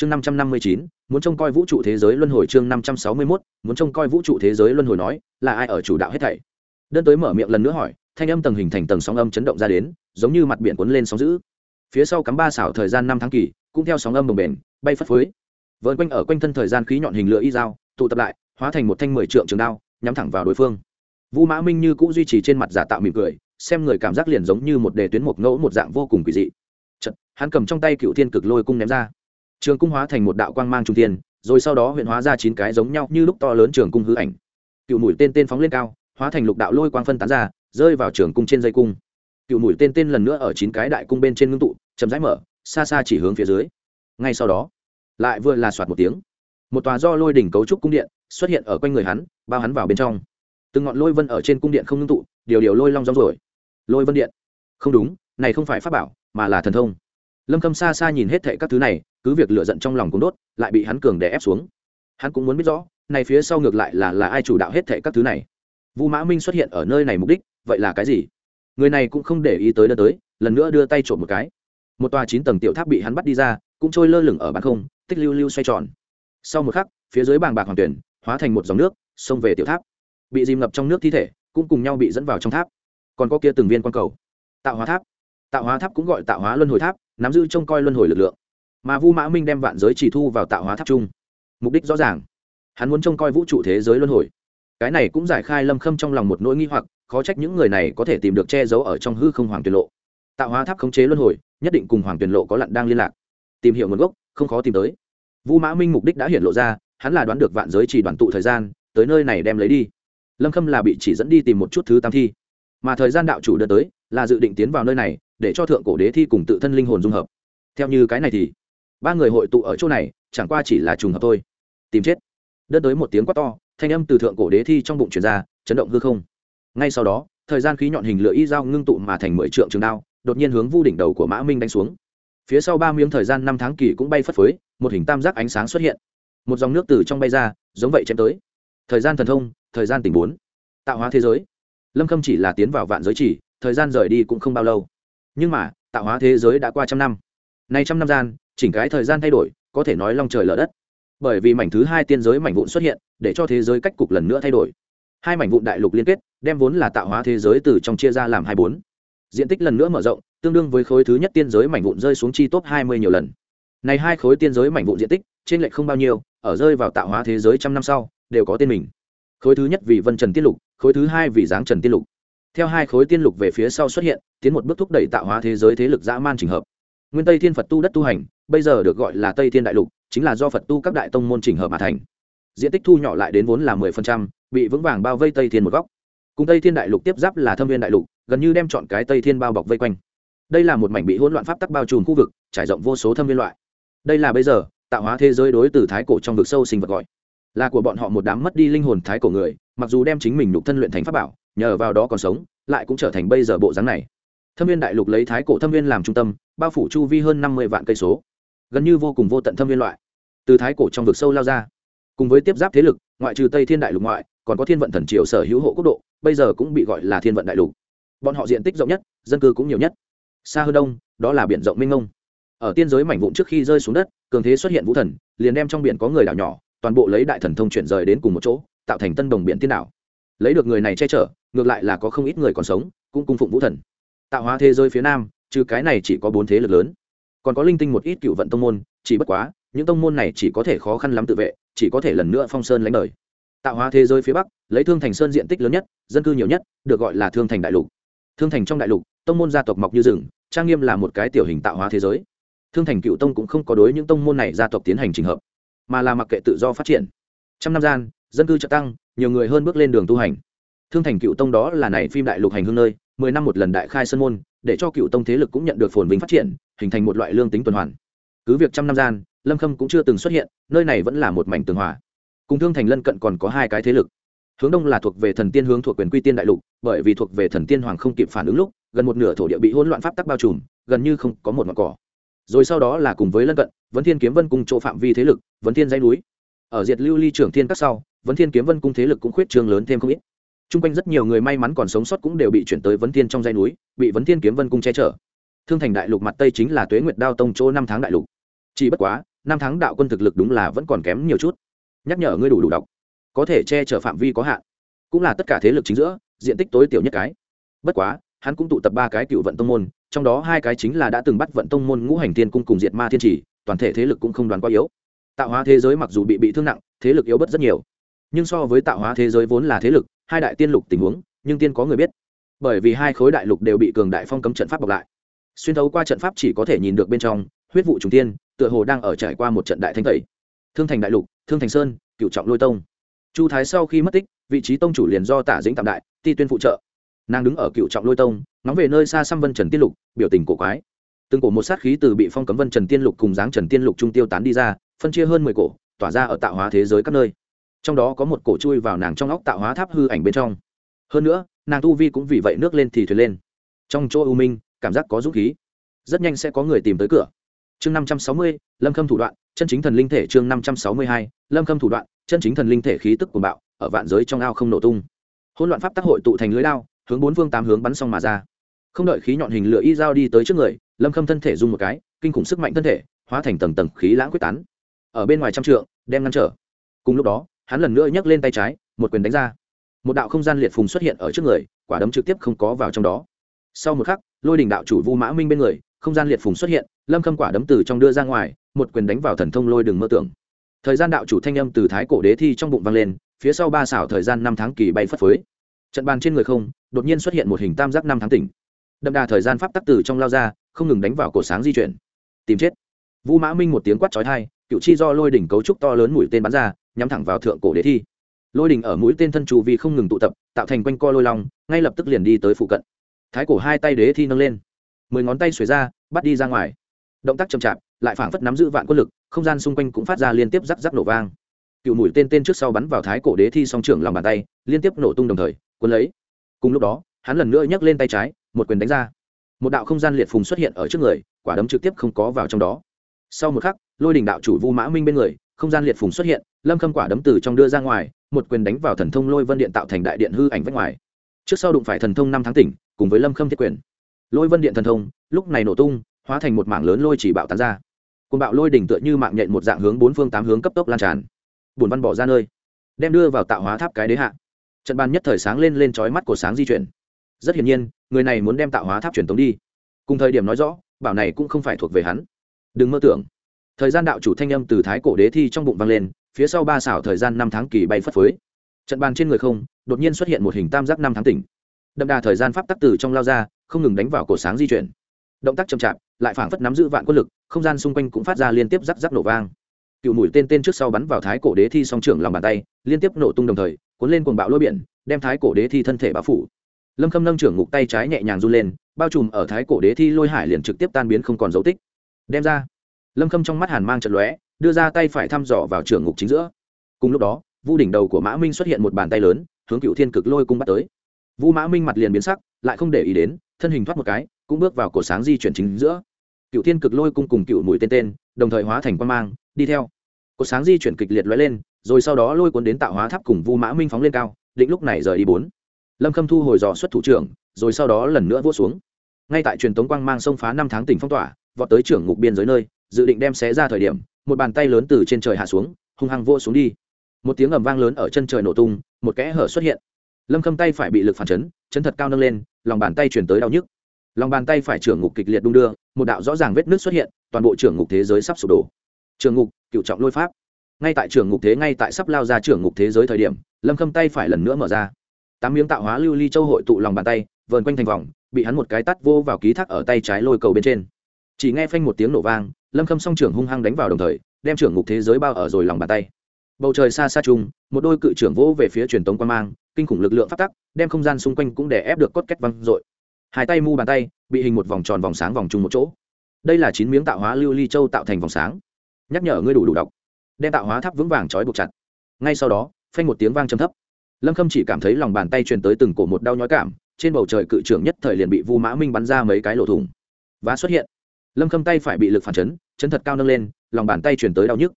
chương năm trăm năm mươi chín muốn trông coi vũ trụ thế giới luân hồi chương năm trăm sáu mươi mốt muốn trông coi vũ trụ thế giới luân hồi nói là ai ở chủ đạo hết thảy? Đơn tới mở miệng lần nữa hỏi thanh âm tầng hình thành tầng sóng âm chấn động ra đến giống như mặt biển cuốn lên sóng dữ. Phía sau cắm ba xảo thời gian năm tháng kỳ cũng theo sóng âm đồng bền bay phất phới. Vợn quanh ở quanh thân thời gian khí nhọn hình lửa y dao tụ tập lại hóa thành một thanh mười trượng trường đao nhắm thẳng vào đối phương. Vũ mã minh như cũng duy trì trên mặt giả tạo mỉm cười xem người cảm giác liền giống như một đề tuyến một ngẫu một dạng vô cùng kỳ dị. Chật, hắn cầm trong tay cựu thiên cực lôi cung ném ra trường cung hóa thành một đạo quang mang trung thiên, rồi sau đó huyện hóa ra chín cái giống nhau như lúc to lớn trường cung hư ảnh. Cựu mũi tên tên phóng lên cao, hóa thành lục đạo lôi quang phân tán ra, rơi vào trường cung trên dây cung. Cựu mũi tên tên lần nữa ở chín cái đại cung bên trên ngưng tụ, chậm rãi mở, xa xa chỉ hướng phía dưới. Ngay sau đó, lại vừa là soạt một tiếng. Một tòa do lôi đỉnh cấu trúc cung điện xuất hiện ở quanh người hắn, bao hắn vào bên trong. Từng ngọn lôi vân ở trên cung điện không ngưng tụ, điều điều lôi long rong rồi lôi vân điện. Không đúng, này không phải pháp bảo, mà là thần thông. Lâm khâm xa xa nhìn hết thệ các thứ này cứ việc lựa giận trong lòng cũng đốt, lại bị hắn cường đè ép xuống. Hắn cũng muốn biết rõ, này phía sau ngược lại là là ai chủ đạo hết thệ các thứ này. Vu mã minh xuất hiện ở nơi này mục đích, vậy là cái gì? Người này cũng không để ý tới đơn tới, lần nữa đưa tay trộm một cái. Một tòa chín tầng tiểu tháp bị hắn bắt đi ra, cũng trôi lơ lửng ở bàn không, tích lưu lưu xoay tròn. Sau một khắc, phía dưới bàng bạc hoàng tuyển, hóa thành một dòng nước, xông về tiểu tháp. Bị dìm ngập trong nước thi thể, cũng cùng nhau bị dẫn vào trong tháp. Còn có kia từng viên quan cầu. Tạo hóa tháp. Tạo hóa tháp cũng gọi tạo hóa luân hồi tháp, nắm giữ trông coi luân hồi lực lượng mà vu mã minh đem vạn giới chỉ thu vào tạo hóa tháp chung mục đích rõ ràng. Hắn muốn trông coi vũ trụ thế giới luân hồi. Cái này cũng giải khai lâm khâm trong lòng một nỗi nghi hoặc, khó trách những người này có thể tìm được che giấu ở trong hư không hoàng tuyển lộ. Tạo hóa tháp khống chế luân hồi, nhất định cùng hoàng tuyển lộ có lặn đang liên lạc. Tìm hiểu nguồn gốc, không khó tìm tới. Vu mã minh mục đích đã hiện lộ ra, hắn là đoán được vạn giới chỉ đoàn tụ thời gian, tới nơi này đem lấy đi. Lâm khâm là bị chỉ dẫn đi tìm một chút thứ tam thi. Mà thời gian đạo chủ đưa tới, là dự định tiến vào nơi này, để cho thượng cổ đế thi cùng tự thân linh hồn dung hợp. Theo như cái này thì ba người hội tụ ở chỗ này, chẳng qua chỉ là trùng hợp thôi. Tìm chết. Đơn tới một tiếng quát to, thanh âm từ thượng cổ đế thi trong bụng truyền ra, chấn động hư không. Ngay sau đó, thời gian khí nhọn hình lửa y dao ngưng tụ mà thành mười trượng trường đao, đột nhiên hướng vu đỉnh đầu của mã minh đánh xuống. Phía sau ba miếng thời gian năm tháng kỳ cũng bay phất phới, một hình tam giác ánh sáng xuất hiện. Một dòng nước từ trong bay ra, giống vậy chém tới. Thời gian thần thông, thời gian tình bốn. Tạo hóa thế giới. Lâm khâm chỉ là tiến vào vạn giới chỉ, thời gian rời đi cũng không bao lâu. Nhưng mà, tạo hóa thế giới đã qua trăm năm. Nay trăm năm gian chỉnh cái thời gian thay đổi, có thể nói long trời lở đất. Bởi vì mảnh thứ hai tiên giới mảnh vụn xuất hiện, để cho thế giới cách cục lần nữa thay đổi. Hai mảnh vụn đại lục liên kết, đem vốn là tạo hóa thế giới từ trong chia ra làm hai bốn. Diện tích lần nữa mở rộng, tương đương với khối thứ nhất tiên giới mảnh vụn rơi xuống chi top hai mươi nhiều lần. Này hai khối tiên giới mảnh vụn diện tích, trên lệch không bao nhiêu, ở rơi vào tạo hóa thế giới trăm năm sau, đều có tên mình. Khối thứ nhất vì vân trần tiên lục, khối thứ hai vì giáng trần tiên lục. Theo hai khối tiên lục về phía sau xuất hiện, tiến một bước thúc đẩy tạo hóa thế giới thế lực dã man trình hợp nguyên tây thiên phật tu đất tu hành, bây giờ được gọi là tây thiên đại lục, chính là do phật tu các đại tông môn chỉnh hợp mà thành. Diện tích thu nhỏ lại đến vốn là mười phần trăm, bị vững vàng bao vây tây thiên một góc. Cùng tây thiên đại lục tiếp giáp là thâm viên đại lục, gần như đem chọn cái tây thiên bao bọc vây quanh. Đây là một mảnh bị hỗn loạn pháp tắc bao trùm khu vực, trải rộng vô số thâm viên loại. Đây là bây giờ, tạo hóa thế giới đối từ thái cổ trong vực sâu sinh vật gọi. Là của bọn họ một đám mất đi linh hồn thái cổ người, mặc dù đem chính mình nhục thân luyện thành pháp bảo, nhờ vào đó còn sống, lại cũng trở thành bây giờ bộ dáng này thâm viên đại lục lấy thái cổ thâm viên làm trung tâm, bao phủ chu vi hơn năm mươi vạn cây số. Gần như vô cùng vô tận thâm viên loại. Từ thái cổ trong vực sâu lao ra. Cùng với tiếp giáp thế lực, ngoại trừ tây thiên đại lục ngoại, còn có thiên vận thần triều sở hữu hộ quốc độ, bây giờ cũng bị gọi là thiên vận đại lục. Bọn họ diện tích rộng nhất, dân cư cũng nhiều nhất. Xa hơn đông, đó là biển rộng mênh mông. Ở tiên giới mảnh vụn trước khi rơi xuống đất, cường thế xuất hiện vũ thần, liền đem trong biển có người đảo nhỏ, toàn bộ lấy đại thần thông chuyển rời đến cùng một chỗ, tạo thành tân đồng biển tiên đảo. Lấy được người này che chở, ngược lại là có không ít người còn sống, cũng cung phụng vũ thần tạo hóa thế giới phía nam, trừ cái này chỉ có bốn thế lực lớn. Còn có linh tinh một ít cựu vận tông môn, chỉ bất quá, những tông môn này chỉ có thể khó khăn lắm tự vệ, chỉ có thể lần nữa phong sơn lánh đời. Tạo hóa thế giới phía bắc, lấy thương thành sơn diện tích lớn nhất, dân cư nhiều nhất, được gọi là thương thành đại lục. Thương thành trong đại lục, tông môn gia tộc mọc như rừng, trang nghiêm là một cái tiểu hình tạo hóa thế giới. Thương thành cựu tông cũng không có đối những tông môn này gia tộc tiến hành trình hợp, mà là mặc kệ tự do phát triển. Trăm năm gian, dân cư trợ tăng, nhiều người hơn bước lên đường tu hành. Thương thành cựu tông đó là này phim đại lục hành hương nơi mười năm một lần đại khai sơn môn, để cho cựu tông thế lực cũng nhận được phồn vinh phát triển, hình thành một loại lương tính tuần hoàn. Cứ việc trăm năm gian, lâm khâm cũng chưa từng xuất hiện, nơi này vẫn là một mảnh tường hòa. Cùng thương thành lân cận còn có hai cái thế lực. Hướng đông là thuộc về thần tiên hướng thuộc quyền quy tiên đại lục, bởi vì thuộc về thần tiên hoàng không kịp phản ứng lúc, gần một nửa thổ địa bị hỗn loạn pháp tắc bao trùm, gần như không có một mặt cỏ. Rồi sau đó là cùng với lân cận, vấn thiên kiếm vân cùng chỗ phạm vi thế lực, vấn thiên dãy núi. Ở diệt lưu ly trưởng thiên các sau, vấn thiên kiếm vân cung thế lực cũng khuyết trương lớn thêm không ít t r u n g quanh rất nhiều người may mắn còn sống sót cũng đều bị chuyển tới vấn thiên trong dãy núi, bị vấn thiên kiếm vân cung che chở. Thương thành đại lục mặt tây chính là tuế nguyệt đao tông chỗ năm tháng đại lục. Chỉ bất quá, năm tháng đạo quân thực lực đúng là vẫn còn kém nhiều chút. Nhắc nhở ngươi đủ đủ đọc. Có thể che chở phạm vi có hạn. Cũng là tất cả thế lực chính giữa, diện tích tối tiểu nhất cái. Bất quá, hắn cũng tụ tập ba cái cựu vận tông môn, trong đó hai cái chính là đã từng bắt vận tông môn ngũ hành thiên cung cùng diệt ma thiên trì toàn thể thế lực cũng không đoán quá yếu. Tạo hóa thế giới mặc dù bị bị thương nặng, thế lực yếu bất rất nhiều. Nhưng so với tạo hóa thế giới vốn là thế lực hai đại tiên lục tình huống, nhưng tiên có người biết. Bởi vì hai khối đại lục đều bị cường đại phong cấm trận pháp bọc lại. Xuyên thấu qua trận pháp chỉ có thể nhìn được bên trong, huyết vụ trùng tiên, tựa hồ đang ở trải qua một trận đại thanh tẩy. Thương thành đại lục, thương thành sơn cựu trọng lôi tông. Chu thái sau khi mất tích, vị trí tông chủ liền do tả dĩnh tạm đại, ti tuyên phụ trợ. Nàng đứng ở cựu trọng lôi tông, ngóng về nơi xa xăm vân trần tiên lục, biểu tình cổ quái. Từng cổ một sát khí từ bị phong cấm vân trần tiên lục cùng dáng trần tiên lục trung tiêu tán đi ra, phân chia hơn mười cổ, tỏa ra ở tạo hóa thế giới các nơi trong đó có một cổ chui vào nàng trong óc tạo hóa tháp hư ảnh bên trong. Hơn nữa, nàng tu vi cũng vì vậy nước lên thì thuyền lên. Trong chỗ u minh, cảm giác có dũng khí. Rất nhanh sẽ có người tìm tới cửa. Chương năm trăm sáu mươi, lâm khâm thủ đoạn, chân chính thần linh thể chương năm trăm sáu mươi hai, lâm khâm thủ đoạn, chân chính thần linh thể khí tức của bạo, ở vạn giới trong ao không nổ tung. Hỗn loạn pháp tác hội tụ thành lưới đao, hướng bốn phương tám hướng bắn xong mà ra. Không đợi khí nhọn hình lửa y dao đi tới trước người, lâm khâm thân thể dùng một cái, kinh khủng sức mạnh thân thể, hóa thành tầng tầng khí lãng quyết tán. Ở bên ngoài trăm trượng, đem ngăn trở. Cùng lúc đó hắn lần nữa nhấc lên tay trái, một quyền đánh ra. Một đạo không gian liệt phùng xuất hiện ở trước người, quả đấm trực tiếp không có vào trong đó. Sau một khắc, lôi đình đạo chủ vu mã minh bên người, không gian liệt phùng xuất hiện, lâm khâm quả đấm từ trong đưa ra ngoài, một quyền đánh vào thần thông lôi đường mơ tưởng. Thời gian đạo chủ thanh âm từ thái cổ đế thi trong bụng vang lên, phía sau ba xảo thời gian năm tháng kỳ bay phất phới. Trận bàn trên người không, đột nhiên xuất hiện một hình tam giác năm tháng tỉnh. Đậm đà thời gian pháp tắc từ trong lao ra, không ngừng đánh vào cổ sáng di chuyển. Tìm chết. Vu mã minh một tiếng quát trói thai cựu chi do lôi đỉnh cấu trúc to lớn mũi tên bắn ra nhắm thẳng vào thượng cổ đế thi. Lôi đình ở mũi tên thân trụ vì không ngừng tụ tập, tạo thành quanh co lôi long, ngay lập tức liền đi tới phụ cận. Thái cổ hai tay đế thi nâng lên. Mười ngón tay xuề ra, bắt đi ra ngoài. Động tác chậm chạp, lại phảng phất nắm giữ vạn quân lực, không gian xung quanh cũng phát ra liên tiếp rắc rắc nổ vang. Cựu mũi tên tên trước sau bắn vào thái cổ đế thi song trưởng lòng bàn tay, liên tiếp nổ tung đồng thời quân lấy. Cùng lúc đó, hắn lần nữa nhấc lên tay trái, một quyền đánh ra. Một đạo không gian liệt phùng xuất hiện ở trước người, quả đấm trực tiếp không có vào trong đó. Sau một khắc, lôi đình đạo chủ vu mã minh bên người, không gian liệt phùng xuất hiện lâm khâm quả đấm từ trong đưa ra ngoài, một quyền đánh vào thần thông lôi vân điện tạo thành đại điện hư ảnh vách ngoài. Trước sau đụng phải thần thông năm tháng tỉnh, cùng với lâm khâm thiết quyền. Lôi vân điện thần thông, lúc này nổ tung, hóa thành một mảng lớn lôi chỉ bạo tán ra. Cùng bạo lôi đỉnh tựa như mạng nhện một dạng hướng bốn phương tám hướng cấp tốc lan tràn. Bùn văn bỏ ra nơi, đem đưa vào tạo hóa tháp cái đế hạ. Trận bàn nhất thời sáng lên lên trói mắt của sáng di chuyển. Rất hiển nhiên, người này muốn đem tạo hóa tháp truyền tống đi. Cùng thời điểm nói rõ, bảo này cũng không phải thuộc về hắn. Đừng mơ tưởng. Thời gian đạo chủ thanh âm từ thái cổ đế thi trong bụng vang lên phía sau ba xảo thời gian năm tháng kỳ bay phất phới. Trận bàn trên người không, đột nhiên xuất hiện một hình tam giác năm tháng tỉnh. Đậm đà thời gian pháp tắc từ trong lao ra, không ngừng đánh vào cổ sáng di chuyển. Động tác chậm chạp, lại phảng phất nắm giữ vạn quân lực, không gian xung quanh cũng phát ra liên tiếp rắc rắc nổ vang. Cựu mũi tên tên trước sau bắn vào thái cổ đế thi song trưởng lòng bàn tay, liên tiếp nổ tung đồng thời, cuốn lên cuồng bạo lôi biển, đem thái cổ đế thi thân thể bão phủ. Lâm khâm nâng trưởng ngục tay trái nhẹ nhàng run lên, bao trùm ở thái cổ đế thi lôi hải liền trực tiếp tan biến không còn dấu tích. Đem ra. Lâm khâm trong mắt hàn mang trận lóe đưa ra tay phải thăm dò vào trưởng ngục chính giữa. Cùng lúc đó, vu đỉnh đầu của mã minh xuất hiện một bàn tay lớn, hướng cựu thiên cực lôi cung bắt tới. Vu mã minh mặt liền biến sắc, lại không để ý đến, thân hình thoát một cái, cũng bước vào cổ sáng di chuyển chính giữa. Cựu thiên cực lôi cung cùng cựu mũi tên tên, đồng thời hóa thành quan mang, đi theo. Cổ sáng di chuyển kịch liệt lóe lên, rồi sau đó lôi cuốn đến tạo hóa tháp cùng vu mã minh phóng lên cao, định lúc này rời đi bốn. Lâm khâm thu hồi dò xuất thủ trưởng, rồi sau đó lần nữa vỗ xuống. Ngay tại truyền tống quang mang sông phá năm tháng tỉnh phong tỏa, vọt tới trưởng ngục biên giới nơi, dự định đem xé ra thời điểm một bàn tay lớn từ trên trời hạ xuống, hung hăng vô xuống đi. Một tiếng ầm vang lớn ở chân trời nổ tung, một kẽ hở xuất hiện. Lâm khâm tay phải bị lực phản chấn chấn thật cao nâng lên, lòng bàn tay chuyển tới đau nhức. Lòng bàn tay phải trưởng ngục kịch liệt đung đưa, một đạo rõ ràng vết nước xuất hiện, toàn bộ trưởng ngục thế giới sắp sụp đổ. Trường ngục, cựu trọng lôi pháp. Ngay tại trường ngục thế, ngay tại sắp lao ra trường ngục thế giới thời điểm, lâm khâm tay phải lần nữa mở ra. Tám miếng tạo hóa lưu ly châu hội tụ lòng bàn tay, vờn quanh thành vòng, bị hắn một cái tắt vô vào ký thác ở tay trái lôi cầu bên trên chỉ nghe phanh một tiếng nổ vang, lâm khâm song trưởng hung hăng đánh vào đồng thời, đem trưởng ngục thế giới bao ở rồi lòng bàn tay. Bầu trời xa xa chung một đôi cự trưởng vỗ về phía truyền tống quan mang, kinh khủng lực lượng phát tắc, đem không gian xung quanh cũng để ép được cốt cách văng dội hai tay mu bàn tay, bị hình một vòng tròn vòng sáng vòng chung một chỗ. Đây là chín miếng tạo hóa lưu ly châu tạo thành vòng sáng. Nhắc nhở ngươi đủ đủ đọc. Đem tạo hóa tháp vững vàng trói buộc chặt. Ngay sau đó, phanh một tiếng vang trầm thấp. Lâm khâm chỉ cảm thấy lòng bàn tay truyền tới từng cổ một đau nhói cảm, trên bầu trời cự trưởng nhất thời liền bị vu mã minh bắn ra mấy cái lỗ thủng. Và xuất hiện lâm khâm tay phải bị lực phản chấn chấn thật cao nâng lên, lòng bàn tay chuyển tới đau nhức.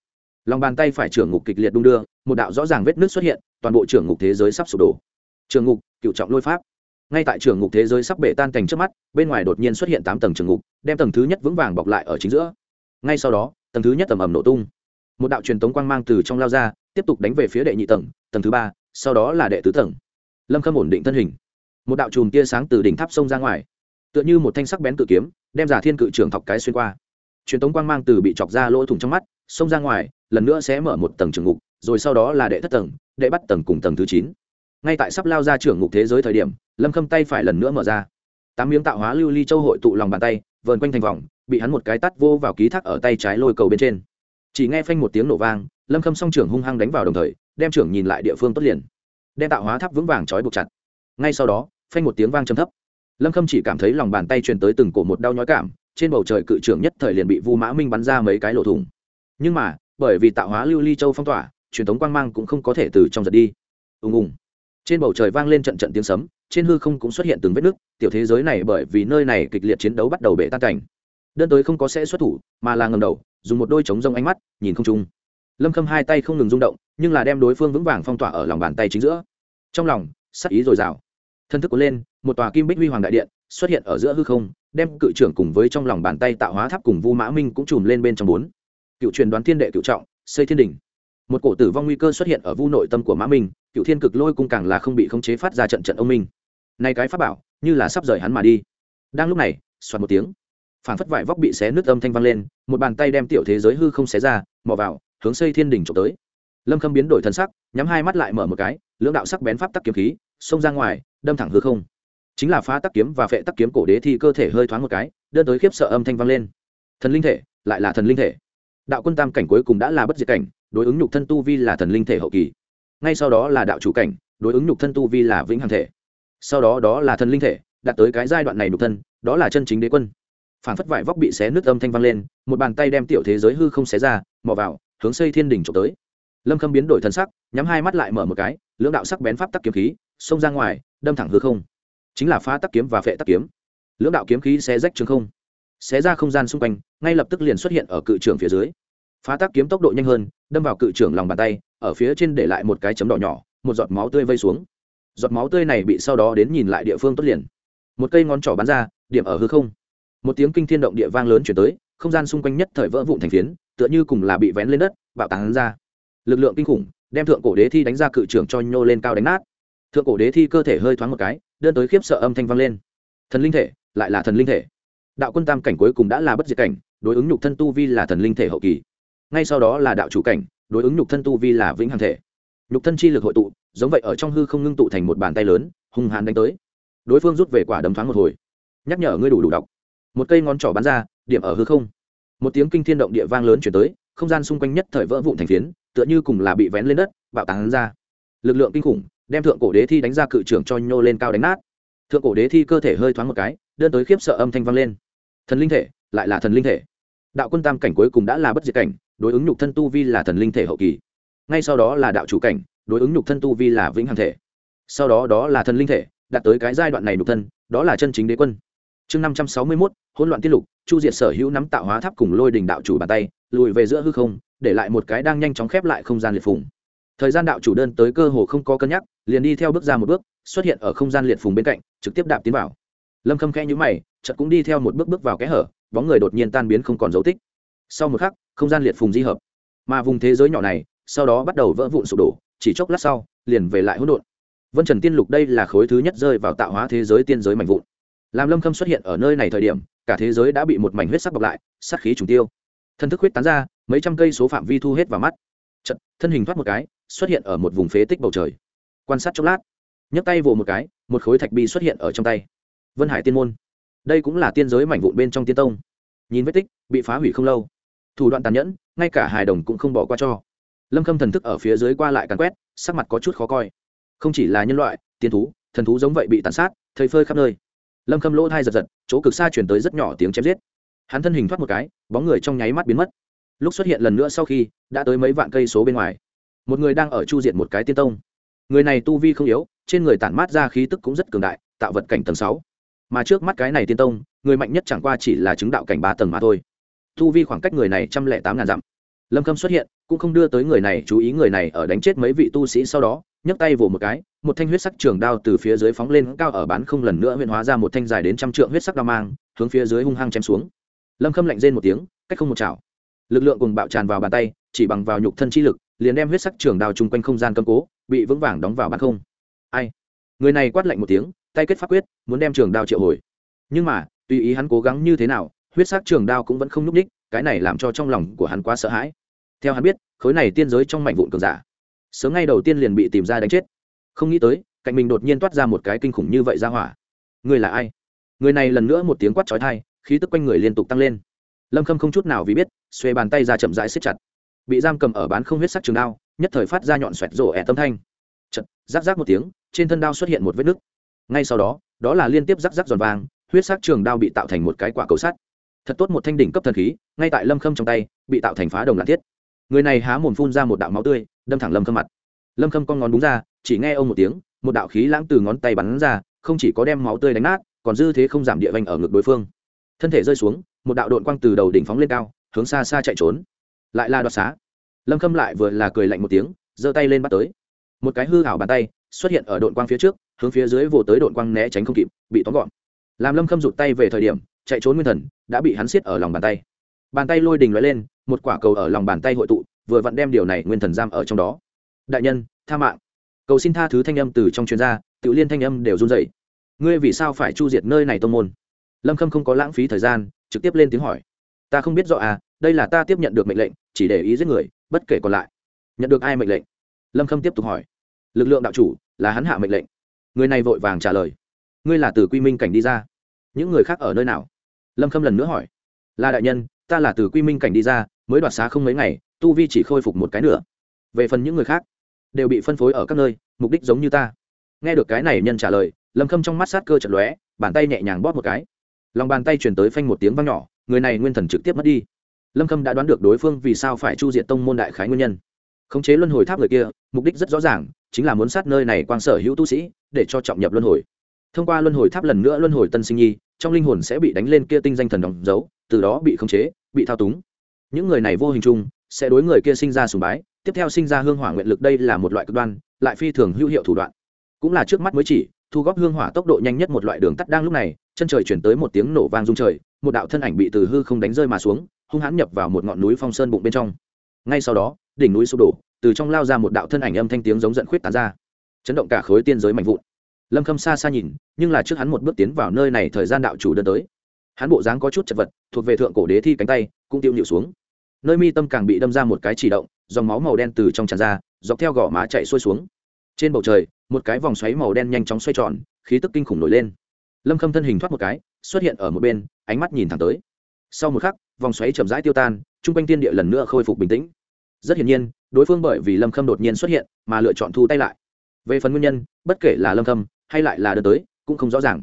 Lòng bàn tay phải trưởng ngục kịch liệt đung đưa, một đạo rõ ràng vết nước xuất hiện, toàn bộ trưởng ngục thế giới sắp sụp đổ. Trường ngục, cựu trọng lôi pháp. Ngay tại trường ngục thế giới sắp bể tan cảnh trước mắt, bên ngoài đột nhiên xuất hiện tám tầng trường ngục, đem tầng thứ nhất vững vàng bọc lại ở chính giữa. Ngay sau đó, tầng thứ nhất tầm ầm nổ tung. Một đạo truyền tống quang mang từ trong lao ra, tiếp tục đánh về phía đệ nhị tầng tầng thứ ba, sau đó là đệ tứ tầng. Lâm khâm ổn định thân hình. Một đạo chùm tia sáng từ đỉnh tháp sông ra ngoài. Tựa như một thanh sắc bén tự kiếm đem giả thiên cự trưởng thọc cái xuyên qua. Truyền tống quang mang từ bị chọc ra lỗ thủng trong mắt, xông ra ngoài, lần nữa sẽ mở một tầng trường ngục, rồi sau đó là đệ thất tầng, đệ bắt tầng cùng tầng thứ chín. Ngay tại sắp lao ra trưởng ngục thế giới thời điểm, lâm khâm tay phải lần nữa mở ra. Tám miếng tạo hóa lưu ly châu hội tụ lòng bàn tay, vờn quanh thành vòng, bị hắn một cái tắt vô vào ký thác ở tay trái lôi cầu bên trên. Chỉ nghe phanh một tiếng nổ vang, lâm khâm song trưởng hung hăng đánh vào đồng thời, đem trưởng nhìn lại địa phương tốt liền. Đem tạo hóa tháp vững vàng trói buộc chặt. Ngay sau đó, phanh một tiếng vang trầm thấp lâm khâm chỉ cảm thấy lòng bàn tay truyền tới từng cổ một đau nhói cảm, trên bầu trời cự trưởng nhất thời liền bị vu mã minh bắn ra mấy cái lỗ thủng. Nhưng mà, bởi vì tạo hóa lưu ly châu phong tỏa, truyền thống quang mang cũng không có thể từ trong giật đi. Ùng ùng. Trên bầu trời vang lên trận trận tiếng sấm, trên hư không cũng xuất hiện từng vết nứt, tiểu thế giới này bởi vì nơi này kịch liệt chiến đấu bắt đầu bể tan cảnh. Đơn tới không có sẽ xuất thủ, mà là ngầm đầu, dùng một đôi trống rông ánh mắt, nhìn không trung. Lâm khâm hai tay không ngừng rung động, nhưng là đem đối phương vững vàng phong tỏa ở lòng bàn tay chính giữa. Trong lòng sắc ý dồi dào. Thân thức cuốn lên một tòa kim bích huy hoàng đại điện xuất hiện ở giữa hư không, đem cự trưởng cùng với trong lòng bàn tay tạo hóa tháp cùng vu mã minh cũng chùm lên bên trong bốn. Cựu truyền đoán thiên đệ cựu trọng, xây thiên đình một cổ tử vong nguy cơ xuất hiện ở vu nội tâm của mã minh, cựu thiên cực lôi cung càng là không bị khống chế phát ra trận trận ông minh. Nay cái pháp bảo, như là sắp rời hắn mà đi. Đang lúc này xoạt một tiếng phản phất vải vóc bị xé nước âm thanh vang lên, một bàn tay đem tiểu thế giới hư không xé ra, mò vào, hướng xây thiên đình trộm tới. Lâm khâm biến đổi thân sắc, nhắm hai mắt lại mở một cái, lưỡng đạo sắc bén pháp tắc kiếm khí, xông ra ngoài, đâm thẳng hư không chính là phá tắc kiếm và phệ tắc kiếm cổ đế thi cơ thể hơi thoáng một cái, đơn tới khiếp sợ âm thanh vang lên. Thần linh thể, lại là thần linh thể. Đạo quân tam cảnh cuối cùng đã là bất diệt cảnh, đối ứng nhục thân tu vi là thần linh thể hậu kỳ. Ngay sau đó là đạo chủ cảnh, đối ứng nhục thân tu vi là vĩnh hằng thể. Sau đó đó là thần linh thể, đạt tới cái giai đoạn này nhục thân, đó là chân chính đế quân. Phản phất vải vóc bị xé nước âm thanh vang lên, một bàn tay đem tiểu thế giới hư không xé ra, mò vào, hướng xây thiên đỉnh trộm tới. Lâm khâm biến đổi thân sắc, nhắm hai mắt lại mở một cái, lưỡng đạo sắc bén pháp tắc kiếm khí, xông ra ngoài, đâm thẳng hư không chính là phá tắc kiếm và phệ tắc kiếm. Lưỡng đạo kiếm khí xé rách trường không, xé ra không gian xung quanh, ngay lập tức liền xuất hiện ở cự trường phía dưới. Phá tắc kiếm tốc độ nhanh hơn, đâm vào cự trưởng lòng bàn tay, ở phía trên để lại một cái chấm đỏ nhỏ, một giọt máu tươi vây xuống. Giọt máu tươi này bị sau đó đến nhìn lại địa phương tốt liền. Một cây ngón trỏ bắn ra, điểm ở hư không. Một tiếng kinh thiên động địa vang lớn chuyển tới, không gian xung quanh nhất thời vỡ vụn thành phiến, tựa như cùng là bị vén lên đất, bạo tán ra. Lực lượng kinh khủng, đem thượng cổ đế thi đánh ra cự trưởng cho nhô lên cao đánh nát. Thượng cổ đế thi cơ thể hơi thoáng một cái đơn tới khiếp sợ âm thanh vang lên. Thần linh thể, lại là thần linh thể. Đạo quân tam cảnh cuối cùng đã là bất diệt cảnh, đối ứng nhục thân tu vi là thần linh thể hậu kỳ. Ngay sau đó là đạo chủ cảnh, đối ứng nhục thân tu vi là vĩnh hằng thể. Nhục thân chi lực hội tụ, giống vậy ở trong hư không ngưng tụ thành một bàn tay lớn, hung hãn đánh tới. Đối phương rút về quả đấm thoáng một hồi. Nhắc nhở ngươi đủ đủ đọc. Một cây ngón trỏ bắn ra, điểm ở hư không. Một tiếng kinh thiên động địa vang lớn chuyển tới, không gian xung quanh nhất thời vỡ vụn thành phiến, tựa như cùng là bị vén lên đất, bạo tán ra. Lực lượng kinh khủng đem thượng cổ đế thi đánh ra cự trưởng cho nhô lên cao đánh nát. Thượng cổ đế thi cơ thể hơi thoáng một cái, đơn tới khiếp sợ âm thanh vang lên. Thần linh thể, lại là thần linh thể. Đạo quân tam cảnh cuối cùng đã là bất diệt cảnh, đối ứng nhục thân tu vi là thần linh thể hậu kỳ. Ngay sau đó là đạo chủ cảnh, đối ứng nhục thân tu vi là vĩnh hằng thể. Sau đó đó là thần linh thể, đạt tới cái giai đoạn này nhục thân, đó là chân chính đế quân. Chương năm trăm sáu mươi mốt, hỗn loạn tiết lục, chu diệt sở hữu nắm tạo hóa tháp cùng lôi đình đạo chủ bàn tay, lùi về giữa hư không, để lại một cái đang nhanh chóng khép lại không gian liệt phùng thời gian đạo chủ đơn tới cơ hồ không có cân nhắc liền đi theo bước ra một bước xuất hiện ở không gian liệt phùng bên cạnh trực tiếp đạp tiến vào. Lâm khâm khẽ nhũ mày chợt cũng đi theo một bước bước vào kẽ hở bóng người đột nhiên tan biến không còn dấu tích. Sau một khắc không gian liệt phùng di hợp. Mà vùng thế giới nhỏ này sau đó bắt đầu vỡ vụn sụp đổ chỉ chốc lát sau liền về lại hỗn độn. Vân trần tiên lục đây là khối thứ nhất rơi vào tạo hóa thế giới tiên giới mạnh vụn. Làm lâm khâm xuất hiện ở nơi này thời điểm cả thế giới đã bị một mảnh huyết sắc bọc lại sát khí trùng tiêu. Thân thức huyết tán ra mấy trăm cây số phạm vi thu hết vào mắt. Chật, thân hình thoát một cái xuất hiện ở một vùng phế tích bầu trời. Quan sát chốc lát, nhấc tay vồ một cái, một khối thạch bi xuất hiện ở trong tay. Vân hải tiên môn. Đây cũng là tiên giới mảnh vụn bên trong tiên tông. Nhìn vết tích, bị phá hủy không lâu. Thủ đoạn tàn nhẫn, ngay cả hài đồng cũng không bỏ qua cho. Lâm khâm thần thức ở phía dưới qua lại càn quét, sắc mặt có chút khó coi. Không chỉ là nhân loại, tiên thú, thần thú giống vậy bị tàn sát thầy phơi khắp nơi. Lâm khâm lỗ thai giật giật, chỗ cực xa chuyển tới rất nhỏ tiếng chém giết. Hắn thân hình thoát một cái, bóng người trong nháy mắt biến mất. Lúc xuất hiện lần nữa sau khi, đã tới mấy vạn cây số bên ngoài một người đang ở chu diện một cái tiên tông. Người này tu vi không yếu, trên người tản mát ra khí tức cũng rất cường đại, tạo vật cảnh tầng sáu. Mà trước mắt cái này tiên tông, người mạnh nhất chẳng qua chỉ là chứng đạo cảnh ba tầng mà thôi. Tu vi khoảng cách người này trăm lẻ tám ngàn dặm. Lâm khâm xuất hiện, cũng không đưa tới người này chú ý người này ở đánh chết mấy vị tu sĩ sau đó, nhấc tay vồ một cái, một thanh huyết sắc trường đao từ phía dưới phóng lên cao ở bán không lần nữa huyện hóa ra một thanh dài đến trăm trượng huyết sắc đao mang, hướng phía dưới hung hăng chém xuống. Lâm khâm lạnh rên một tiếng, cách không một chảo lực lượng cùng bạo tràn vào bàn tay, chỉ bằng vào nhục thân chi lực, liền đem huyết sắc trường đao chung quanh không gian cầm cố, bị vững vàng đóng vào bàn không. Ai? Người này quát lạnh một tiếng, tay kết pháp quyết, muốn đem trường đao triệu hồi. Nhưng mà, tùy ý hắn cố gắng như thế nào, huyết sắc trường đao cũng vẫn không nhúc ních cái này làm cho trong lòng của hắn quá sợ hãi. Theo hắn biết, khối này tiên giới trong mảnh vụn cường giả, sớm ngay đầu tiên liền bị tìm ra đánh chết. Không nghĩ tới, cạnh mình đột nhiên toát ra một cái kinh khủng như vậy ra hỏa. Người là ai? Người này lần nữa một tiếng quát trói thai khí tức quanh người liên tục tăng lên lâm khâm không chút nào vì biết, xuê bàn tay ra chậm rãi xếp chặt. Bị giam cầm ở bán không huyết sắc trường đao, nhất thời phát ra nhọn xoẹt rổ ẻ tâm thanh. Chật rác rác một tiếng, trên thân đao xuất hiện một vết nứt. Ngay sau đó đó là liên tiếp rắc rắc giòn vàng, huyết sắc trường đao bị tạo thành một cái quả cầu sắt. Thật tốt một thanh đỉnh cấp thần khí, ngay tại lâm khâm trong tay, bị tạo thành phá đồng lạc thiết. Người này há mồm phun ra một đạo máu tươi, đâm thẳng lâm khâm mặt. Lâm khâm con ngón đúng ra, chỉ nghe ông một tiếng, một đạo khí lãng từ ngón tay bắn ra, không chỉ có đem máu tươi đánh nát, còn dư thế không giảm địa vành ở ngực đối phương. Thân thể rơi xuống một đạo đội quang từ đầu đỉnh phóng lên cao, hướng xa xa chạy trốn. Lại là đoạt xá. Lâm khâm lại vừa là cười lạnh một tiếng, giơ tay lên bắt tới. Một cái hư hảo bàn tay xuất hiện ở đội quang phía trước, hướng phía dưới vồ tới đội quang né tránh không kịp, bị tóm gọn. Làm lâm khâm rụt tay về thời điểm, chạy trốn nguyên thần đã bị hắn siết ở lòng bàn tay. Bàn tay lôi đình lóe lên, một quả cầu ở lòng bàn tay hội tụ, vừa vặn đem điều này nguyên thần giam ở trong đó. Đại nhân, tha mạng. Cầu xin tha thứ thanh âm từ trong chuyên gia tự liên thanh âm đều run dậy ngươi vì sao phải chu diệt nơi này tông môn? Lâm khâm không có lãng phí thời gian trực tiếp lên tiếng hỏi. Ta không biết rõ à đây là ta tiếp nhận được mệnh lệnh, chỉ để ý giết người, bất kể còn lại. Nhận được ai mệnh lệnh? Lâm khâm tiếp tục hỏi. Lực lượng đạo chủ, là hắn hạ mệnh lệnh. Người này vội vàng trả lời. Ngươi là từ quy minh cảnh đi ra. Những người khác ở nơi nào? Lâm khâm lần nữa hỏi. Là đại nhân, ta là từ quy minh cảnh đi ra, mới đoạt xá không mấy ngày, tu vi chỉ khôi phục một cái nữa về phần những người khác, đều bị phân phối ở các nơi, mục đích giống như ta. Nghe được cái này nhân trả lời, lâm khâm trong mắt sát cơ chật lóe, bàn tay nhẹ nhàng bóp một cái lòng bàn tay chuyển tới phanh một tiếng vang nhỏ, người này nguyên thần trực tiếp mất đi. Lâm khâm đã đoán được đối phương vì sao phải chu diệt tông môn đại khái nguyên nhân. Khống chế luân hồi tháp người kia, mục đích rất rõ ràng, chính là muốn sát nơi này quang sở hữu tu sĩ, để cho trọng nhập luân hồi. Thông qua luân hồi tháp lần nữa luân hồi tân sinh nhi, trong linh hồn sẽ bị đánh lên kia tinh danh thần đóng dấu, từ đó bị khống chế, bị thao túng. Những người này vô hình chung, sẽ đối người kia sinh ra sùng bái, tiếp theo sinh ra hương hỏa nguyện lực đây là một loại cực đoan, lại phi thường hữu hiệu thủ đoạn. Cũng là trước mắt mới chỉ thu góp hương hỏa tốc độ nhanh nhất một loại đường tắt đang lúc này, chân trời chuyển tới một tiếng nổ vang rung trời, một đạo thân ảnh bị từ hư không đánh rơi mà xuống, hung hãn nhập vào một ngọn núi phong sơn bụng bên trong. Ngay sau đó, đỉnh núi sụp đổ, từ trong lao ra một đạo thân ảnh âm thanh tiếng giống giận khuyết tán ra. Chấn động cả khối tiên giới mạnh vụn. Lâm khâm xa xa nhìn, nhưng là trước hắn một bước tiến vào nơi này thời gian đạo chủ đơn tới. Hắn bộ dáng có chút chật vật, thuộc về thượng cổ đế thi cánh tay, cũng tiêu nhịu xuống. Nơi mi tâm càng bị đâm ra một cái chỉ động, dòng máu màu đen từ trong tràn ra, dọc theo gò má chạy xuôi xuống. Trên bầu trời một cái vòng xoáy màu đen nhanh chóng xoay tròn, khí tức kinh khủng nổi lên. Lâm khâm thân hình thoát một cái, xuất hiện ở một bên, ánh mắt nhìn thẳng tới. Sau một khắc, vòng xoáy chậm rãi tiêu tan, chung quanh tiên địa lần nữa khôi phục bình tĩnh. Rất hiển nhiên, đối phương bởi vì lâm khâm đột nhiên xuất hiện mà lựa chọn thu tay lại. Về phần nguyên nhân, bất kể là lâm khâm hay lại là đơn tới, cũng không rõ ràng.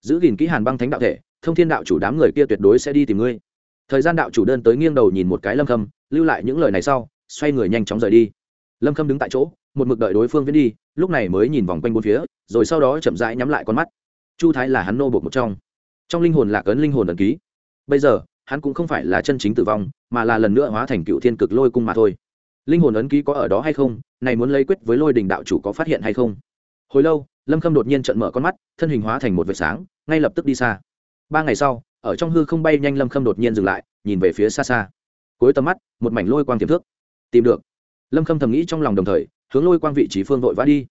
Giữ gìn kỹ hàn băng thánh đạo thể, thông thiên đạo chủ đám người kia tuyệt đối sẽ đi tìm ngươi. Thời gian đạo chủ đơn tới nghiêng đầu nhìn một cái lâm khâm, lưu lại những lời này sau, xoay người nhanh chóng rời đi. Lâm khâm đứng tại chỗ một mực đợi đối phương viễn đi, lúc này mới nhìn vòng quanh bốn phía, rồi sau đó chậm rãi nhắm lại con mắt. Chu thái là hắn nô bột một trong. Trong linh hồn lạc ấn linh hồn ẩn ký. Bây giờ, hắn cũng không phải là chân chính tử vong, mà là lần nữa hóa thành cựu thiên cực lôi cung mà thôi. Linh hồn ấn ký có ở đó hay không, này muốn lấy quyết với lôi đình đạo chủ có phát hiện hay không? Hồi lâu, lâm khâm đột nhiên trận mở con mắt, thân hình hóa thành một vệt sáng, ngay lập tức đi xa. Ba ngày sau, ở trong hư không bay nhanh lâm khâm đột nhiên dừng lại, nhìn về phía xa xa. Cuối tầm mắt, một mảnh lôi quang tiềm thước tìm được. Lâm khâm thầm nghĩ trong lòng đồng thời hướng lôi quang vị trí phương vội vã đi.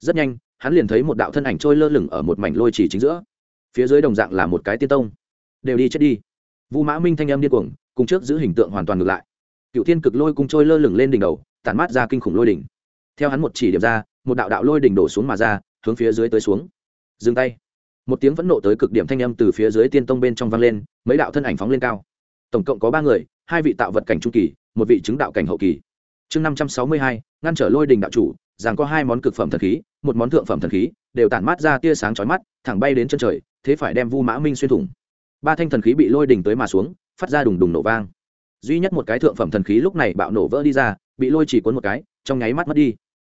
Rất nhanh, hắn liền thấy một đạo thân ảnh trôi lơ lửng ở một mảnh lôi chỉ chính giữa. Phía dưới đồng dạng là một cái tiên tông. Đều đi chết đi. Vu mã minh thanh âm điên cuồng, cùng trước giữ hình tượng hoàn toàn ngược lại. Cựu thiên cực lôi cung trôi lơ lửng lên đỉnh đầu, tản mát ra kinh khủng lôi đỉnh. Theo hắn một chỉ điểm ra, một đạo đạo lôi đỉnh đổ xuống mà ra, hướng phía dưới tới xuống. Dừng tay. Một tiếng phẫn nộ tới cực điểm thanh âm từ phía dưới tiên tông bên trong vang lên, mấy đạo thân ảnh phóng lên cao. Tổng cộng có ba người, hai vị tạo vật cảnh trung kỳ, một vị chứng đạo cảnh hậu kỳ chương năm trăm sáu mươi hai, ngăn trở lôi đình đạo chủ, rằng có hai món cực phẩm thần khí, một món thượng phẩm thần khí, đều tản mát ra tia sáng chói mắt, thẳng bay đến chân trời, thế phải đem vu mã minh xuyên thủng. Ba thanh thần khí bị lôi đình tới mà xuống, phát ra đùng đùng nổ vang. Duy nhất một cái thượng phẩm thần khí lúc này bạo nổ vỡ đi ra, bị lôi chỉ cuốn một cái, trong nháy mắt mất đi.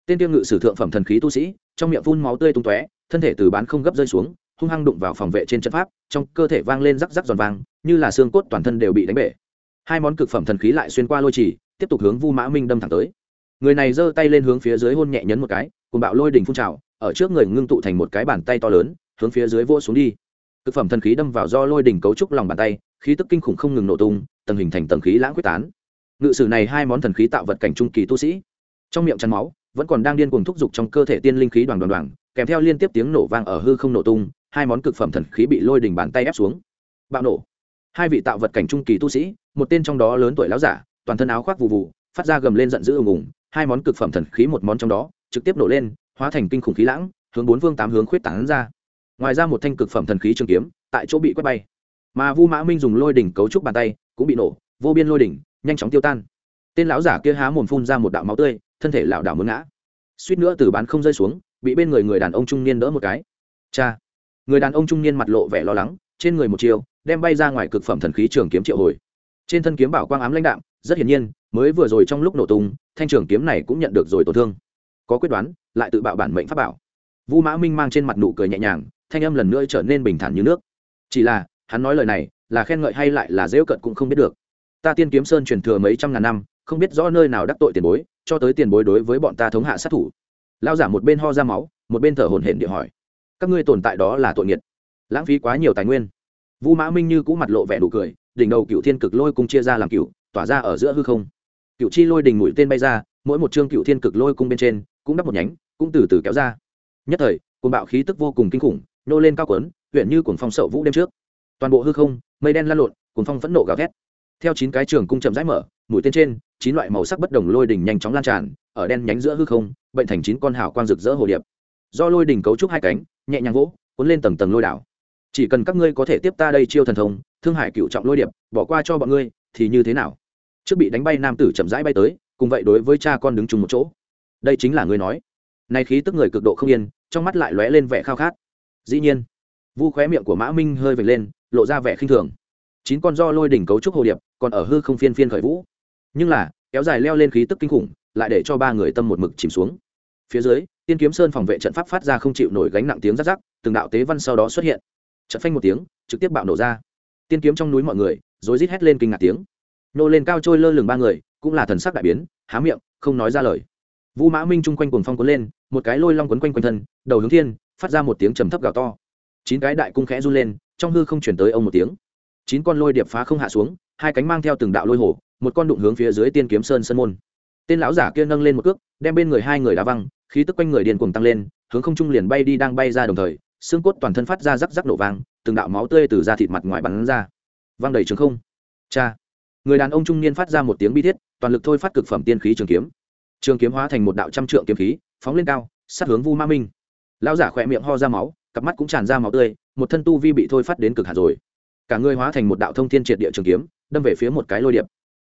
Tên tiêu ngự sử thượng phẩm thần khí tu sĩ, trong miệng phun máu tươi tung tóe, thân thể từ bán không gấp rơi xuống, hung hăng đụng vào phòng vệ trên trận pháp, trong cơ thể vang lên rắc rắc giòn vang, như là xương cốt toàn thân đều bị đánh bể. Hai món cực phẩm thần khí lại xuyên qua lôi chỉ tiếp tục hướng vu mã minh đâm thẳng tới. Người này giơ tay lên hướng phía dưới hôn nhẹ nhấn một cái cùng bạo lôi đỉnh phun trào, ở trước người ngưng tụ thành một cái bàn tay to lớn, hướng phía dưới vỗ xuống đi. Cực phẩm thần khí đâm vào do lôi đỉnh cấu trúc lòng bàn tay, khí tức kinh khủng không ngừng nổ tung, tầng hình thành tầng khí lãng quyết tán. Ngự sử này hai món thần khí tạo vật cảnh trung kỳ tu sĩ, trong miệng chắn máu, vẫn còn đang điên cuồng thúc giục trong cơ thể tiên linh khí đoàn đoàn đoàn, kèm theo liên tiếp tiếng nổ vang ở hư không nổ tung, hai món cực phẩm thần khí bị lôi đỉnh bàn tay ép xuống. Bạo nổ. Hai vị tạo vật cảnh trung kỳ tu sĩ, một tên trong đó lớn tuổi láo giả toàn thân áo khoác vụ vụ phát ra gầm lên giận dữ ùng ùng, hai món cực phẩm thần khí một món trong đó, trực tiếp nổ lên, hóa thành kinh khủng khí lãng, hướng bốn phương tám hướng khuyết tảng ra. Ngoài ra một thanh cực phẩm thần khí trường kiếm, tại chỗ bị quét bay. Mà vu mã minh dùng lôi đỉnh cấu trúc bàn tay, cũng bị nổ, vô biên lôi đỉnh, nhanh chóng tiêu tan. Tên lão giả kia há mồm phun ra một đạo máu tươi, thân thể lảo đảo muốn ngã. Suýt nữa từ bán không rơi xuống, bị bên người người đàn ông trung niên đỡ một cái. Cha! Người đàn ông trung niên mặt lộ vẻ lo lắng, trên người một chiều, đem bay ra ngoài cực phẩm thần khí trường kiếm triệu hồi trên thân kiếm bảo quang ám lãnh đạm, rất hiển nhiên, mới vừa rồi trong lúc nổ tung, thanh trường kiếm này cũng nhận được rồi tổn thương. Có quyết đoán, lại tự bạo bản mệnh pháp bảo. Vu mã minh mang trên mặt nụ cười nhẹ nhàng, thanh âm lần nữa trở nên bình thản như nước. Chỉ là, hắn nói lời này, là khen ngợi hay lại là dễu cận cũng không biết được. Ta tiên kiếm sơn truyền thừa mấy trăm ngàn năm, không biết rõ nơi nào đắc tội tiền bối, cho tới tiền bối đối với bọn ta thống hạ sát thủ. Lao giả một bên ho ra máu, một bên thở hổn hển địa hỏi. Các ngươi tồn tại đó là tội nghiệt, lãng phí quá nhiều tài nguyên. Vũ mã minh như cũ mặt lộ vẻ đủ cười đỉnh đầu cựu thiên cực lôi cung chia ra làm cựu, tỏa ra ở giữa hư không. Cựu chi lôi đỉnh mũi tên bay ra, mỗi một chương cựu thiên cực lôi cung bên trên cũng đắp một nhánh, cũng từ từ kéo ra. Nhất thời côn bạo khí tức vô cùng kinh khủng, nô lên cao quấn huyện như cuồng phong sậu vũ đêm trước. Toàn bộ hư không, mây đen lan lộn, cuồng phong phẫn nộ gào thét. Theo chín cái trường cung chậm rãi mở, mũi tên trên, chín loại màu sắc bất đồng lôi đỉnh nhanh chóng lan tràn, ở đen nhánh giữa hư không, bệnh thành chín con hào quang rực rỡ hồ điệp. Do lôi đỉnh cấu trúc hai cánh, nhẹ nhàng vỗ, cuốn lên tầng tầng lôi đảo. Chỉ cần các ngươi có thể tiếp ta đây chiêu thần thông thương hải cựu trọng lôi điệp, bỏ qua cho bọn ngươi, thì như thế nào? Trước bị đánh bay nam tử chậm rãi bay tới, cùng vậy đối với cha con đứng chung một chỗ. Đây chính là ngươi nói. Nay khí tức người cực độ không yên, trong mắt lại lóe lên vẻ khao khát. Dĩ nhiên, vu khóe miệng của mã minh hơi vệt lên, lộ ra vẻ khinh thường. Chín con do lôi đỉnh cấu trúc hồ điệp, còn ở hư không phiên phiên khởi vũ. Nhưng là, kéo dài leo lên khí tức kinh khủng, lại để cho ba người tâm một mực chìm xuống. Phía dưới, tiên kiếm sơn phòng vệ trận pháp phát ra không chịu nổi gánh nặng tiếng rắc rắc, từng đạo tế văn sau đó xuất hiện. Trận phanh một tiếng, trực tiếp bạo nổ ra tiên kiếm trong núi mọi người, rối rít hét lên kinh ngạc tiếng. Nô lên cao trôi lơ lửng ba người, cũng là thần sắc đại biến, há miệng, không nói ra lời. Vũ mã minh chung quanh cuồng phong cuốn lên, một cái lôi long quấn quanh quanh thân, đầu hướng thiên, phát ra một tiếng trầm thấp gào to. Chín cái đại cung khẽ run lên, trong hư không chuyển tới ông một tiếng. Chín con lôi điệp phá không hạ xuống, hai cánh mang theo từng đạo lôi hổ, một con đụng hướng phía dưới tiên kiếm sơn sơn môn. Tên lão giả kia nâng lên một cước, đem bên người hai người đá văng, khí tức quanh người điền cuồng tăng lên, hướng không trung liền bay đi đang bay ra đồng thời, xương cốt toàn thân phát ra rắc rắc nổ vang từng đạo máu tươi từ da thịt mặt ngoài bắn ra. Văng đầy trường không. Cha. Người đàn ông trung niên phát ra một tiếng bi thiết, toàn lực thôi phát cực phẩm tiên khí trường kiếm. Trường kiếm hóa thành một đạo trăm trượng kiếm khí, phóng lên cao, sát hướng vu ma minh. Lão giả khỏe miệng ho ra máu, cặp mắt cũng tràn ra máu tươi, một thân tu vi bị thôi phát đến cực hạt rồi. Cả người hóa thành một đạo thông thiên triệt địa trường kiếm, đâm về phía một cái lôi điệp.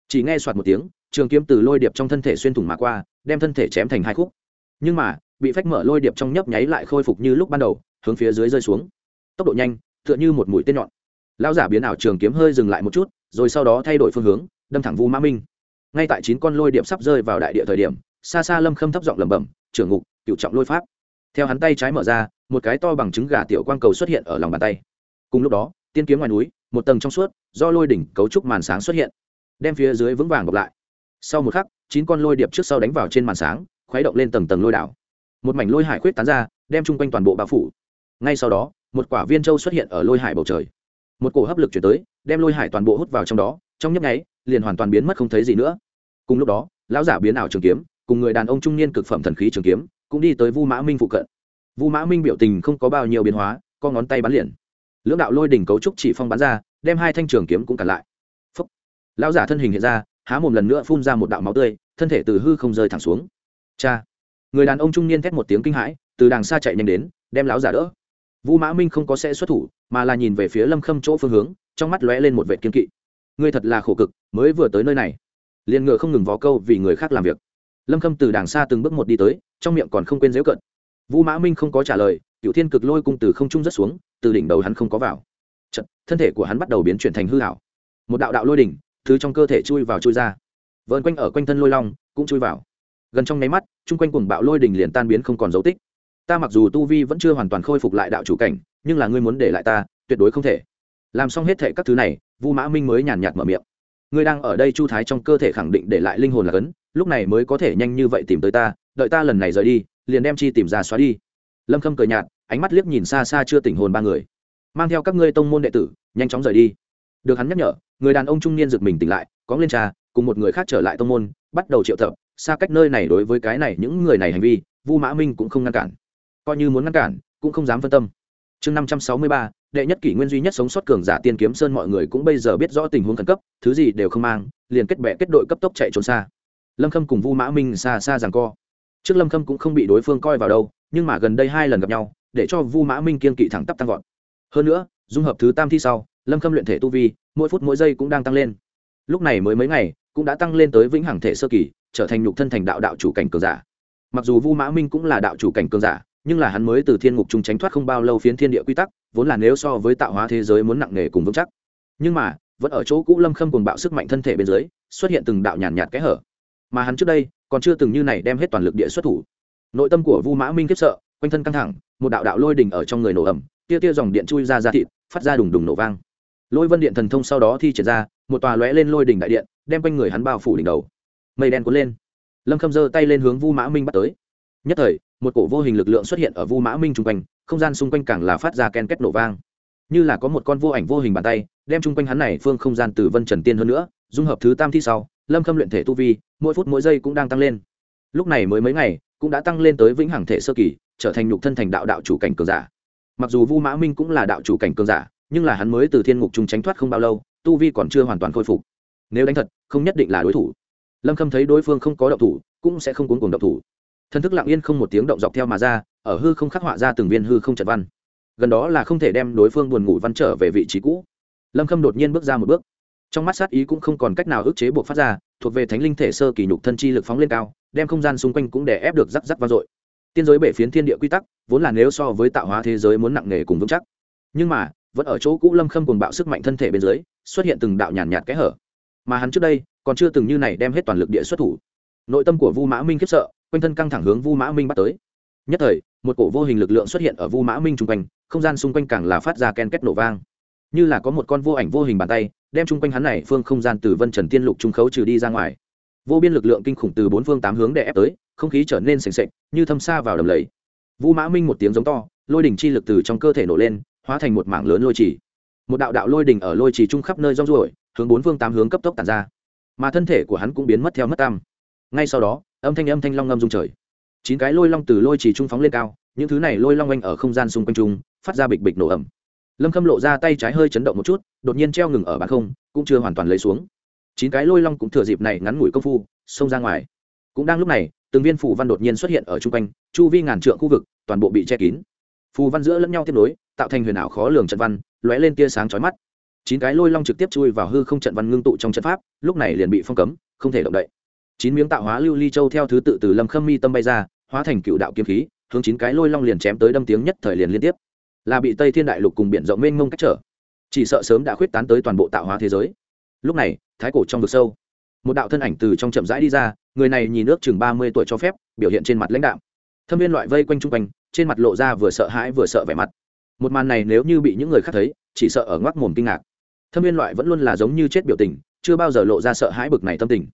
Chỉ nghe soạt một tiếng, trường kiếm từ lôi điệp trong thân thể xuyên thủng mà qua, đem thân thể chém thành hai khúc. Nhưng mà, bị phách mở lôi điệp trong nhấp nháy lại khôi phục như lúc ban đầu, hướng phía dưới rơi xuống. Tốc độ nhanh tựa như một mũi tên nhọn. Lão giả biến ảo trường kiếm hơi dừng lại một chút, rồi sau đó thay đổi phương hướng, đâm thẳng vu mã minh. Ngay tại chín con lôi điệp sắp rơi vào đại địa thời điểm, xa xa lâm khâm thấp giọng lẩm bẩm, trưởng ngục, cựu trọng lôi pháp. Theo hắn tay trái mở ra, một cái to bằng trứng gà tiểu quang cầu xuất hiện ở lòng bàn tay. Cùng lúc đó, tiên kiếm ngoài núi, một tầng trong suốt, do lôi đỉnh cấu trúc màn sáng xuất hiện, đem phía dưới vững vàng bọc lại. Sau một khắc, chín con lôi điệp trước sau đánh vào trên màn sáng, khuấy động lên tầng tầng lôi đảo. Một mảnh lôi hải khuyết tán ra, đem chung quanh toàn bộ bao phủ. Ngay sau đó một quả viên châu xuất hiện ở lôi hải bầu trời. Một cổ hấp lực chuyển tới, đem lôi hải toàn bộ hút vào trong đó, trong nhấp nháy, liền hoàn toàn biến mất không thấy gì nữa. Cùng lúc đó, lão giả biến ảo trường kiếm, cùng người đàn ông trung niên cực phẩm thần khí trường kiếm, cũng đi tới vu mã minh phụ cận. Vu mã minh biểu tình không có bao nhiêu biến hóa con ngón tay bắn liền. Lưỡng đạo lôi đỉnh cấu trúc chỉ phong bắn ra, đem hai thanh trường kiếm cũng cản lại. Phúc. Lão giả thân hình hiện ra, há một lần nữa phun ra một đạo máu tươi, thân thể từ hư không rơi thẳng xuống. Cha. Người đàn ông trung niên thét một tiếng kinh hãi, từ đằng xa chạy nhanh đến, đem lão giả đỡ vũ mã minh không có sẽ xuất thủ mà là nhìn về phía lâm khâm chỗ phương hướng trong mắt lóe lên một vệ kiên kỵ. Ngươi thật là khổ cực mới vừa tới nơi này. Liền ngựa không ngừng vó câu vì người khác làm việc. Lâm khâm từ đằng xa từng bước một đi tới trong miệng còn không quên dễu cận vũ mã minh không có trả lời cựu thiên cực lôi cung từ không trung rất xuống từ đỉnh đầu hắn không có vào. Chật, thân thể của hắn bắt đầu biến chuyển thành hư hảo một đạo đạo lôi đỉnh thứ trong cơ thể chui vào chui ra. Vợn quanh ở quanh thân lôi long cũng chui vào. Gần trong nháy mắt chung quanh cùng bạo lôi đỉnh liền tan biến không còn dấu tích ta mặc dù tu vi vẫn chưa hoàn toàn khôi phục lại đạo chủ cảnh, nhưng là ngươi muốn để lại ta, tuyệt đối không thể. Làm xong hết thệ các thứ này, vu mã minh mới nhàn nhạt mở miệng. Ngươi đang ở đây chu thái trong cơ thể khẳng định để lại linh hồn là cấn, lúc này mới có thể nhanh như vậy tìm tới ta, đợi ta lần này rời đi, liền đem chi tìm ra xóa đi. Lâm khâm cười nhạt, ánh mắt liếc nhìn xa xa chưa tỉnh hồn ba người. Mang theo các ngươi tông môn đệ tử, nhanh chóng rời đi. Được hắn nhắc nhở, người đàn ông trung niên giật mình tỉnh lại, có lên trà cùng một người khác trở lại tông môn, bắt đầu triệu tập, xa cách nơi này đối với cái này, những người này hành vi, vu mã minh cũng không ngăn cản coi như muốn ngăn cản, cũng không dám phân tâm. Chương năm trăm sáu mươi ba, đệ nhất kỷ nguyên duy nhất sống sót cường giả tiên kiếm sơn mọi người cũng bây giờ biết rõ tình huống khẩn cấp, thứ gì đều không mang, liền kết bệ kết đội cấp tốc chạy trốn xa. Lâm khâm cùng vu mã minh xa xa rằng co. Trước lâm khâm cũng không bị đối phương coi vào đâu, nhưng mà gần đây hai lần gặp nhau, để cho vu mã minh kiên kỵ thẳng tắp tăng vọt. Hơn nữa, dung hợp thứ tam thi sau, lâm khâm luyện thể tu vi, mỗi phút mỗi giây cũng đang tăng lên. Lúc này mới mấy ngày, cũng đã tăng lên tới vĩnh hằng thể sơ kỳ, trở thành nhục thân thành đạo đạo chủ cảnh cường giả. Mặc dù vu mã minh cũng là đạo chủ cảnh cường giả nhưng là hắn mới từ thiên ngục trung tránh thoát không bao lâu phiến thiên địa quy tắc, vốn là nếu so với tạo hóa thế giới muốn nặng nề cùng vững chắc. Nhưng mà, vẫn ở chỗ cũ lâm khâm cùng bạo sức mạnh thân thể bên dưới, xuất hiện từng đạo nhàn nhạt kẽ hở. Mà hắn trước đây, còn chưa từng như này đem hết toàn lực địa xuất thủ. Nội tâm của vu mã minh khiếp sợ, quanh thân căng thẳng, một đạo đạo lôi đỉnh ở trong người nổ ẩm tia tia dòng điện chui ra ra thịt, phát ra đùng đùng nổ vang. Lôi vân điện thần thông sau đó thi triển ra, một tòa lóe lên lôi đỉnh đại điện, đem quanh người hắn bao phủ đỉnh đầu. Mây đen cuốn lên. Lâm khâm giơ tay lên hướng vu mã minh bắt tới. Nhất thời một cổ vô hình lực lượng xuất hiện ở vu mã minh chung quanh, không gian xung quanh càng là phát ra ken kết nổ vang. Như là có một con vô ảnh vô hình bàn tay, đem chung quanh hắn này phương không gian từ vân trần tiên hơn nữa, dung hợp thứ tam thi sau, lâm khâm luyện thể tu vi, mỗi phút mỗi giây cũng đang tăng lên. Lúc này mới mấy ngày, cũng đã tăng lên tới vĩnh hằng thể sơ kỳ, trở thành nhục thân thành đạo đạo chủ cảnh cường giả. Mặc dù vu mã minh cũng là đạo chủ cảnh cường giả, nhưng là hắn mới từ thiên ngục trung tránh thoát không bao lâu, tu vi còn chưa hoàn toàn khôi phục. Nếu đánh thật, không nhất định là đối thủ. Lâm khâm thấy đối phương không có động thủ, cũng sẽ không cuốn cuồng động thủ thân thức lặng yên không một tiếng động dọc theo mà ra, ở hư không khắc họa ra từng viên hư không trận văn. Gần đó là không thể đem đối phương buồn ngủ văn trở về vị trí cũ. Lâm khâm đột nhiên bước ra một bước. Trong mắt sát ý cũng không còn cách nào ức chế buộc phát ra, thuộc về thánh linh thể sơ kỳ nhục thân chi lực phóng lên cao, đem không gian xung quanh cũng để ép được rắc rắc vang dội. Tiên giới bể phiến thiên địa quy tắc, vốn là nếu so với tạo hóa thế giới muốn nặng nề cùng vững chắc. Nhưng mà, vẫn ở chỗ cũ lâm khâm cùng bạo sức mạnh thân thể bên dưới, xuất hiện từng đạo nhàn nhạt kẽ hở. Mà hắn trước đây, còn chưa từng như này đem hết toàn lực địa xuất thủ. Nội tâm của vu mã minh khiếp sợ quanh thân căng thẳng hướng vu mã minh bắt tới. Nhất thời, một cổ vô hình lực lượng xuất hiện ở vu mã minh chung quanh, không gian xung quanh càng là phát ra ken kết nổ vang. Như là có một con vô ảnh vô hình bàn tay, đem chung quanh hắn này phương không gian từ vân trần tiên lục trung khấu trừ đi ra ngoài. Vô biên lực lượng kinh khủng từ bốn phương tám hướng để ép tới, không khí trở nên sềnh sệch như thâm xa vào đầm lầy. Vu mã minh một tiếng giống to, lôi đỉnh chi lực từ trong cơ thể nổ lên, hóa thành một mảng lớn lôi trì. Một đạo đạo lôi đỉnh ở lôi trì trung khắp nơi rong ruổi, hướng bốn phương tám hướng cấp tốc tàn ra. Mà thân thể của hắn cũng biến mất theo mất tam ngay sau đó âm thanh âm thanh long ngâm rung trời. Chín cái lôi long từ lôi trì trung phóng lên cao, những thứ này lôi long anh ở không gian xung quanh trung, phát ra bịch bịch nổ ẩm lâm khâm lộ ra tay trái hơi chấn động một chút, đột nhiên treo ngừng ở bàn không, cũng chưa hoàn toàn lấy xuống. Chín cái lôi long cũng thừa dịp này ngắn ngủi công phu, xông ra ngoài. Cũng đang lúc này, từng viên phủ văn đột nhiên xuất hiện ở chung quanh, chu vi ngàn trượng khu vực, toàn bộ bị che kín. Phù văn giữa lẫn nhau tiếp nối, tạo thành huyền ảo khó lường trận văn, lóe lên tia sáng chói mắt. Chín cái lôi long trực tiếp chui vào hư không trận văn ngưng tụ trong trận pháp, lúc này liền bị phong cấm, không thể động đậy chín miếng tạo hóa lưu ly châu theo thứ tự từ lâm khâm mi tâm bay ra, hóa thành cựu đạo kiếm khí, hướng chín cái lôi long liền chém tới đâm tiếng nhất thời liền liên tiếp. Là bị tây thiên đại lục cùng biển rộng mênh mông cách trở. Chỉ sợ sớm đã khuyết tán tới toàn bộ tạo hóa thế giới. Lúc này, thái cổ trong vực sâu, một đạo thân ảnh từ trong chậm rãi đi ra, người này nhìn nước chừng ba mươi tuổi cho phép, biểu hiện trên mặt lãnh đạo thâm viên loại vây quanh chung quanh, trên mặt lộ ra vừa sợ hãi vừa sợ vẻ mặt. Một màn này nếu như bị những người khác thấy, chỉ sợ ở ngoác mồm kinh ngạc. Thâm viên loại vẫn luôn là giống như chết biểu tình, chưa bao giờ lộ ra sợ hãi bực này tâm tình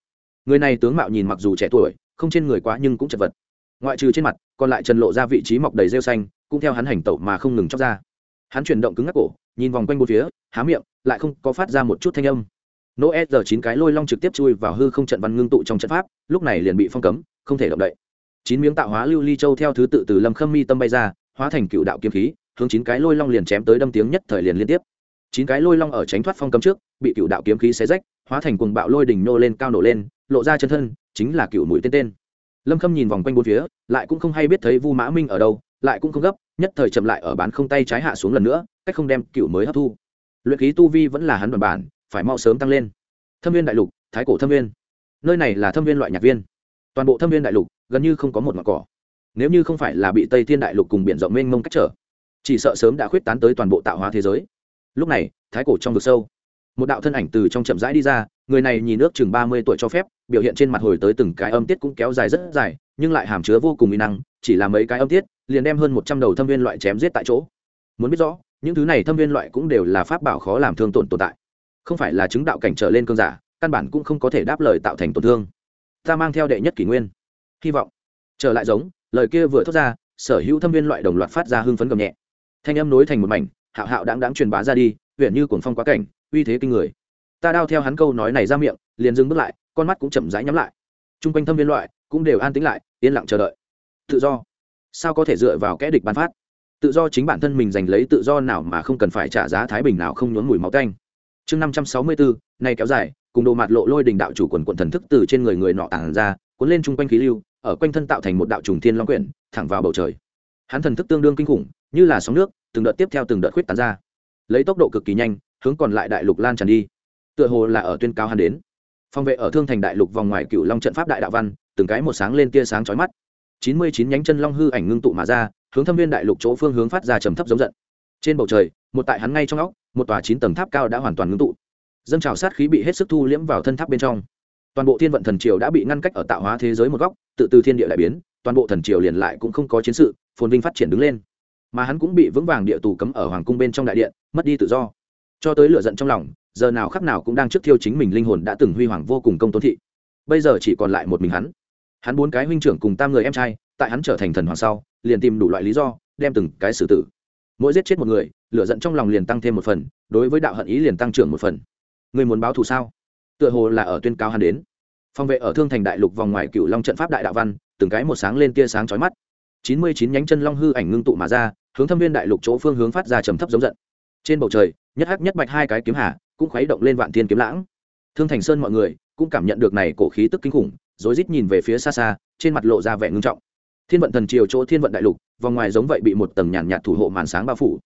người này tướng mạo nhìn mặc dù trẻ tuổi, không trên người quá nhưng cũng chật vật. Ngoại trừ trên mặt, còn lại trần lộ ra vị trí mọc đầy rêu xanh, cũng theo hắn hành tẩu mà không ngừng chóc ra. Hắn chuyển động cứng ngắc cổ, nhìn vòng quanh một phía, há miệng, lại không có phát ra một chút thanh âm. Nỗ s giờ chín cái lôi long trực tiếp chui vào hư không trận văn ngưng tụ trong trận pháp, lúc này liền bị phong cấm, không thể động đậy. Chín miếng tạo hóa lưu ly châu theo thứ tự từ lâm khâm mi tâm bay ra, hóa thành cựu đạo kiếm khí, hướng chín cái lôi long liền chém tới đâm tiếng nhất thời liền liên tiếp. Chín cái lôi long ở tránh thoát phong cấm trước, bị cựu đạo kiếm khí xé rách, hóa thành cuồng bạo lôi đỉnh nô lên, cao nổ lên lộ ra chân thân, chính là cựu mũi tên tên. Lâm khâm nhìn vòng quanh bốn phía, lại cũng không hay biết thấy vu mã minh ở đâu, lại cũng không gấp, nhất thời chậm lại ở bán không tay trái hạ xuống lần nữa, cách không đem cựu mới hấp thu. Luyện khí tu vi vẫn là hắn bản bản, phải mau sớm tăng lên. Thâm viên đại lục, thái cổ thâm viên. Nơi này là thâm viên loại nhạc viên. Toàn bộ thâm viên đại lục, gần như không có một mặt cỏ. Nếu như không phải là bị tây thiên đại lục cùng biển rộng mênh mông cách trở, chỉ sợ sớm đã khuyết tán tới toàn bộ tạo hóa thế giới. Lúc này, thái cổ trong vực sâu một đạo thân ảnh từ trong chậm rãi đi ra, người này nhìn ước chừng ba mươi tuổi cho phép, biểu hiện trên mặt hồi tới từng cái âm tiết cũng kéo dài rất dài, nhưng lại hàm chứa vô cùng mỹ năng, chỉ là mấy cái âm tiết, liền đem hơn một trăm đầu thâm viên loại chém giết tại chỗ. Muốn biết rõ, những thứ này thâm viên loại cũng đều là pháp bảo khó làm thương tổn tồn tại. Không phải là chứng đạo cảnh trở lên cơn giả, căn bản cũng không có thể đáp lời tạo thành tổn thương. Ta mang theo đệ nhất kỷ nguyên. Hy vọng. Trở lại giống, lời kia vừa thốt ra, sở hữu thâm viên loại đồng loạt phát ra hưng phấn gầm nhẹ. Thanh âm nối thành một mảnh, hạo hạo đáng đáng truyền bá ra đi huyện như cuồng phong quá cảnh uy thế kinh người. Ta đao theo hắn câu nói này ra miệng, liền dừng bước lại, con mắt cũng chậm rãi nhắm lại. T r u n g quanh thâm viên loại cũng đều an tĩnh lại, yên lặng chờ đợi. Tự do. Sao có thể dựa vào kẽ địch bán phát? Tự do chính bản thân mình giành lấy tự do nào mà không cần phải trả giá thái bình nào không nhốn mùi máu canh chương năm trăm sáu mươi bốn này kéo dài, cùng đồ mạt lộ lôi đình đạo chủ quần quận thần thức từ trên người người nọ tản ra, cuốn lên chung quanh khí lưu, ở quanh thân tạo thành một đạo trùng thiên long quyển, thẳng vào bầu trời. Hắn thần thức tương đương kinh khủng, như là sóng nước, từng đợt tiếp theo từng đợt khuyết tán ra. Lấy tốc độ cực kỳ nhanh hướng còn lại đại lục lan tràn đi. Tựa hồ là ở tuyên cao hắn đến. Phòng vệ ở thương thành đại lục vòng ngoài cựu long trận pháp đại đạo văn, từng cái một sáng lên tia sáng chói mắt. Chín mươi chín nhánh chân long hư ảnh ngưng tụ mà ra, hướng thâm viên đại lục chỗ phương hướng phát ra trầm thấp giống giận. Trên bầu trời, một tại hắn ngay trong óc, một tòa chín tầng tháp cao đã hoàn toàn ngưng tụ. Dâng trào sát khí bị hết sức thu liễm vào thân tháp bên trong. Toàn bộ thiên vận thần triều đã bị ngăn cách ở tạo hóa thế giới một góc, tự từ thiên địa lại biến, toàn bộ thần triều liền lại cũng không có chiến sự, phồn vinh phát triển đứng lên. Mà hắn cũng bị vững vàng địa tù cấm ở hoàng cung bên trong đại điện, mất đi tự do cho tới lửa giận trong lòng, giờ nào khắc nào cũng đang trước thiêu chính mình linh hồn đã từng huy hoàng vô cùng công tôn thị. Bây giờ chỉ còn lại một mình hắn. Hắn bốn cái huynh trưởng cùng tam người em trai, tại hắn trở thành thần hoàng sau, liền tìm đủ loại lý do, đem từng cái xử tử. Mỗi giết chết một người, lửa giận trong lòng liền tăng thêm một phần, đối với đạo hận ý liền tăng trưởng một phần. Người muốn báo thù sao? Tựa hồ là ở tuyên cao hắn đến. Phòng vệ ở thương thành đại lục vòng ngoài cựu long trận pháp đại đạo văn, từng cái một sáng lên tia sáng chói mắt. Chín mươi chín nhánh chân long hư ảnh ngưng tụ mà ra, hướng thâm viên đại lục chỗ phương hướng phát ra trầm thấp giống giận. Trên bầu trời nhất hắc nhất bạch hai cái kiếm hà cũng khuấy động lên vạn thiên kiếm lãng. Thương thành sơn mọi người cũng cảm nhận được này cổ khí tức kinh khủng, rối rít nhìn về phía xa xa, trên mặt lộ ra vẻ ngưng trọng. Thiên vận thần triều chỗ thiên vận đại lục, vòng ngoài giống vậy bị một tầng nhàn nhạt thủ hộ màn sáng bao phủ.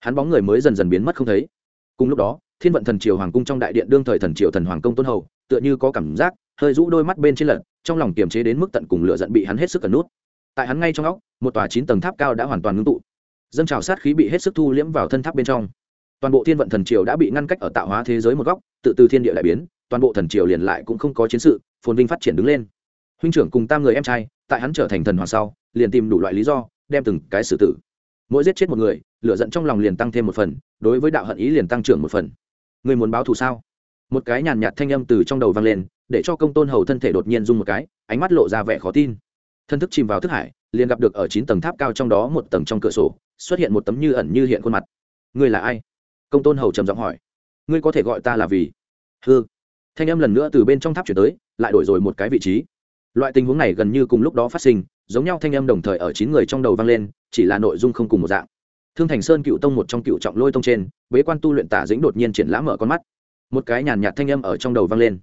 Hắn bóng người mới dần dần biến mất không thấy. Cùng lúc đó, thiên vận thần triều hoàng cung trong đại điện đương thời thần triều thần hoàng công tôn hầu, tựa như có cảm giác, hơi rũ đôi mắt bên trên lật, trong lòng kiềm chế đến mức tận cùng lửa giận bị hắn hết sức cần nút. Tại hắn ngay trong óc, một tòa chín tầng tháp cao đã hoàn toàn ngưng tụ. Dâng trào sát khí bị hết sức thu liễm vào thân tháp bên trong toàn bộ thiên vận thần triều đã bị ngăn cách ở tạo hóa thế giới một góc, tự từ thiên địa lại biến, toàn bộ thần triều liền lại cũng không có chiến sự, phồn vinh phát triển đứng lên. Huynh trưởng cùng tam người em trai, tại hắn trở thành thần hoàng sau, liền tìm đủ loại lý do, đem từng cái xử tử. Mỗi giết chết một người, lửa giận trong lòng liền tăng thêm một phần, đối với đạo hận ý liền tăng trưởng một phần. Người muốn báo thù sao? Một cái nhàn nhạt thanh âm từ trong đầu vang lên, để cho công tôn hầu thân thể đột nhiên rung một cái, ánh mắt lộ ra vẻ khó tin. Thân thức chìm vào thức hải, liền gặp được ở chín tầng tháp cao trong đó một tầng trong cửa sổ, xuất hiện một tấm như ẩn như hiện khuôn mặt. Ngươi là ai? Công tôn hầu trầm giọng hỏi, ngươi có thể gọi ta là vì? Hư thanh âm lần nữa từ bên trong tháp chuyển tới, lại đổi rồi một cái vị trí. Loại tình huống này gần như cùng lúc đó phát sinh, giống nhau thanh âm đồng thời ở chín người trong đầu vang lên, chỉ là nội dung không cùng một dạng. Thương thành sơn cựu tông một trong cựu trọng lôi tông trên, bế quan tu luyện tả dĩnh đột nhiên triển lãm mở con mắt. Một cái nhàn nhạt thanh âm ở trong đầu vang lên.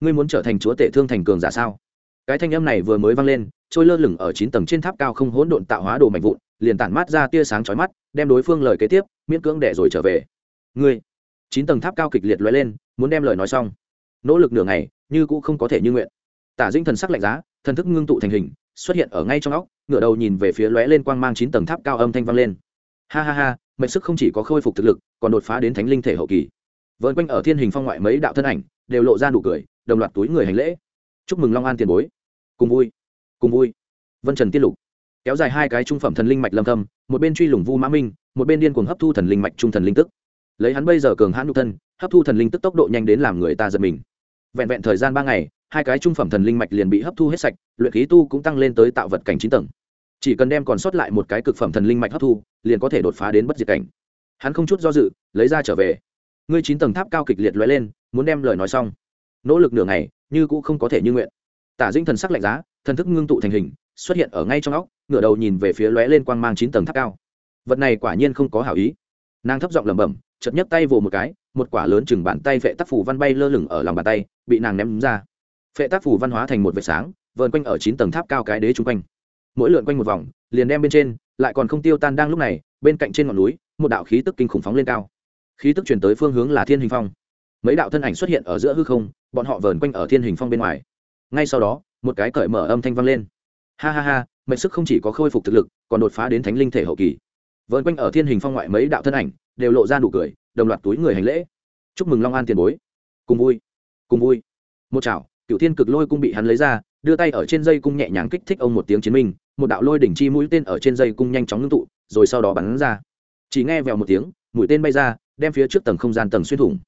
Ngươi muốn trở thành chúa tể thương thành cường giả sao? Cái thanh âm này vừa mới vang lên, trôi lơ lửng ở chín tầng trên tháp cao không hỗn độn tạo hóa đồ mạnh vụn, liền tản mát ra tia sáng chói mắt, đem đối phương lời kế tiếp, miễn cưỡng đẻ rồi trở về ngươi. Chín tầng tháp cao kịch liệt lóe lên, muốn đem lời nói xong. Nỗ lực nửa ngày, như cũng không có thể như nguyện. Tả dinh thần sắc lạnh giá, thần thức ngưng tụ thành hình, xuất hiện ở ngay trong óc, ngửa đầu nhìn về phía lóe lên quang mang chín tầng tháp cao âm thanh vang lên. Ha ha ha, mệnh sức không chỉ có khôi phục thực lực, còn đột phá đến thánh linh thể hậu kỳ. Vợn quanh ở thiên hình phong ngoại mấy đạo thân ảnh, đều lộ ra nụ cười, đồng loạt túi người hành lễ. Chúc mừng long an tiền bối. Cùng vui cùng vui. Vân trần tiên lục. Kéo dài hai cái trung phẩm thần linh mạch lâm thâm, một bên truy lùng vu mã minh, một bên điên cuồng hấp thu thần linh mạch trung thần linh tức lấy hắn bây giờ cường hãn nhục thân, hấp thu thần linh tức tốc độ nhanh đến làm người ta giật mình. Vẹn vẹn thời gian ba ngày, hai cái trung phẩm thần linh mạch liền bị hấp thu hết sạch, luyện khí tu cũng tăng lên tới tạo vật cảnh chín tầng. Chỉ cần đem còn sót lại một cái cực phẩm thần linh mạch hấp thu, liền có thể đột phá đến bất diệt cảnh. Hắn không chút do dự, lấy ra trở về. Ngươi chín tầng tháp cao kịch liệt lóe lên, muốn đem lời nói xong. Nỗ lực nửa ngày, như cũng không có thể như nguyện. Tả dinh thần sắc lạnh giá, thần thức ngưng tụ thành hình, xuất hiện ở ngay trong óc, ngửa đầu nhìn về phía lóe lên quang mang chín tầng tháp cao. Vật này quả nhiên không có hảo ý. Nàng thấp giọng lẩm bẩm chợt nhấc tay vồ một cái, một quả lớn chừng bàn tay vệ tác phủ văn bay lơ lửng ở lòng bàn tay, bị nàng ném ra. Vệ tác phủ văn hóa thành một vệt sáng, vờn quanh ở chín tầng tháp cao cái đế chung quanh. Mỗi lượn quanh một vòng, liền đem bên trên, lại còn không tiêu tan đang lúc này, bên cạnh trên ngọn núi, một đạo khí tức kinh khủng phóng lên cao. Khí tức chuyển tới phương hướng là thiên hình phong. Mấy đạo thân ảnh xuất hiện ở giữa hư không, bọn họ vờn quanh ở thiên hình phong bên ngoài. Ngay sau đó, một cái cởi mở âm thanh vang lên. Ha ha ha, mệnh sức không chỉ có khôi phục thực lực, còn đột phá đến thánh linh thể hậu kỳ. Vờn quanh ở thiên hình phong ngoại mấy đạo thân ảnh, đều lộ ra nụ cười đồng loạt túi người hành lễ. Chúc mừng long an tiền bối. Cùng vui cùng vui. Một chảo cựu thiên cực lôi cung bị hắn lấy ra, đưa tay ở trên dây cung nhẹ nhàng kích thích ông một tiếng chiến minh, một đạo lôi đỉnh chi mũi tên ở trên dây cung nhanh chóng ngưng tụ, rồi sau đó bắn ra. Chỉ nghe vèo một tiếng, mũi tên bay ra, đem phía trước tầng không gian tầng xuyên thủng.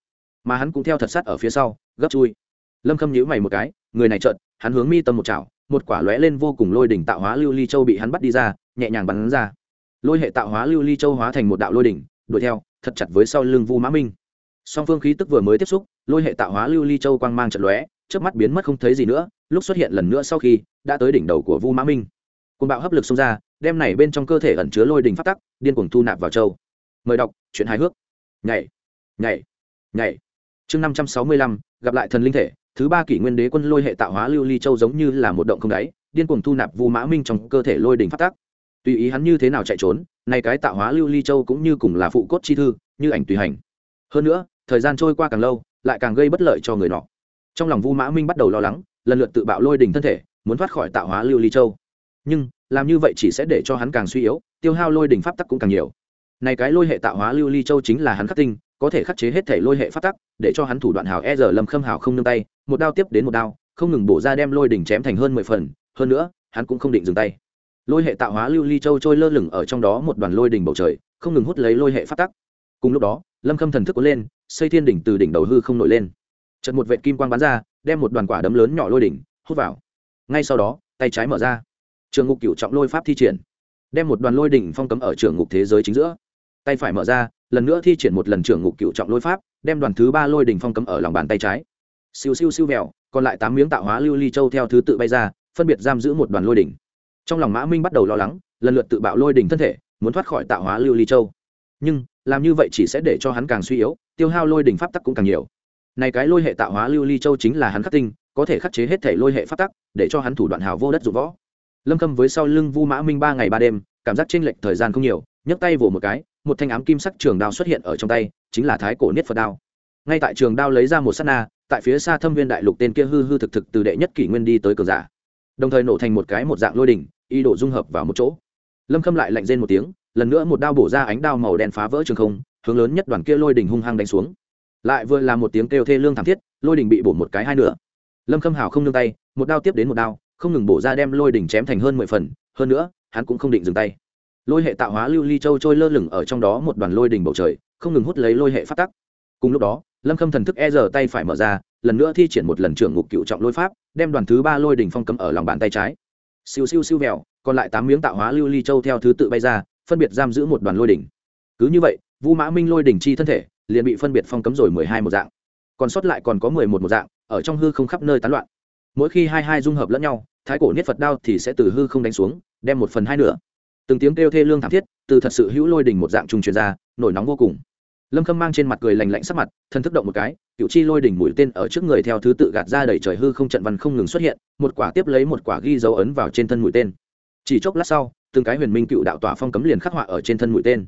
Mà hắn cũng theo thật sát ở phía sau, gấp chui. Lâm khâm nhíu mày một cái, người này trợn hắn hướng mi tâm một chảo, một quả lóe lên vô cùng lôi đỉnh tạo hóa lưu ly châu bị hắn bắt đi ra, nhẹ nhàng bắn ra. Lôi hệ tạo hóa lưu ly châu hóa thành một đạo lôi đỉnh, đuổi theo thật chặt với sau lưng vu mã minh. Song phương khí tức vừa mới tiếp xúc, lôi hệ tạo hóa lưu ly châu quang mang trận lóe trước mắt biến mất không thấy gì nữa, lúc xuất hiện lần nữa sau khi, đã tới đỉnh đầu của vu mã minh. Côn bạo hấp lực xông ra, đem này bên trong cơ thể ẩn chứa lôi đình phát tắc, điên cuồng thu nạp vào châu. Mời đọc chuyện hài hước. Nhảy nhảy nhảy. Chương năm trăm sáu mươi lăm, gặp lại thần linh thể, thứ ba kỷ nguyên đế quân lôi hệ tạo hóa lưu ly châu giống như là một động không đáy, điên cuồng thu nạp vu mã minh trong cơ thể lôi đình phát tắc tùy ý hắn như thế nào chạy trốn này cái tạo hóa lưu ly châu cũng như cùng là phụ cốt chi thư, như ảnh tùy hành. Hơn nữa, thời gian trôi qua càng lâu, lại càng gây bất lợi cho người nọ. Trong lòng vu mã minh bắt đầu lo lắng, lần lượt tự bạo lôi đình thân thể, muốn thoát khỏi tạo hóa lưu ly châu. Nhưng, làm như vậy chỉ sẽ để cho hắn càng suy yếu, tiêu hao lôi đình pháp tắc cũng càng nhiều. Này cái lôi hệ tạo hóa lưu ly châu chính là hắn khắc tinh, có thể khắc chế hết thể lôi hệ pháp tắc, để cho hắn thủ đoạn hào e giờ lâm khâm hào không nương tay, một đao tiếp đến một đao, không ngừng bổ ra đem lôi đỉnh chém thành hơn mười phần, hơn nữa, hắn cũng không định dừng tay lôi hệ tạo hóa lưu ly châu trôi lơ lửng ở trong đó một đoàn lôi đỉnh bầu trời, không ngừng hút lấy lôi hệ pháp tắc. Cùng lúc đó, lâm khâm thần thức cuốn lên, xây thiên đỉnh từ đỉnh đầu hư không nổi lên. Trận một vệ kim quang bắn ra, đem một đoàn quả đấm lớn nhỏ lôi đỉnh hút vào. Ngay sau đó, tay trái mở ra. Trường ngục cựu trọng lôi pháp thi triển. Đem một đoàn lôi đỉnh phong cấm ở trường ngục thế giới chính giữa. Tay phải mở ra, lần nữa thi triển một lần trường ngục cựu trọng lôi pháp, đem đoàn thứ ba lôi đỉnh phong cấm ở lòng bàn tay trái. Siêu siêu siêu vẹo, còn lại tám miếng tạo hóa lưu ly châu theo thứ tự bay ra, phân biệt giam giữ một đoàn lôi đỉnh trong lòng mã minh bắt đầu lo lắng, lần lượt tự bạo lôi đỉnh thân thể, muốn thoát khỏi tạo hóa lưu ly châu. Nhưng, làm như vậy chỉ sẽ để cho hắn càng suy yếu, tiêu hao lôi đỉnh pháp tắc cũng càng nhiều. Này cái lôi hệ tạo hóa lưu ly châu chính là hắn khắc tinh, có thể khắc chế hết thể lôi hệ pháp tắc, để cho hắn thủ đoạn hào vô đất dụng võ. Lâm khâm với sau lưng vu mã minh ba ngày ba đêm, cảm giác chênh lệch thời gian không nhiều, nhấc tay vỗ một cái, một thanh ám kim sắc trường đao xuất hiện ở trong tay, chính là thái cổ niết phật đao. Ngay tại trường đao lấy ra một sát na, tại phía xa thâm viên đại lục tên kia hư hư thực thực từ đệ nhất kỷ nguyên đi tới cường giả đồng thời nổ thành một cái một dạng lôi đỉnh y đổ dung hợp vào một chỗ. Lâm khâm lại lạnh rên một tiếng, lần nữa một đao bổ ra ánh đao màu đen phá vỡ trường không, hướng lớn nhất đoàn kia lôi đỉnh hung hăng đánh xuống. Lại vừa là một tiếng kêu thê lương thảm thiết, lôi đỉnh bị bổ một cái hai nửa. Lâm khâm hào không nương tay, một đao tiếp đến một đao, không ngừng bổ ra đem lôi đỉnh chém thành hơn mười phần, hơn nữa, hắn cũng không định dừng tay. Lôi hệ tạo hóa lưu ly châu trôi lơ lửng ở trong đó một đoàn lôi đỉnh bầu trời, không ngừng hút lấy lôi hệ phát tắc. Cùng lúc đó, lâm khâm thần thức e giờ tay phải mở ra lần nữa thi triển một lần trưởng ngục cựu trọng lôi pháp, đem đoàn thứ ba lôi đỉnh phong cấm ở lòng bàn tay trái. Siêu siêu siêu vẹo, còn lại tám miếng tạo hóa lưu ly châu theo thứ tự bay ra, phân biệt giam giữ một đoàn lôi đỉnh. Cứ như vậy, vu mã minh lôi đỉnh chi thân thể liền bị phân biệt phong cấm rồi mười hai một dạng. Còn sót lại còn có mười một một dạng, ở trong hư không khắp nơi tán loạn. Mỗi khi hai hai dung hợp lẫn nhau, thái cổ niết phật đao thì sẽ từ hư không đánh xuống, đem một phần hai nửa. Từng tiếng kêu thê lương thảm thiết, từ thật sự hữu lôi đỉnh một dạng trùng truyền ra, nổi nóng vô cùng lâm khâm mang trên mặt cười lành lạnh sắc mặt, thân thức động một cái, cựu chi lôi đỉnh mũi tên ở trước người theo thứ tự gạt ra đẩy trời hư không trận văn không ngừng xuất hiện, một quả tiếp lấy một quả ghi dấu ấn vào trên thân mũi tên. Chỉ chốc lát sau, từng cái huyền minh cựu đạo tỏa phong cấm liền khắc họa ở trên thân mũi tên.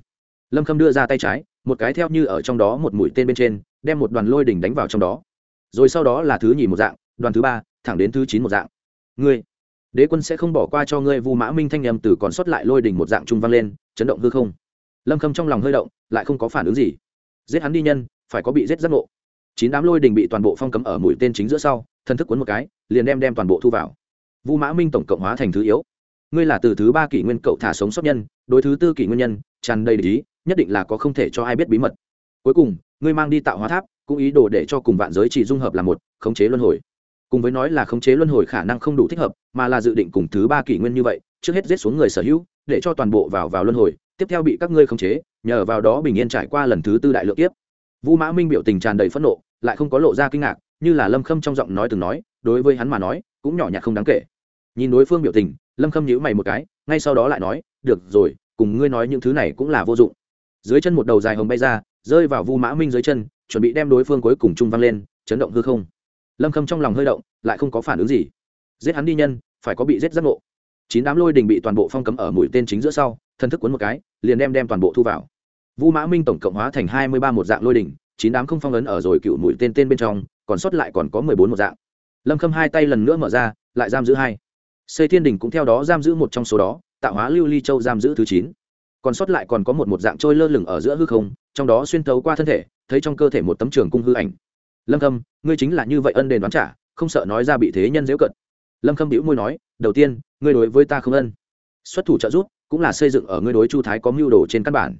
Lâm khâm đưa ra tay trái, một cái theo như ở trong đó một mũi tên bên trên, đem một đoàn lôi đỉnh đánh vào trong đó. Rồi sau đó là thứ nhì một dạng, đoàn thứ ba, thẳng đến thứ chín một dạng. Ngươi, đế quân sẽ không bỏ qua cho ngươi vu mã minh thanh em từ còn sót lại lôi đỉnh một dạng trung vang lên, chấn động hư không. Lâm khâm trong lòng hơi động, lại không có phản ứng gì giết hắn đi nhân, phải có bị giết giác ngộ. Chín đám lôi đình bị toàn bộ phong cấm ở mũi tên chính giữa sau, thân thức cuốn một cái, liền đem đem toàn bộ thu vào. Vu mã minh tổng cộng hóa thành thứ yếu. Ngươi là từ thứ ba kỷ nguyên cậu thả sống sót nhân, đối thứ tư kỷ nguyên nhân tràn đầy lý, nhất định là có không thể cho ai biết bí mật. Cuối cùng, ngươi mang đi tạo hóa tháp, cũng ý đồ để cho cùng vạn giới chỉ dung hợp là một, khống chế luân hồi. Cùng với nói là khống chế luân hồi khả năng không đủ thích hợp, mà là dự định cùng thứ ba kỷ nguyên như vậy, trước hết giết xuống người sở hữu, để cho toàn bộ vào vào luân hồi tiếp theo bị các ngươi khống chế, nhờ vào đó bình yên trải qua lần thứ tư đại lượng tiếp vũ mã minh biểu tình tràn đầy phẫn nộ, lại không có lộ ra kinh ngạc, như là lâm khâm trong giọng nói từng nói, đối với hắn mà nói, cũng nhỏ nhặt không đáng kể. Nhìn đối phương biểu tình, lâm khâm nhíu mày một cái, ngay sau đó lại nói, được rồi, cùng ngươi nói những thứ này cũng là vô dụng. Dưới chân một đầu dài hồng bay ra, rơi vào vu mã minh dưới chân, chuẩn bị đem đối phương cuối cùng trung văng lên, chấn động hư không. Lâm khâm trong lòng hơi động, lại không có phản ứng gì. Giết hắn đi nhân, phải có bị giết giác ngộ chín đám lôi đình bị toàn bộ phong cấm ở mũi tên chính giữa sau, thân thức cuốn một cái, liền đem đem toàn bộ thu vào. Vu mã minh tổng cộng hóa thành hai mươi ba một dạng lôi đình, chín đám không phong ấn ở rồi cựu mũi tên tên bên trong, còn sót lại còn có mười bốn một dạng. Lâm khâm hai tay lần nữa mở ra, lại giam giữ hai. Xây thiên đình cũng theo đó giam giữ một trong số đó, tạo hóa lưu ly châu giam giữ thứ chín. Còn sót lại còn có một một dạng trôi lơ lửng ở giữa hư không, trong đó xuyên thấu qua thân thể, thấy trong cơ thể một tấm trường cung hư ảnh. Lâm khâm, ngươi chính là như vậy ân đền đoán trả, không sợ nói ra bị thế nhân dễu cận. Lâm khâm đĩu môi nói đầu tiên, ngươi đối với ta không ân. Xuất thủ trợ giúp, cũng là xây dựng ở ngươi đối chu thái có mưu đồ trên căn bản.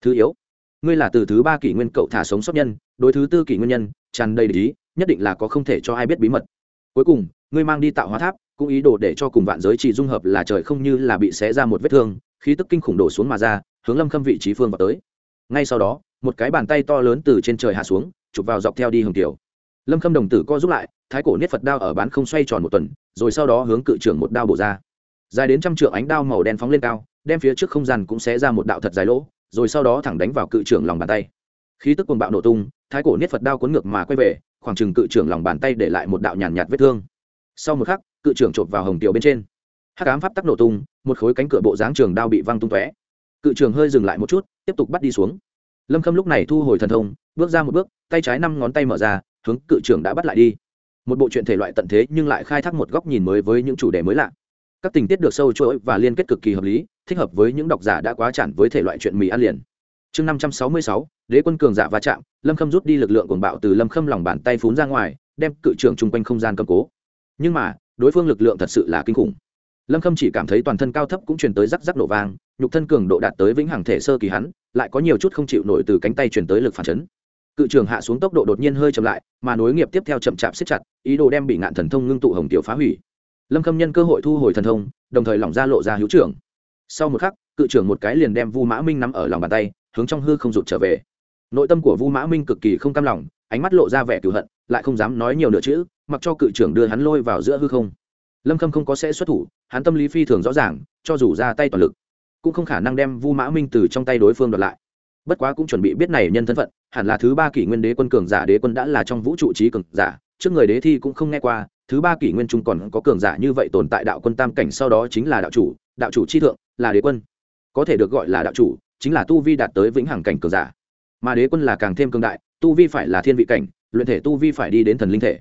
Thứ yếu, ngươi là từ thứ ba kỷ nguyên cậu thả sống sót nhân, đối thứ tư kỷ nguyên nhân tràn đầy lý, nhất định là có không thể cho ai biết bí mật. Cuối cùng, ngươi mang đi tạo hóa tháp, cũng ý đồ để cho cùng vạn giới chỉ dung hợp là trời không như là bị xé ra một vết thương, khí tức kinh khủng đổ xuống mà ra, hướng lâm khâm vị trí phương vào tới. Ngay sau đó, một cái bàn tay to lớn từ trên trời hạ xuống, chụp vào dọc theo đi hồng tiểu lâm khâm đồng tử co giúp lại thái cổ niết phật đao ở bán không xoay tròn một tuần, rồi sau đó hướng cự trưởng một đao bổ ra. Dài đến trăm trượng ánh đao màu đen phóng lên cao, đem phía trước không gian cũng sẽ ra một đạo thật dài lỗ, rồi sau đó thẳng đánh vào cự trưởng lòng bàn tay. Khí tức cuồng bạo nổ tung, thái cổ niết phật đao cuốn ngược mà quay về, khoảng chừng cự trưởng lòng bàn tay để lại một đạo nhàn nhạt vết thương. Sau một khắc, cự trưởng chộp vào hồng tiểu bên trên. Hắc ám pháp tắc nổ tung, một khối cánh cửa bộ dáng trường đao bị văng tung tóe. Cự trưởng hơi dừng lại một chút, tiếp tục bắt đi xuống. Lâm khâm lúc này thu hồi thần thông, bước ra một bước, tay trái năm ngón tay mở ra, hướng cự trưởng đã bắt lại đi một bộ truyện thể loại tận thế nhưng lại khai thác một góc nhìn mới với những chủ đề mới lạ. Các tình tiết được sâu chuỗi và liên kết cực kỳ hợp lý, thích hợp với những độc giả đã quá chản với thể loại chuyện mì ăn liền. Chương năm trăm sáu mươi sáu, đế quân cường giả va chạm, lâm khâm rút đi lực lượng cuồng bạo từ lâm khâm lòng bàn tay phún ra ngoài, đem cự trưởng chung quanh không gian cầm cố. Nhưng mà, đối phương lực lượng thật sự là kinh khủng. Lâm khâm chỉ cảm thấy toàn thân cao thấp cũng truyền tới rắc rắc nổ vang, nhục thân cường độ đạt tới vĩnh hằng thể sơ kỳ hắn, lại có nhiều chút không chịu nổi từ cánh tay truyền tới lực phản chấn cự trường hạ xuống tốc độ đột nhiên hơi chậm lại, mà nối nghiệp tiếp theo chậm chạp xếp chặt, ý đồ đem bị ngạn thần thông ngưng tụ hồng tiểu phá hủy. Lâm khâm nhân cơ hội thu hồi thần thông, đồng thời lỏng ra lộ ra hữu trưởng. Sau một khắc, cự trưởng một cái liền đem vu mã minh nắm ở lòng bàn tay, hướng trong hư không rụt trở về. Nội tâm của vu mã minh cực kỳ không cam lòng, ánh mắt lộ ra vẻ cựu hận, lại không dám nói nhiều nữa chữ, mặc cho cự trưởng đưa hắn lôi vào giữa hư không. Lâm khâm không có sẽ xuất thủ, hắn tâm lý phi thường rõ ràng, cho dù ra tay toàn lực, cũng không khả năng đem vu mã minh từ trong tay đối phương đoạt lại bất quá cũng chuẩn bị biết này nhân thân phận, hẳn là thứ ba kỷ nguyên đế quân cường giả đế quân đã là trong vũ trụ trí cường giả, trước người đế thi cũng không nghe qua, thứ ba kỷ nguyên trung còn có cường giả như vậy tồn tại đạo quân tam cảnh sau đó chính là đạo chủ đạo chủ chi thượng, là đế quân. Có thể được gọi là đạo chủ, chính là tu vi đạt tới vĩnh hằng cảnh cường giả. Mà đế quân là càng thêm cường đại, tu vi phải là thiên vị cảnh, luyện thể tu vi phải đi đến thần linh thể.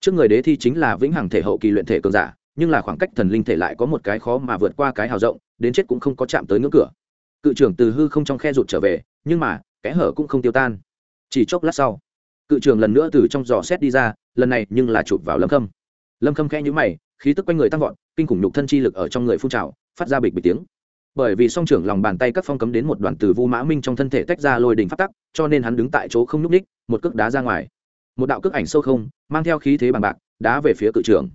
Trước người đế thi chính là vĩnh hằng thể hậu kỳ luyện thể cường giả, nhưng là khoảng cách thần linh thể lại có một cái khó mà vượt qua cái hào rộng, đến chết cũng không có chạm tới ngưỡng cửa. Cự trưởng từ hư không trong khe rụt trở về nhưng mà, kẽ hở cũng không tiêu tan. Chỉ chốc lát sau, cự trường lần nữa từ trong giò xét đi ra, lần này nhưng là chụp vào lâm khâm. Lâm khâm khẽ nhữ mày, khí tức quanh người tăng vọt, kinh khủng nhục thân chi lực ở trong người phun trào, phát ra bịch bịch tiếng. Bởi vì song trưởng lòng bàn tay các phong cấm đến một đoàn từ vu mã minh trong thân thể tách ra lôi đỉnh phát tắc, cho nên hắn đứng tại chỗ không nhúc ních một cước đá ra ngoài. Một đạo cước ảnh sâu không, mang theo khí thế bằng bạc, đá về phía cự trường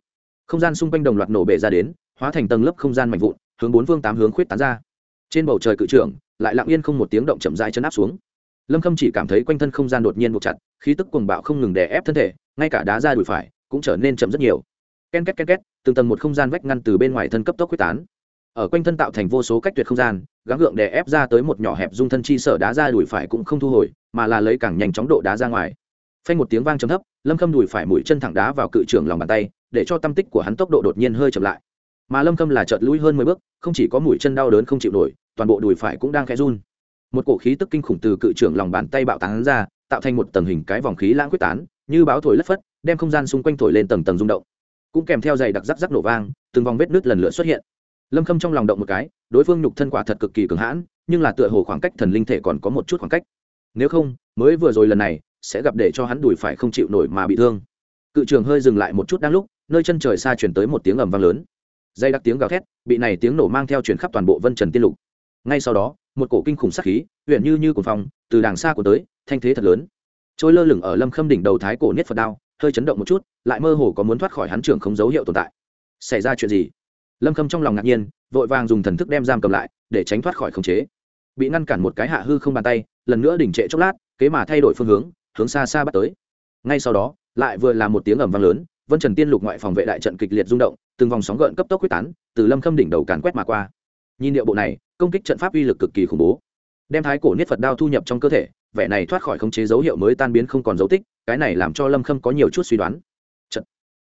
không gian xung quanh đồng loạt nổ bể ra đến, hóa thành tầng lớp không gian mạnh vụn, hướng bốn phương tám hướng khuyết tán ra. Trên bầu trời cự trường lại lặng yên không một tiếng động chậm rãi chấn áp xuống. Lâm khâm chỉ cảm thấy quanh thân không gian đột nhiên buộc chặt, khí tức cuồng bạo không ngừng đè ép thân thể, ngay cả đá ra đùi phải cũng trở nên chậm rất nhiều. Ken két ken két, từng tầng một không gian vách ngăn từ bên ngoài thân cấp tốc quyết tán. Ở quanh thân tạo thành vô số cách tuyệt không gian, gắng gượng đè ép ra tới một nhỏ hẹp dung thân chi sở đá ra đùi phải cũng không thu hồi, mà là lấy càng nhanh chóng độ đá ra ngoài. Phanh một tiếng vang trầm thấp, lâm khâm đùi phải mũi chân thẳng đá vào cự trưởng lòng bàn tay, để cho tâm tích của hắn tốc độ đột nhiên hơi chậm lại. Mà lâm khâm là chợt lũi hơn mười bước, không chỉ có mũi chân đau đớn không chịu nổi toàn bộ đùi phải cũng đang khẽ run. Một cổ khí tức kinh khủng từ cự trưởng lòng bàn tay bạo tán ra, tạo thành một tầng hình cái vòng khí lãng quyết tán, như báo thổi lất phất, đem không gian xung quanh thổi lên tầng tầng rung động. Cũng kèm theo dày đặc rắc rắc nổ vang, từng vòng vết nứt lần lượt xuất hiện. Lâm khâm trong lòng động một cái, đối phương nhục thân quả thật cực kỳ cường hãn, nhưng là tựa hồ khoảng cách thần linh thể còn có một chút khoảng cách. Nếu không, mới vừa rồi lần này, sẽ gặp để cho hắn đùi phải không chịu nổi mà bị thương. Cự trường hơi dừng lại một chút đang lúc, nơi chân trời xa chuyển tới một tiếng ầm vang lớn. Dây đặc tiếng gào thét, bị này tiếng nổ mang theo chuyển khắp toàn bộ vân trần tiên lục ngay sau đó, một cổ kinh khủng sắc khí huyện như như cồn phong, từ đàng xa của tới, thanh thế thật lớn. Trôi lơ lửng ở lâm khâm đỉnh đầu thái cổ niết phật đao, hơi chấn động một chút, lại mơ hồ có muốn thoát khỏi hắn trưởng không dấu hiệu tồn tại. Xảy ra chuyện gì? Lâm khâm trong lòng ngạc nhiên, vội vàng dùng thần thức đem giam cầm lại, để tránh thoát khỏi khống chế. Bị ngăn cản một cái hạ hư không bàn tay, lần nữa đỉnh trệ chốc lát, kế mà thay đổi phương hướng hướng xa xa bắt tới. Ngay sau đó, lại vừa là một tiếng ầm vang lớn, vân trần tiên lục ngoại phòng vệ đại trận kịch liệt rung động, từng vòng sóng gợn cấp tốc quyết tán, từ lâm khâm đỉnh đầu càn quét mà qua. Nhìn điệu bộ này công kích trận pháp uy lực cực kỳ khủng bố. Đem thái cổ niết phật đao thu nhập trong cơ thể, vẻ này thoát khỏi khống chế dấu hiệu mới tan biến không còn dấu tích, cái này làm cho lâm khâm có nhiều chút suy đoán. Trận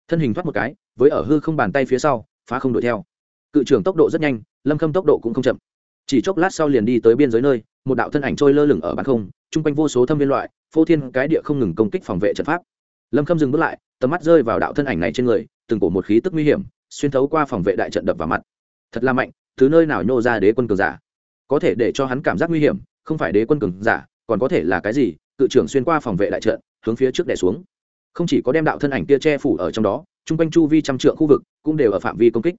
thân hình thoát một cái, với ở hư không bàn tay phía sau, phá không đuổi theo. Cự trưởng tốc độ rất nhanh, lâm khâm tốc độ cũng không chậm. Chỉ chốc lát sau liền đi tới biên giới nơi, một đạo thân ảnh trôi lơ lửng ở bàn không, chung quanh vô số thâm viên loại, phô thiên cái địa không ngừng công kích phòng vệ trận pháp. Lâm khâm dừng bước lại, tầm mắt rơi vào đạo thân ảnh này trên người, từng cổ một khí tức nguy hiểm, xuyên thấu qua phòng vệ đại trận đập vào mặt. Thật là mạnh thứ nơi nào nhô ra đế quân cường giả. Có thể để cho hắn cảm giác nguy hiểm, không phải đế quân cường giả, còn có thể là cái gì? Cự trưởng xuyên qua phòng vệ đại trận, hướng phía trước đè xuống. Không chỉ có đem đạo thân ảnh kia che phủ ở trong đó, chung quanh chu vi trăm trượng khu vực cũng đều ở phạm vi công kích.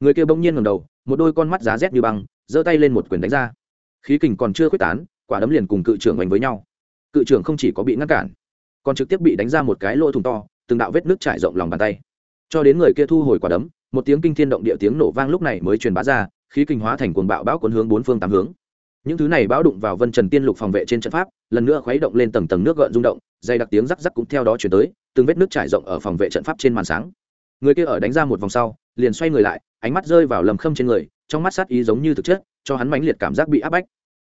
Người kia bỗng nhiên ngầm đầu, một đôi con mắt giá rét như băng, giơ tay lên một quyền đánh ra. Khí kình còn chưa quyết tán, quả đấm liền cùng cự trưởng đánh với nhau. Cự trưởng không chỉ có bị ngăn cản, còn trực tiếp bị đánh ra một cái lỗ thủng to, từng đạo vết nước trải rộng lòng bàn tay. Cho đến người kia thu hồi quả đấm, một tiếng kinh thiên động địa tiếng nổ vang lúc này mới truyền bá ra khí kinh hóa thành cuồng bạo bão cuốn hướng bốn phương tám hướng. Những thứ này bão đụng vào vân trần tiên lục phòng vệ trên trận pháp, lần nữa khuấy động lên tầng tầng nước gợn rung động, dày đặc tiếng rắc rắc cũng theo đó chuyển tới, từng vết nước trải rộng ở phòng vệ trận pháp trên màn sáng. Người kia ở đánh ra một vòng sau, liền xoay người lại, ánh mắt rơi vào lâm khâm trên người, trong mắt sát ý giống như thực chất, cho hắn mãnh liệt cảm giác bị áp bách.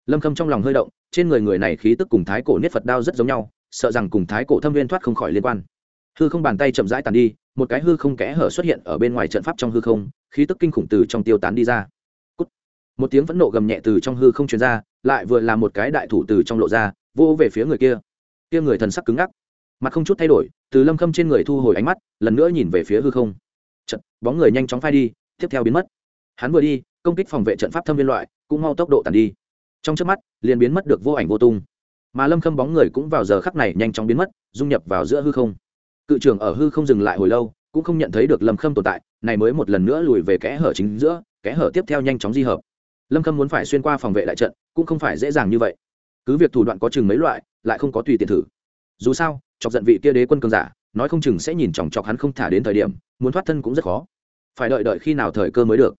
Lâm khâm trong lòng hơi động, trên người người này khí tức cùng thái cổ niết phật đao rất giống nhau, sợ rằng cùng thái cổ thâm viên thoát không khỏi liên quan. Hư không bàn tay chậm rãi tàn đi, một cái hư không kẽ hở xuất hiện ở bên ngoài trận pháp trong hư không, khí tức kinh khủng từ trong tiêu tán đi ra một tiếng phẫn nộ gầm nhẹ từ trong hư không truyền ra, lại vừa là một cái đại thủ từ trong lộ ra vô về phía người kia. Kia người thần sắc cứng ngắc, mặt không chút thay đổi, từ lâm khâm trên người thu hồi ánh mắt, lần nữa nhìn về phía hư không. Trận bóng người nhanh chóng phai đi, tiếp theo biến mất. Hắn vừa đi, công kích phòng vệ trận pháp thâm viên loại, cũng mau tốc độ tàn đi. Trong trước mắt, liền biến mất được vô ảnh vô tung. Mà lâm khâm bóng người cũng vào giờ khắc này nhanh chóng biến mất, dung nhập vào giữa hư không. Cự trưởng ở hư không dừng lại hồi lâu, cũng không nhận thấy được lâm khâm tồn tại, này mới một lần nữa lùi về kẽ hở chính giữa, kẽ hở tiếp theo nhanh chóng di hợp lâm khâm muốn phải xuyên qua phòng vệ đại trận, cũng không phải dễ dàng như vậy. Cứ việc thủ đoạn có chừng mấy loại, lại không có tùy tiện thử. Dù sao, chọc giận vị kia đế quân cường giả, nói không chừng sẽ nhìn chòng chọc hắn không thả đến thời điểm, muốn thoát thân cũng rất khó. Phải đợi đợi khi nào thời cơ mới được.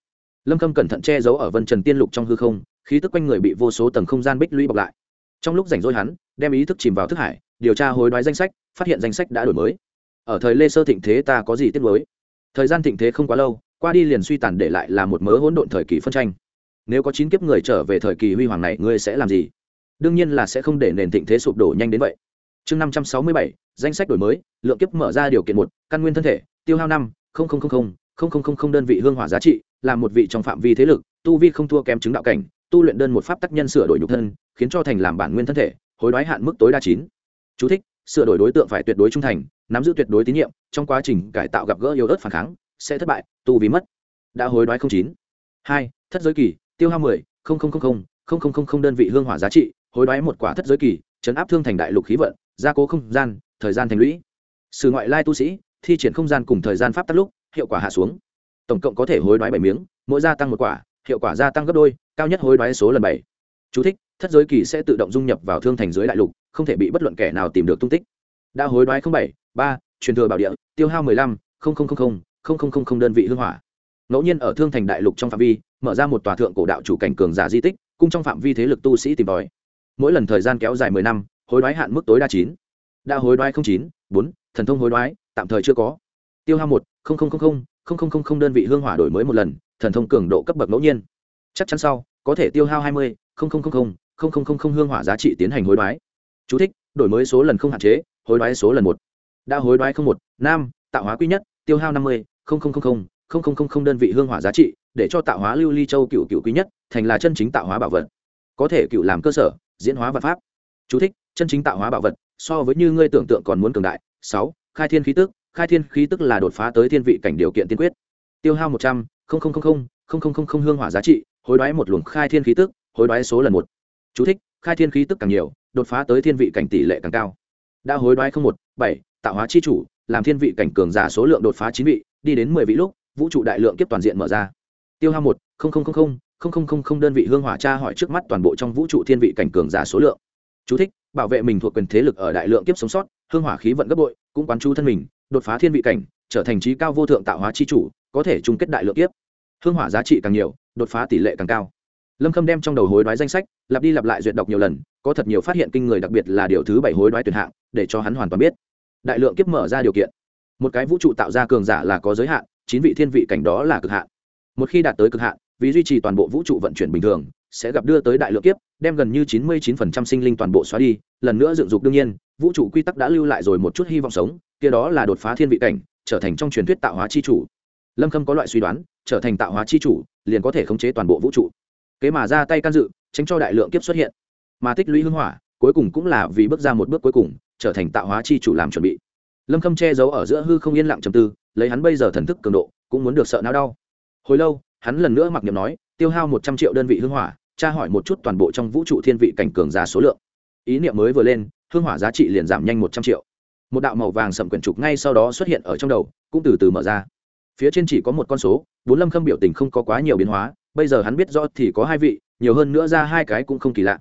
Lâm khâm cẩn thận che giấu ở vân trần tiên lục trong hư không, khí tức quanh người bị vô số tầng không gian bích lũy bọc lại. Trong lúc rảnh rỗi hắn, đem ý thức chìm vào thức hải, điều tra hối đoái danh sách, phát hiện danh sách đã đổi mới. Ở thời lê sơ thịnh thế ta có gì tiếc mới thời gian thịnh thế không quá lâu, qua đi liền suy tàn để lại là một mớ hỗn độn thời kỳ phân tranh nếu có chín kiếp người trở về thời kỳ huy hoàng này ngươi sẽ làm gì? Đương nhiên là sẽ không để nền thịnh thế sụp đổ nhanh đến vậy. Chương năm trăm sáu mươi bảy danh sách đổi mới lượng kiếp mở ra điều kiện một căn nguyên thân thể tiêu hao năm đơn vị hương hỏa giá trị là một vị trong phạm vi thế lực tu vi không thua kém chứng đạo cảnh tu luyện đơn một pháp tác nhân sửa đổi nhục thân khiến cho thành làm bản nguyên thân thể hối đoái hạn mức tối đa chín. Chú thích, sửa đổi đối tượng phải tuyệt đối trung thành nắm giữ tuyệt đối tín nhiệm trong quá trình cải tạo gặp gỡ yếu ớt phản kháng sẽ thất bại tu vì mất đã hối đoái không chín. Hai thất giới kỳ tiêu hao mười không không không không không không không không đơn vị hương hỏa giá trị hối đoái một quả thất giới kỳ chấn áp thương thành đại lục khí vận gia cố không gian thời gian thành lũy sử ngoại lai tu sĩ thi triển không gian cùng thời gian pháp tắc lúc hiệu quả hạ xuống tổng cộng có thể hối đoái bảy miếng mỗi gia tăng một quả hiệu quả gia tăng gấp đôi cao nhất hối đoái số lần bảy Chú thích, thất giới kỳ sẽ tự động dung nhập vào thương thành dưới đại lục không thể bị bất luận kẻ nào tìm được tung tích đã hối đoái không bảy ba truyền thừa bảo địa tiêu hao mười lăm không không không không không không không đơn vị hương hỏa ngẫu nhiên ở thương thành đại lục trong phạm vi mở ra một tòa thượng cổ đạo chủ cảnh cường giả di tích cung trong phạm vi thế lực tu sĩ tìm tòi mỗi lần thời gian kéo dài mười năm hối đoái hạn mức tối đa chín đã hối đoái không chín bốn thần thông hối đoái tạm thời chưa có tiêu hao một không không không không không không không không đơn vị hương hỏa đổi mới một lần thần thông cường độ cấp bậc ngẫu nhiên chắc chắn sau có thể tiêu hao hai mươi không không không không không không không không hương hỏa giá trị tiến hành hối đoái Chú thích, đổi mới số lần không hạn chế hối đoái số lần một đã hối đoái không một nam tạo hóa quý nhất tiêu hao năm mươi không không không không không không không không đơn vị hương hỏa giá trị để cho tạo hóa lưu ly châu cựu cựu quý nhất thành là chân chính tạo hóa bảo vật. Có thể cựu làm cơ sở diễn hóa vật pháp. Chú thích, chân chính tạo hóa bảo vật so với như ngươi tưởng tượng còn muốn cường đại. Sáu khai thiên khí tức khai thiên khí tức là đột phá tới thiên vị cảnh điều kiện tiên quyết. Tiêu hao một trăm linh hương hỏa giá trị hối đoái một luồng khai thiên khí tức hối đoái số lần một. Chú thích, khai thiên khí tức càng nhiều đột phá tới thiên vị cảnh tỷ lệ càng cao. Đã hối đoái không một bảy tạo hóa chi chủ làm thiên vị cảnh cường giả số lượng đột phá chín vị đi đến mười vị lúc vũ trụ đại lượng kiếp toàn diện mở ra tiêu hao một đơn vị hương hỏa tra hỏi trước mắt toàn bộ trong vũ trụ thiên vị cảnh cường giả số lượng. Chú thích, bảo vệ mình thuộc quyền thế lực ở đại lượng kiếp sống sót hương hỏa khí vận gấp bội cũng quán chú thân mình đột phá thiên vị cảnh trở thành trí cao vô thượng tạo hóa chi chủ có thể chung kết đại lượng kiếp. Hương hỏa giá trị càng nhiều đột phá tỷ lệ càng cao. Lâm khâm đem trong đầu hối đoái danh sách lặp đi lặp lại duyệt đọc nhiều lần có thật nhiều phát hiện kinh người đặc biệt là điều thứ bảy hối đoái tuyển hạng để cho hắn hoàn toàn biết. Đại lượng kiếp mở ra điều kiện. Một cái vũ trụ tạo ra cường giả là có giới hạn chín vị thiên vị cảnh đó là cực hạn một khi đạt tới cực hạn, vì duy trì toàn bộ vũ trụ vận chuyển bình thường, sẽ gặp đưa tới đại lượng kiếp, đem gần như chín mươi 99% sinh linh toàn bộ xóa đi, lần nữa dựng dục đương nhiên, vũ trụ quy tắc đã lưu lại rồi một chút hy vọng sống, kia đó là đột phá thiên vị cảnh, trở thành trong truyền thuyết tạo hóa chi chủ. Lâm khâm có loại suy đoán, trở thành tạo hóa chi chủ, liền có thể khống chế toàn bộ vũ trụ. Kế mà ra tay can dự, tránh cho đại lượng kiếp xuất hiện. Mà tích lũy hưng hỏa, cuối cùng cũng là vì bước ra một bước cuối cùng, trở thành tạo hóa chi chủ làm chuẩn bị. Lâm khâm che giấu ở giữa hư không yên lặng trầm tư, lấy hắn bây giờ thần thức cường độ, cũng muốn được sợ não đau hồi lâu, hắn lần nữa mặc niệm nói, tiêu hao một trăm triệu đơn vị hưng hỏa, tra hỏi một chút toàn bộ trong vũ trụ thiên vị cảnh cường giả số lượng. Ý niệm mới vừa lên, hương hỏa giá trị liền giảm nhanh một trăm triệu. Một đạo màu vàng sầm quyển trục ngay sau đó xuất hiện ở trong đầu, cũng từ từ mở ra. Phía trên chỉ có một con số, bốn lâm khâm biểu tình không có quá nhiều biến hóa, bây giờ hắn biết rõ thì có hai vị, nhiều hơn nữa ra hai cái cũng không kỳ lạ.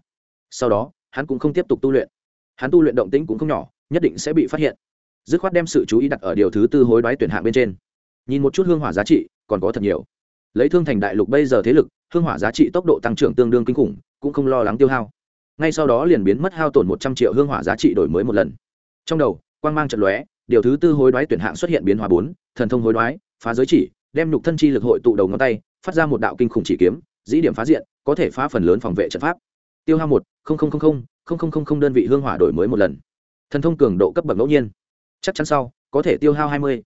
Sau đó, hắn cũng không tiếp tục tu luyện. Hắn tu luyện động tĩnh cũng không nhỏ, nhất định sẽ bị phát hiện. Dứt khoát đem sự chú ý đặt ở điều thứ tư hối đoái tuyển hạng bên trên. Nhìn một chút hương hỏa giá trị còn có thật nhiều. Lấy thương thành đại lục bây giờ thế lực, hương hỏa giá trị tốc độ tăng trưởng tương đương kinh khủng, cũng không lo lắng tiêu hao. Ngay sau đó liền biến mất hao tổn một trăm triệu hương hỏa giá trị đổi mới một lần. Trong đầu, quang mang trận lóe, điều thứ tư hối đoái tuyển hạng xuất hiện biến hóa bốn, thần thông hối đoái, phá giới chỉ, đem nhục thân chi lực hội tụ đầu ngón tay, phát ra một đạo kinh khủng chỉ kiếm, dĩ điểm phá diện, có thể phá phần lớn phòng vệ trận pháp. Tiêu hao một đơn vị hương hỏa đổi mới một lần. Thần thông cường độ cấp bậc ngẫu nhiên. Chắc chắn sau, có thể tiêu hao hai mươi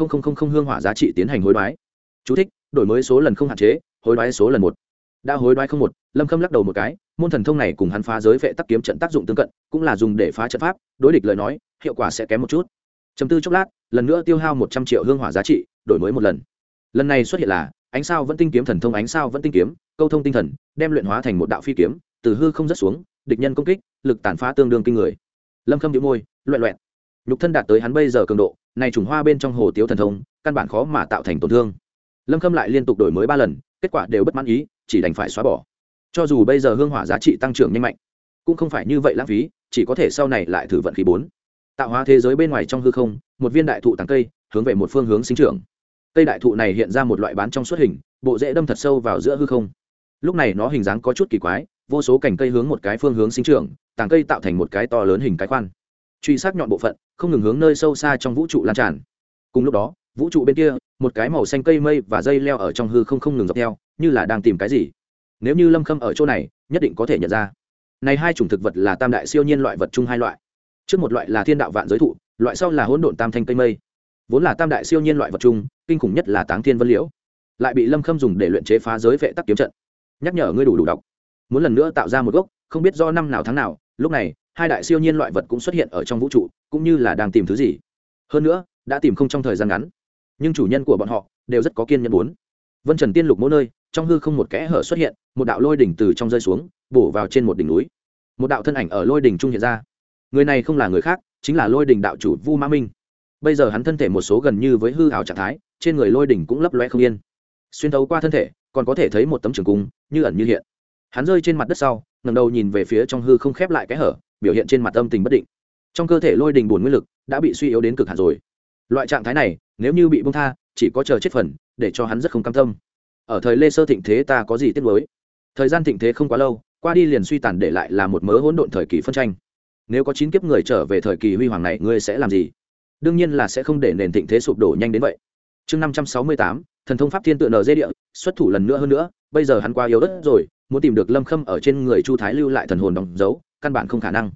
không không không không hương hỏa giá trị tiến hành hối đoái. Chú thích, đổi mới số lần không hạn chế hối đoái số lần một. Đã hối đoái không một lâm khâm lắc đầu một cái môn thần thông này cùng hắn phá giới vệ tắc kiếm trận tác dụng tương cận cũng là dùng để phá trận pháp đối địch lời nói hiệu quả sẽ kém một chút. Chấm tư chốc lát lần nữa tiêu hao một trăm triệu hương hỏa giá trị đổi mới một lần. Lần này xuất hiện là ánh sao vẫn tinh kiếm thần thông ánh sao vẫn tinh kiếm câu thông tinh thần đem luyện hóa thành một đạo phi kiếm từ hư không rất xuống địch nhân công kích lực tàn phá tương đương kinh người. Lâm khâm đĩu môi loẹ loẹt nhục thân đạt tới hắn bây giờ cường độ, này trùng hoa bên trong hồ tiếu thần thông, căn bản khó mà tạo thành tổn thương. Lâm khâm lại liên tục đổi mới ba lần, kết quả đều bất mãn ý, chỉ đành phải xóa bỏ. Cho dù bây giờ hương hỏa giá trị tăng trưởng nhanh mạnh, cũng không phải như vậy lãng phí, chỉ có thể sau này lại thử vận khí bốn. Tạo hóa thế giới bên ngoài trong hư không, một viên đại thụ tàng cây, hướng về một phương hướng sinh trưởng. Cây đại thụ này hiện ra một loại bán trong suốt hình, bộ rễ đâm thật sâu vào giữa hư không. Lúc này nó hình dáng có chút kỳ quái, vô số cành cây hướng một cái phương hướng sinh trưởng tàng cây tạo thành một cái to lớn hình cái khoan truy sát nhọn bộ phận, không ngừng hướng nơi sâu xa trong vũ trụ lan tràn. Cùng lúc đó, vũ trụ bên kia, một cái màu xanh cây mây và dây leo ở trong hư không không ngừng dọc theo, như là đang tìm cái gì. Nếu như lâm khâm ở chỗ này, nhất định có thể nhận ra. Này hai chủng thực vật là tam đại siêu nhiên loại vật chung hai loại. Trước một loại là thiên đạo vạn giới thụ, loại sau là hỗn độn tam thanh cây mây. Vốn là tam đại siêu nhiên loại vật chung, kinh khủng nhất là táng thiên vân liễu. Lại bị lâm khâm dùng để luyện chế phá giới vệ tắc kiếm trận. Nhắc nhở ngươi đủ đủ đọc. Muốn lần nữa tạo ra một gốc, không biết do năm nào tháng nào, lúc này hai đại siêu nhiên loại vật cũng xuất hiện ở trong vũ trụ, cũng như là đang tìm thứ gì. Hơn nữa, đã tìm không trong thời gian ngắn. Nhưng chủ nhân của bọn họ đều rất có kiên nhẫn muốn. Vân trần tiên lục mỗi nơi, trong hư không một kẽ hở xuất hiện, một đạo lôi đỉnh từ trong rơi xuống, bổ vào trên một đỉnh núi. Một đạo thân ảnh ở lôi đỉnh trung hiện ra. Người này không là người khác, chính là lôi đỉnh đạo chủ vu ma minh. Bây giờ hắn thân thể một số gần như với hư hào trạng thái, trên người lôi đỉnh cũng lấp loe không yên. Xuyên thấu qua thân thể, còn có thể thấy một tấm trường cung, như ẩn như hiện. Hắn rơi trên mặt đất sau ngầm đầu nhìn về phía trong hư không khép lại cái hở biểu hiện trên mặt âm tình bất định. Trong cơ thể lôi đình bùn nguyên lực đã bị suy yếu đến cực hạn rồi. Loại trạng thái này, nếu như bị bông tha, chỉ có chờ chết phần, để cho hắn rất không cam tâm. Ở thời lê sơ thịnh thế ta có gì tiếc mới thời gian thịnh thế không quá lâu, qua đi liền suy tàn để lại là một mớ hỗn độn thời kỳ phân tranh. Nếu có chín kiếp người trở về thời kỳ huy hoàng này, ngươi sẽ làm gì? Đương nhiên là sẽ không để nền thịnh thế sụp đổ nhanh đến vậy. Chương năm trăm sáu mươi tám, thần thông pháp thiên tựa nở dây địa, xuất thủ lần nữa hơn nữa, bây giờ hắn qua yếu đất rồi, muốn tìm được lâm khâm ở trên người chu thái lưu lại thần hồn đóng dấu căn bản không khả năng.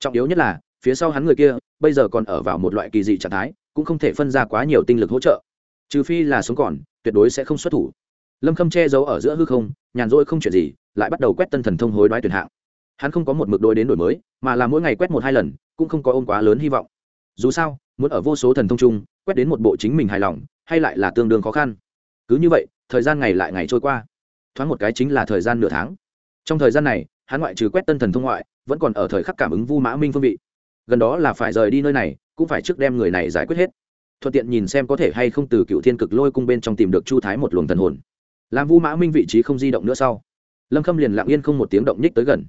Trọng yếu nhất là, phía sau hắn người kia, bây giờ còn ở vào một loại kỳ dị trạng thái, cũng không thể phân ra quá nhiều tinh lực hỗ trợ. Trừ phi là sống còn, tuyệt đối sẽ không xuất thủ. Lâm khâm che giấu ở giữa hư không, nhàn rỗi không chuyện gì, lại bắt đầu quét tân thần thông hối đoái tuyển hạng. Hắn không có một mực đối đến đổi mới, mà là mỗi ngày quét một hai lần, cũng không có ôm quá lớn hy vọng. Dù sao, muốn ở vô số thần thông chung, quét đến một bộ chính mình hài lòng, hay lại là tương đương khó khăn. Cứ như vậy, thời gian ngày lại ngày trôi qua. Thoáng một cái chính là thời gian nửa tháng. Trong thời gian này, hắn ngoại trừ quét tân thần thông ngoại vẫn còn ở thời khắc cảm ứng vu mã minh phương vị. Gần đó là phải rời đi nơi này, cũng phải trước đem người này giải quyết hết. Thuận tiện nhìn xem có thể hay không từ cựu thiên cực lôi cung bên trong tìm được chu thái một luồng thần hồn. Làm vu mã minh vị trí không di động nữa sau, lâm khâm liền lặng yên không một tiếng động nhích tới gần.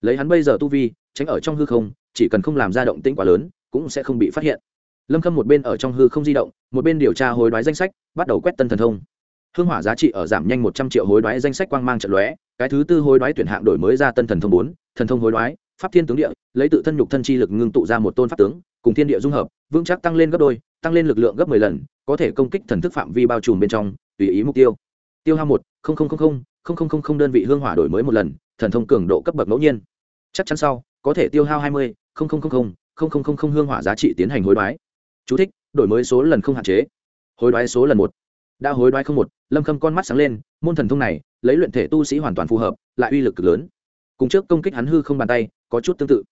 Lấy hắn bây giờ tu vi, tránh ở trong hư không, chỉ cần không làm ra động tĩnh quá lớn, cũng sẽ không bị phát hiện. Lâm khâm một bên ở trong hư không di động, một bên điều tra hối đoái danh sách, bắt đầu quét tân thần thông. Hương hỏa giá trị ở giảm nhanh một trăm triệu hối đoái danh sách quang mang trận lóe cái thứ tư hối đoái tuyển hạng đổi mới ra tân thần thông bốn thần thông hối đoái pháp thiên tướng địa lấy tự thân nhục thân chi lực ngưng tụ ra một tôn pháp tướng cùng thiên địa dung hợp vững chắc tăng lên gấp đôi tăng lên lực lượng gấp mười lần có thể công kích thần thức phạm vi bao trùm bên trong tùy ý mục tiêu tiêu hao một đơn vị hương hỏa đổi mới một lần thần thông cường độ cấp bậc ngẫu nhiên chắc chắn sau có thể tiêu hao hai mươi hương hỏa giá trị tiến hành hối đoái Chú thích, đổi mới số lần không hạn chế hối đoái số lần một đã hối đoái không một lâm khâm con mắt sáng lên môn thần thông này lấy luyện thể tu sĩ hoàn toàn phù hợp, lại uy lực cực lớn. Cùng trước công kích hắn hư không bàn tay, có chút tương tự.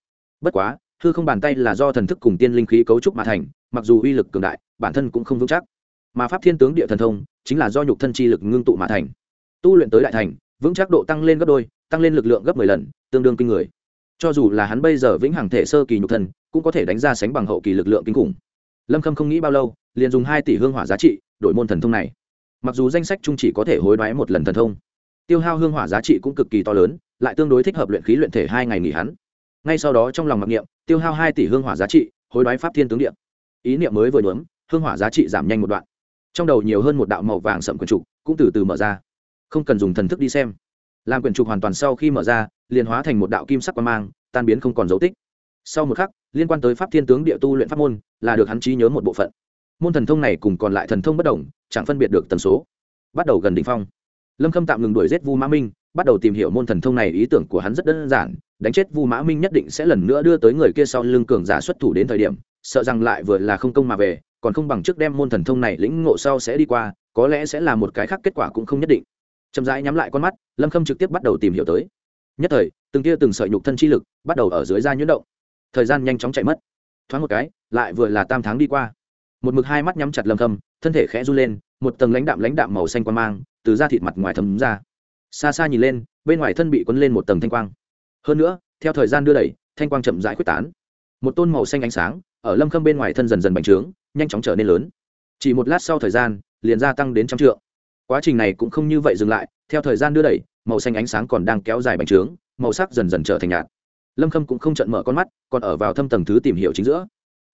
Bất quá, hư không bàn tay là do thần thức cùng tiên linh khí cấu trúc mà thành, mặc dù uy lực cường đại, bản thân cũng không vững chắc. Mà pháp thiên tướng địa thần thông, chính là do nhục thân chi lực ngưng tụ mà thành. Tu luyện tới đại thành, vững chắc độ tăng lên gấp đôi, tăng lên lực lượng gấp mười lần, tương đương kinh người. Cho dù là hắn bây giờ vĩnh hằng thể sơ kỳ nhục thân, cũng có thể đánh ra sánh bằng hậu kỳ lực lượng kinh khủng. Lâm khâm không nghĩ bao lâu, liền dùng hai tỷ hương hỏa giá trị, đổi môn thần thông này. Mặc dù danh sách chung chỉ có thể hối đoái một lần thần thông tiêu hao hương hỏa giá trị cũng cực kỳ to lớn, lại tương đối thích hợp luyện khí luyện thể hai ngày nghỉ hắn. Ngay sau đó trong lòng mặc niệm, tiêu hao hai tỷ hương hỏa giá trị, hối đoái pháp thiên tướng điện ý niệm mới vừa nhuốm, hương hỏa giá trị giảm nhanh một đoạn. Trong đầu nhiều hơn một đạo màu vàng sậm quyển trục cũng từ từ mở ra. Không cần dùng thần thức đi xem. Làm quyển trục hoàn toàn sau khi mở ra, liền hóa thành một đạo kim sắc quan mang, tan biến không còn dấu tích. Sau một khắc, liên quan tới pháp thiên tướng địa tu luyện pháp môn, là được hắn trí nhớ một bộ phận. Môn thần thông này cùng còn lại thần thông bất đồng, chẳng phân biệt được tần số. Bắt đầu gần đ ỉ n h phong lâm khâm tạm ngừng đuổi giết vu mã minh, bắt đầu tìm hiểu môn thần thông này ý tưởng của hắn rất đơn giản, đánh chết vu mã minh nhất định sẽ lần nữa đưa tới người kia sau lưng cường giả xuất thủ đến thời điểm, sợ rằng lại vừa là không công mà về, còn không bằng trước đem môn thần thông này lĩnh ngộ sau sẽ đi qua, có lẽ sẽ là một cái khác kết quả cũng không nhất định. Chậm rãi nhắm lại con mắt, lâm khâm trực tiếp bắt đầu tìm hiểu tới. Nhất thời, từng tia từng sợi nhục thân chi lực bắt đầu ở dưới da nhuyễn động. Thời gian nhanh chóng chạy mất. Thoáng một cái, lại vừa là tam tháng đi qua. Một mực hai mắt nhắm chặt lâm khâm, thân thể khẽ run lên, một tầng lãnh đạm lãnh đạm màu xanh quan mang từ da thịt mặt ngoài thấm ra. Xa xa nhìn lên, bên ngoài thân bị quấn lên một tầng thanh quang. Hơn nữa, theo thời gian đưa đẩy, thanh quang chậm rãi quyết tán. Một tôn màu xanh ánh sáng, ở lâm khâm bên ngoài thân dần dần bành trướng, nhanh chóng trở nên lớn. Chỉ một lát sau thời gian, liền gia tăng đến trăm trượng. Quá trình này cũng không như vậy dừng lại, theo thời gian đưa đẩy, màu xanh ánh sáng còn đang kéo dài bành trướng, màu sắc dần dần trở thành nhạt. Lâm khâm cũng không trận mở con mắt, còn ở vào thâm tầng thứ tìm hiểu chính giữa.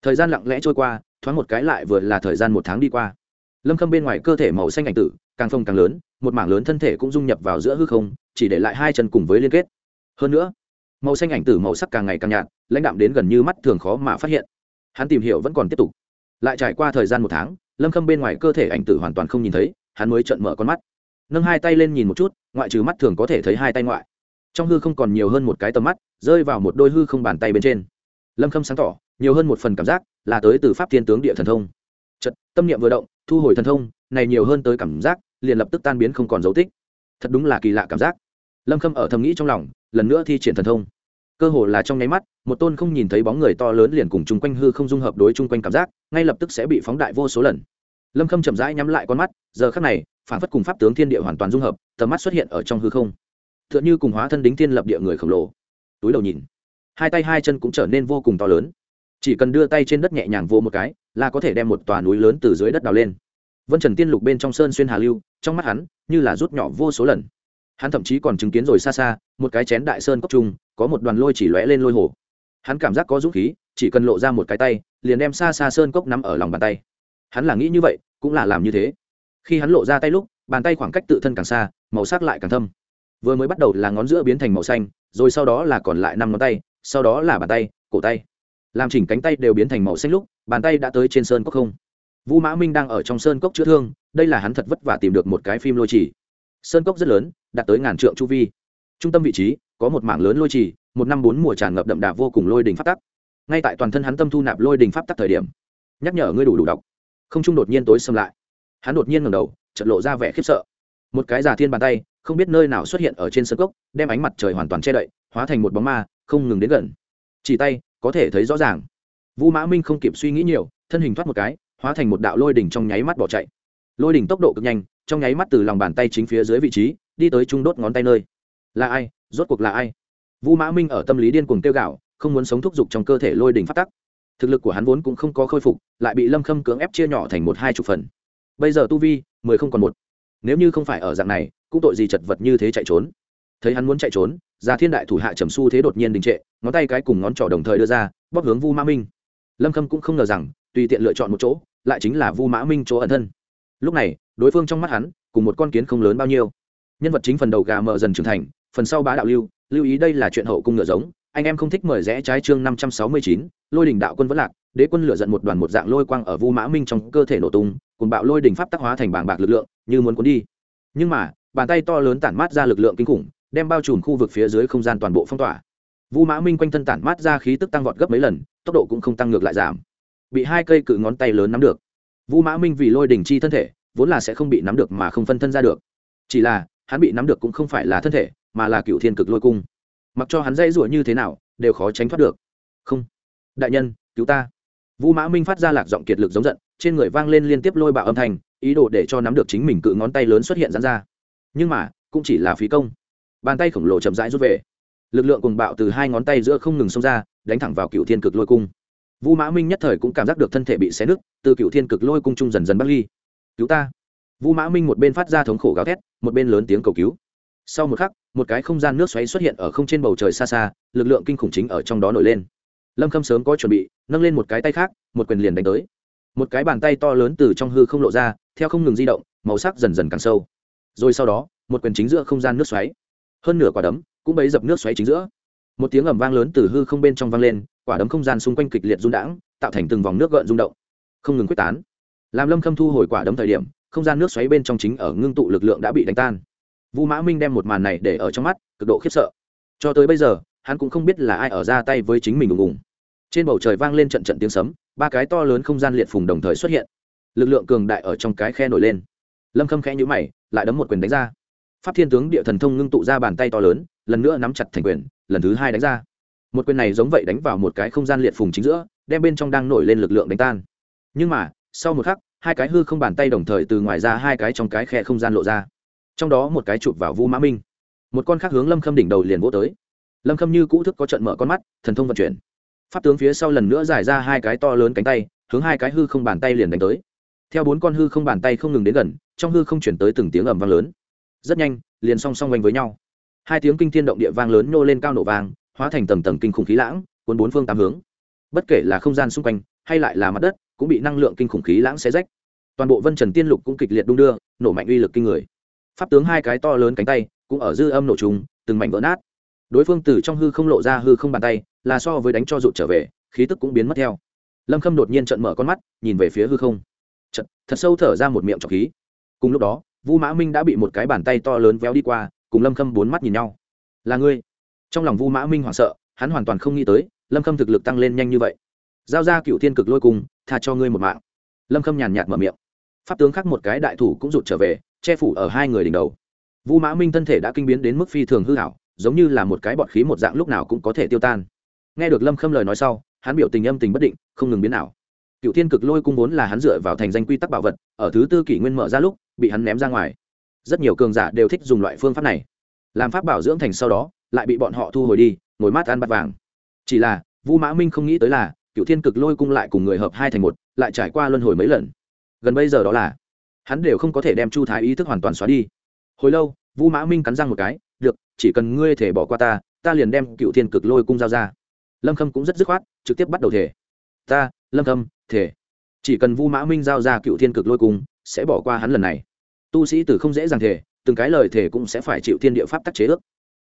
Thời gian lặng lẽ trôi qua, thoáng một cái lại vừa là thời gian một tháng đi qua. Lâm khâm bên ngoài cơ thể màu xanh ảnh tử càng phồng càng lớn, một mảng lớn thân thể cũng dung nhập vào giữa hư không, chỉ để lại hai chân cùng với liên kết. Hơn nữa, màu xanh ảnh tử màu sắc càng ngày càng nhạt, lãnh đạm đến gần như mắt thường khó mà phát hiện. Hắn tìm hiểu vẫn còn tiếp tục. Lại trải qua thời gian một tháng, lâm khâm bên ngoài cơ thể ảnh tử hoàn toàn không nhìn thấy, hắn mới trợn mở con mắt. Nâng hai tay lên nhìn một chút, ngoại trừ mắt thường có thể thấy hai tay ngoại. Trong hư không còn nhiều hơn một cái tầm mắt, rơi vào một đôi hư không bàn tay bên trên. Lâm khâm sáng tỏ, nhiều hơn một phần cảm giác là tới từ pháp thiên tướng địa thần thông. Chật tâm niệm vừa động, thu hồi thần thông, này nhiều hơn tới cảm giác liền lập tức tan biến không còn dấu tích. Thật đúng là kỳ lạ cảm giác. Lâm khâm ở thầm nghĩ trong lòng, lần nữa thi triển thần thông. Cơ hồ là trong nháy mắt, một tôn không nhìn thấy bóng người to lớn liền cùng chung quanh hư không dung hợp đối chung quanh cảm giác, ngay lập tức sẽ bị phóng đại vô số lần. Lâm khâm chậm rãi nhắm lại con mắt, giờ khắc này, phản phất cùng pháp tướng thiên địa hoàn toàn dung hợp, tầm mắt xuất hiện ở trong hư không. T h ư ợ n h ư cùng hóa thân đính thiên lập địa người khổng lồ. Túi đầu nhìn, hai tay hai chân cũng trở nên vô cùng to lớn. Chỉ cần đưa tay trên đất nhẹ nhàng vô một cái, là có thể đem một tòa núi lớn từ dưới đất đào lên vân trần tiên lục bên trong sơn xuyên hà lưu, trong mắt hắn, như là rút nhỏ vô số lần. Hắn thậm chí còn chứng kiến rồi xa xa, một cái chén đại sơn cốc trung có một đoàn lôi chỉ lóe lên lôi hồ. Hắn cảm giác có dũng khí, chỉ cần lộ ra một cái tay, liền đem xa xa sơn cốc nắm ở lòng bàn tay. Hắn là nghĩ như vậy, cũng là làm như thế. Khi hắn lộ ra tay lúc, bàn tay khoảng cách tự thân càng xa, màu sắc lại càng thâm. Vừa mới bắt đầu là ngón giữa biến thành màu xanh, rồi sau đó là còn lại năm ngón tay, sau đó là bàn tay, cổ tay. Làm chỉnh cánh tay đều biến thành màu xanh lúc, bàn tay đã tới trên sơn cốc không vũ mã minh đang ở trong sơn cốc chữa thương, đây là hắn thật vất vả tìm được một cái phim lôi trì. Sơn cốc rất lớn, đạt tới ngàn trượng chu vi. Trung tâm vị trí, có một mảng lớn lôi trì, một năm bốn mùa tràn ngập đậm đà vô cùng lôi đình pháp tắc. Ngay tại toàn thân hắn tâm thu nạp lôi đình pháp tắc thời điểm, nhắc nhở ngươi đủ đủ đọc. Không trung đột nhiên tối xâm lại. Hắn đột nhiên ngẩng đầu, chợt lộ ra vẻ khiếp sợ. Một cái giả thiên bàn tay, không biết nơi nào xuất hiện ở trên sân cốc, đem ánh mặt trời hoàn toàn che đậy, hóa thành một bóng ma, không ngừng đến gần. Chỉ tay, có thể thấy rõ ràng. Vũ mã minh không kịp suy nghĩ nhiều, thân hình thoát một cái hóa thành một đạo lôi đỉnh trong nháy mắt bỏ chạy. Lôi đỉnh tốc độ cực nhanh, trong nháy mắt từ lòng bàn tay chính phía dưới vị trí, đi tới trung đốt ngón tay nơi. Là ai? Rốt cuộc là ai? Vũ mã minh ở tâm lý điên cuồng tiêu gạo không muốn sống thúc giục trong cơ thể lôi đỉnh phát tắc. Thực lực của hắn vốn cũng không có khôi phục, lại bị lâm khâm cưỡng ép chia nhỏ thành một hai chục phần. Bây giờ tu vi, mười không còn một. Nếu như không phải ở dạng này, cũng tội gì chật vật như thế chạy trốn. Thấy hắn muốn chạy trốn già thiên đại thủ hạ trầm su thế đột nhiên đình trệ, ngón tay cái cùng ngón trỏ đồng thời đưa ra, bóp hướng vu mã minh. Lâm khâm cũng không ngờ rằng, tùy tiện lựa chọn một chỗ lại chính là vu mã minh chỗ ẩn thân. Lúc này, đối phương trong mắt hắn, cùng một con kiến không lớn bao nhiêu. Nhân vật chính phần đầu gà mờ dần trưởng thành, phần sau bá đạo lưu lưu ý đây là chuyện hậu cung ngựa giống, anh em không thích mời rẽ trái chương năm trăm sáu mươi chín, lôi đình đạo quân vẫn lạc, đế quân lửa giận một đoàn một dạng lôi quang ở vu mã minh trong cơ thể nổ tung, cùng bạo lôi đình pháp tác hóa thành bảng bạc lực lượng, như muốn cuốn đi. Nhưng mà, bàn tay to lớn tản mát ra lực lượng kinh khủng, đem bao trùm khu vực phía dưới không gian toàn bộ phong tỏa. Vu mã minh quanh thân tản mát ra khí tức tăng vọt gấp mấy lần, tốc độ cũng không tăng ngược lại giảm bị hai cây cự ngón tay lớn nắm được. Vu mã minh vì lôi đình chi thân thể, vốn là sẽ không bị nắm được mà không phân thân ra được. Chỉ là, hắn bị nắm được cũng không phải là thân thể, mà là cựu thiên cực lôi cung. Mặc cho hắn dây rủa như thế nào, đều khó tránh thoát được. Không. Đại nhân, cứu ta. Vũ mã minh phát ra lạc giọng kiệt lực giống giận, trên người vang lên liên tiếp lôi bạo âm thanh, ý đồ để cho nắm được chính mình cự ngón tay lớn xuất hiện dán ra. Nhưng mà, cũng chỉ là phí công. Bàn tay khổng lồ chậm rãi rút về. Lực lượng cùng bạo từ hai ngón tay giữa không ngừng xông ra, đánh thẳng vào cựu thiên cực lôi cung vũ mã minh nhất thời cũng cảm giác được thân thể bị xé nứt, từ cựu thiên cực lôi cung trung dần dần bắt ly. Cứu ta. Vũ mã minh một bên phát ra thống khổ gào thét, một bên lớn tiếng cầu cứu. Sau một khắc, một cái không gian nước xoáy xuất hiện ở không trên bầu trời xa xa, lực lượng kinh khủng chính ở trong đó nổi lên. Lâm khâm sớm có chuẩn bị, nâng lên một cái tay khác, một quyền liền đánh tới. Một cái bàn tay to lớn từ trong hư không lộ ra, theo không ngừng di động, màu sắc dần dần càng sâu. Rồi sau đó, một quyền chính giữa không gian nước xoáy. Hơn nửa quả đấm cũng bấy dập nước xoáy chính giữa. Một tiếng ẩm vang lớn từ hư không bên trong vang lên quả đấm không gian xung quanh kịch liệt rung đãng, tạo thành từng vòng nước gợn rung động. Không ngừng quyết tán. Làm lâm khâm thu hồi quả đấm thời điểm, không gian nước xoáy bên trong chính ở ngưng tụ lực lượng đã bị đánh tan. Vũ mã minh đem một màn này để ở trong mắt, cực độ khiếp sợ. Cho tới bây giờ, hắn cũng không biết là ai ở ra tay với chính mình ùng ùng. Trên bầu trời vang lên trận trận tiếng sấm, ba cái to lớn không gian liệt phùng đồng thời xuất hiện. Lực lượng cường đại ở trong cái khe nổi lên. Lâm khâm khẽ nhũ mày, lại đấm một quyền đánh ra. Pháp thiên tướng địa thần thông ngưng tụ ra bàn tay to lớn, lần nữa nắm chặt thành quyền, lần thứ hai đánh ra một quyền này giống vậy đánh vào một cái không gian liệt phùng chính giữa, đem bên trong đang nổi lên lực lượng đánh tan. Nhưng mà, sau một khắc, hai cái hư không bàn tay đồng thời từ ngoài ra hai cái trong cái khe không gian lộ ra. Trong đó một cái chụp vào vu mã minh. Một con khác hướng lâm khâm đỉnh đầu liền vỗ tới. Lâm khâm như cũ thức có trận mở con mắt, thần thông vận chuyển. Pháp tướng phía sau lần nữa giải ra hai cái to lớn cánh tay, hướng hai cái hư không bàn tay liền đánh tới. Theo bốn con hư không bàn tay không ngừng đến gần, trong hư không chuyển tới từng tiếng ầm vang lớn. Rất nhanh, liền song song quanh với nhau. Hai tiếng kinh thiên động địa vang lớn nhô lên cao nổ vàng hóa thành tầng tầng kinh khủng khí lãng, cuốn bốn phương tám hướng. Bất kể là không gian xung quanh, hay lại là mặt đất, cũng bị năng lượng kinh khủng khí lãng xé rách. Toàn bộ vân trần tiên lục cũng kịch liệt đung đưa, nổ mạnh uy lực kinh người. Pháp tướng hai cái to lớn cánh tay, cũng ở dư âm nổ trùng, từng mảnh vỡ nát. Đối phương từ trong hư không lộ ra hư không bàn tay, là so với đánh cho rụt trở về, khí tức cũng biến mất theo. Lâm khâm đột nhiên trận mở con mắt, nhìn về phía hư không. Trận thật sâu thở ra một miệng trọc khí. Cùng lúc đó, vu mã minh đã bị một cái bàn tay to lớn véo đi qua, cùng lâm khâm bốn mắt nhìn nhau. Là ngươi? Trong lòng vu mã minh hoảng sợ, hắn hoàn toàn không nghĩ tới, lâm khâm thực lực tăng lên nhanh như vậy. Giao ra cựu thiên cực lôi cùng tha cho ngươi một mạng. Lâm khâm nhàn nhạt mở miệng. Pháp tướng khác một cái đại thủ cũng rụt trở về, che phủ ở hai người đỉnh đầu. Vu mã minh thân thể đã kinh biến đến mức phi thường hư hảo giống như là một cái bọt khí một dạng lúc nào cũng có thể tiêu tan. Nghe được lâm khâm lời nói sau, hắn biểu tình âm tình bất định, không ngừng biến nào cựu thiên cực lôi cung vốn là hắn dựa vào thành danh quy tắc bảo vật, ở thứ tư kỷ nguyên mở ra lúc, bị hắn ném ra ngoài. Rất nhiều cường giả đều thích dùng loại phương pháp này. Làm pháp bảo dưỡng thành sau đó lại bị bọn họ thu hồi đi, ngồi mát ăn bát vàng. Chỉ là, vu mã minh không nghĩ tới là cựu thiên cực lôi cung lại cùng người hợp hai thành một, lại trải qua luân hồi mấy lần. Gần bây giờ đó là, hắn đều không có thể đem chu thái ý thức hoàn toàn xóa đi. Hồi lâu, vu mã minh cắn răng một cái, được, chỉ cần ngươi thể bỏ qua ta ta liền đem cựu thiên cực lôi cung giao ra. Lâm khâm cũng rất dứt khoát, trực tiếp bắt đầu thể. Ta, lâm khâm, thể. Chỉ cần vu mã minh giao ra cựu thiên cực lôi cung, sẽ bỏ qua hắn lần này. Tu sĩ từ không dễ dàng thể, từng cái lời thể cũng sẽ phải chịu thiên địa pháp tắc chế ước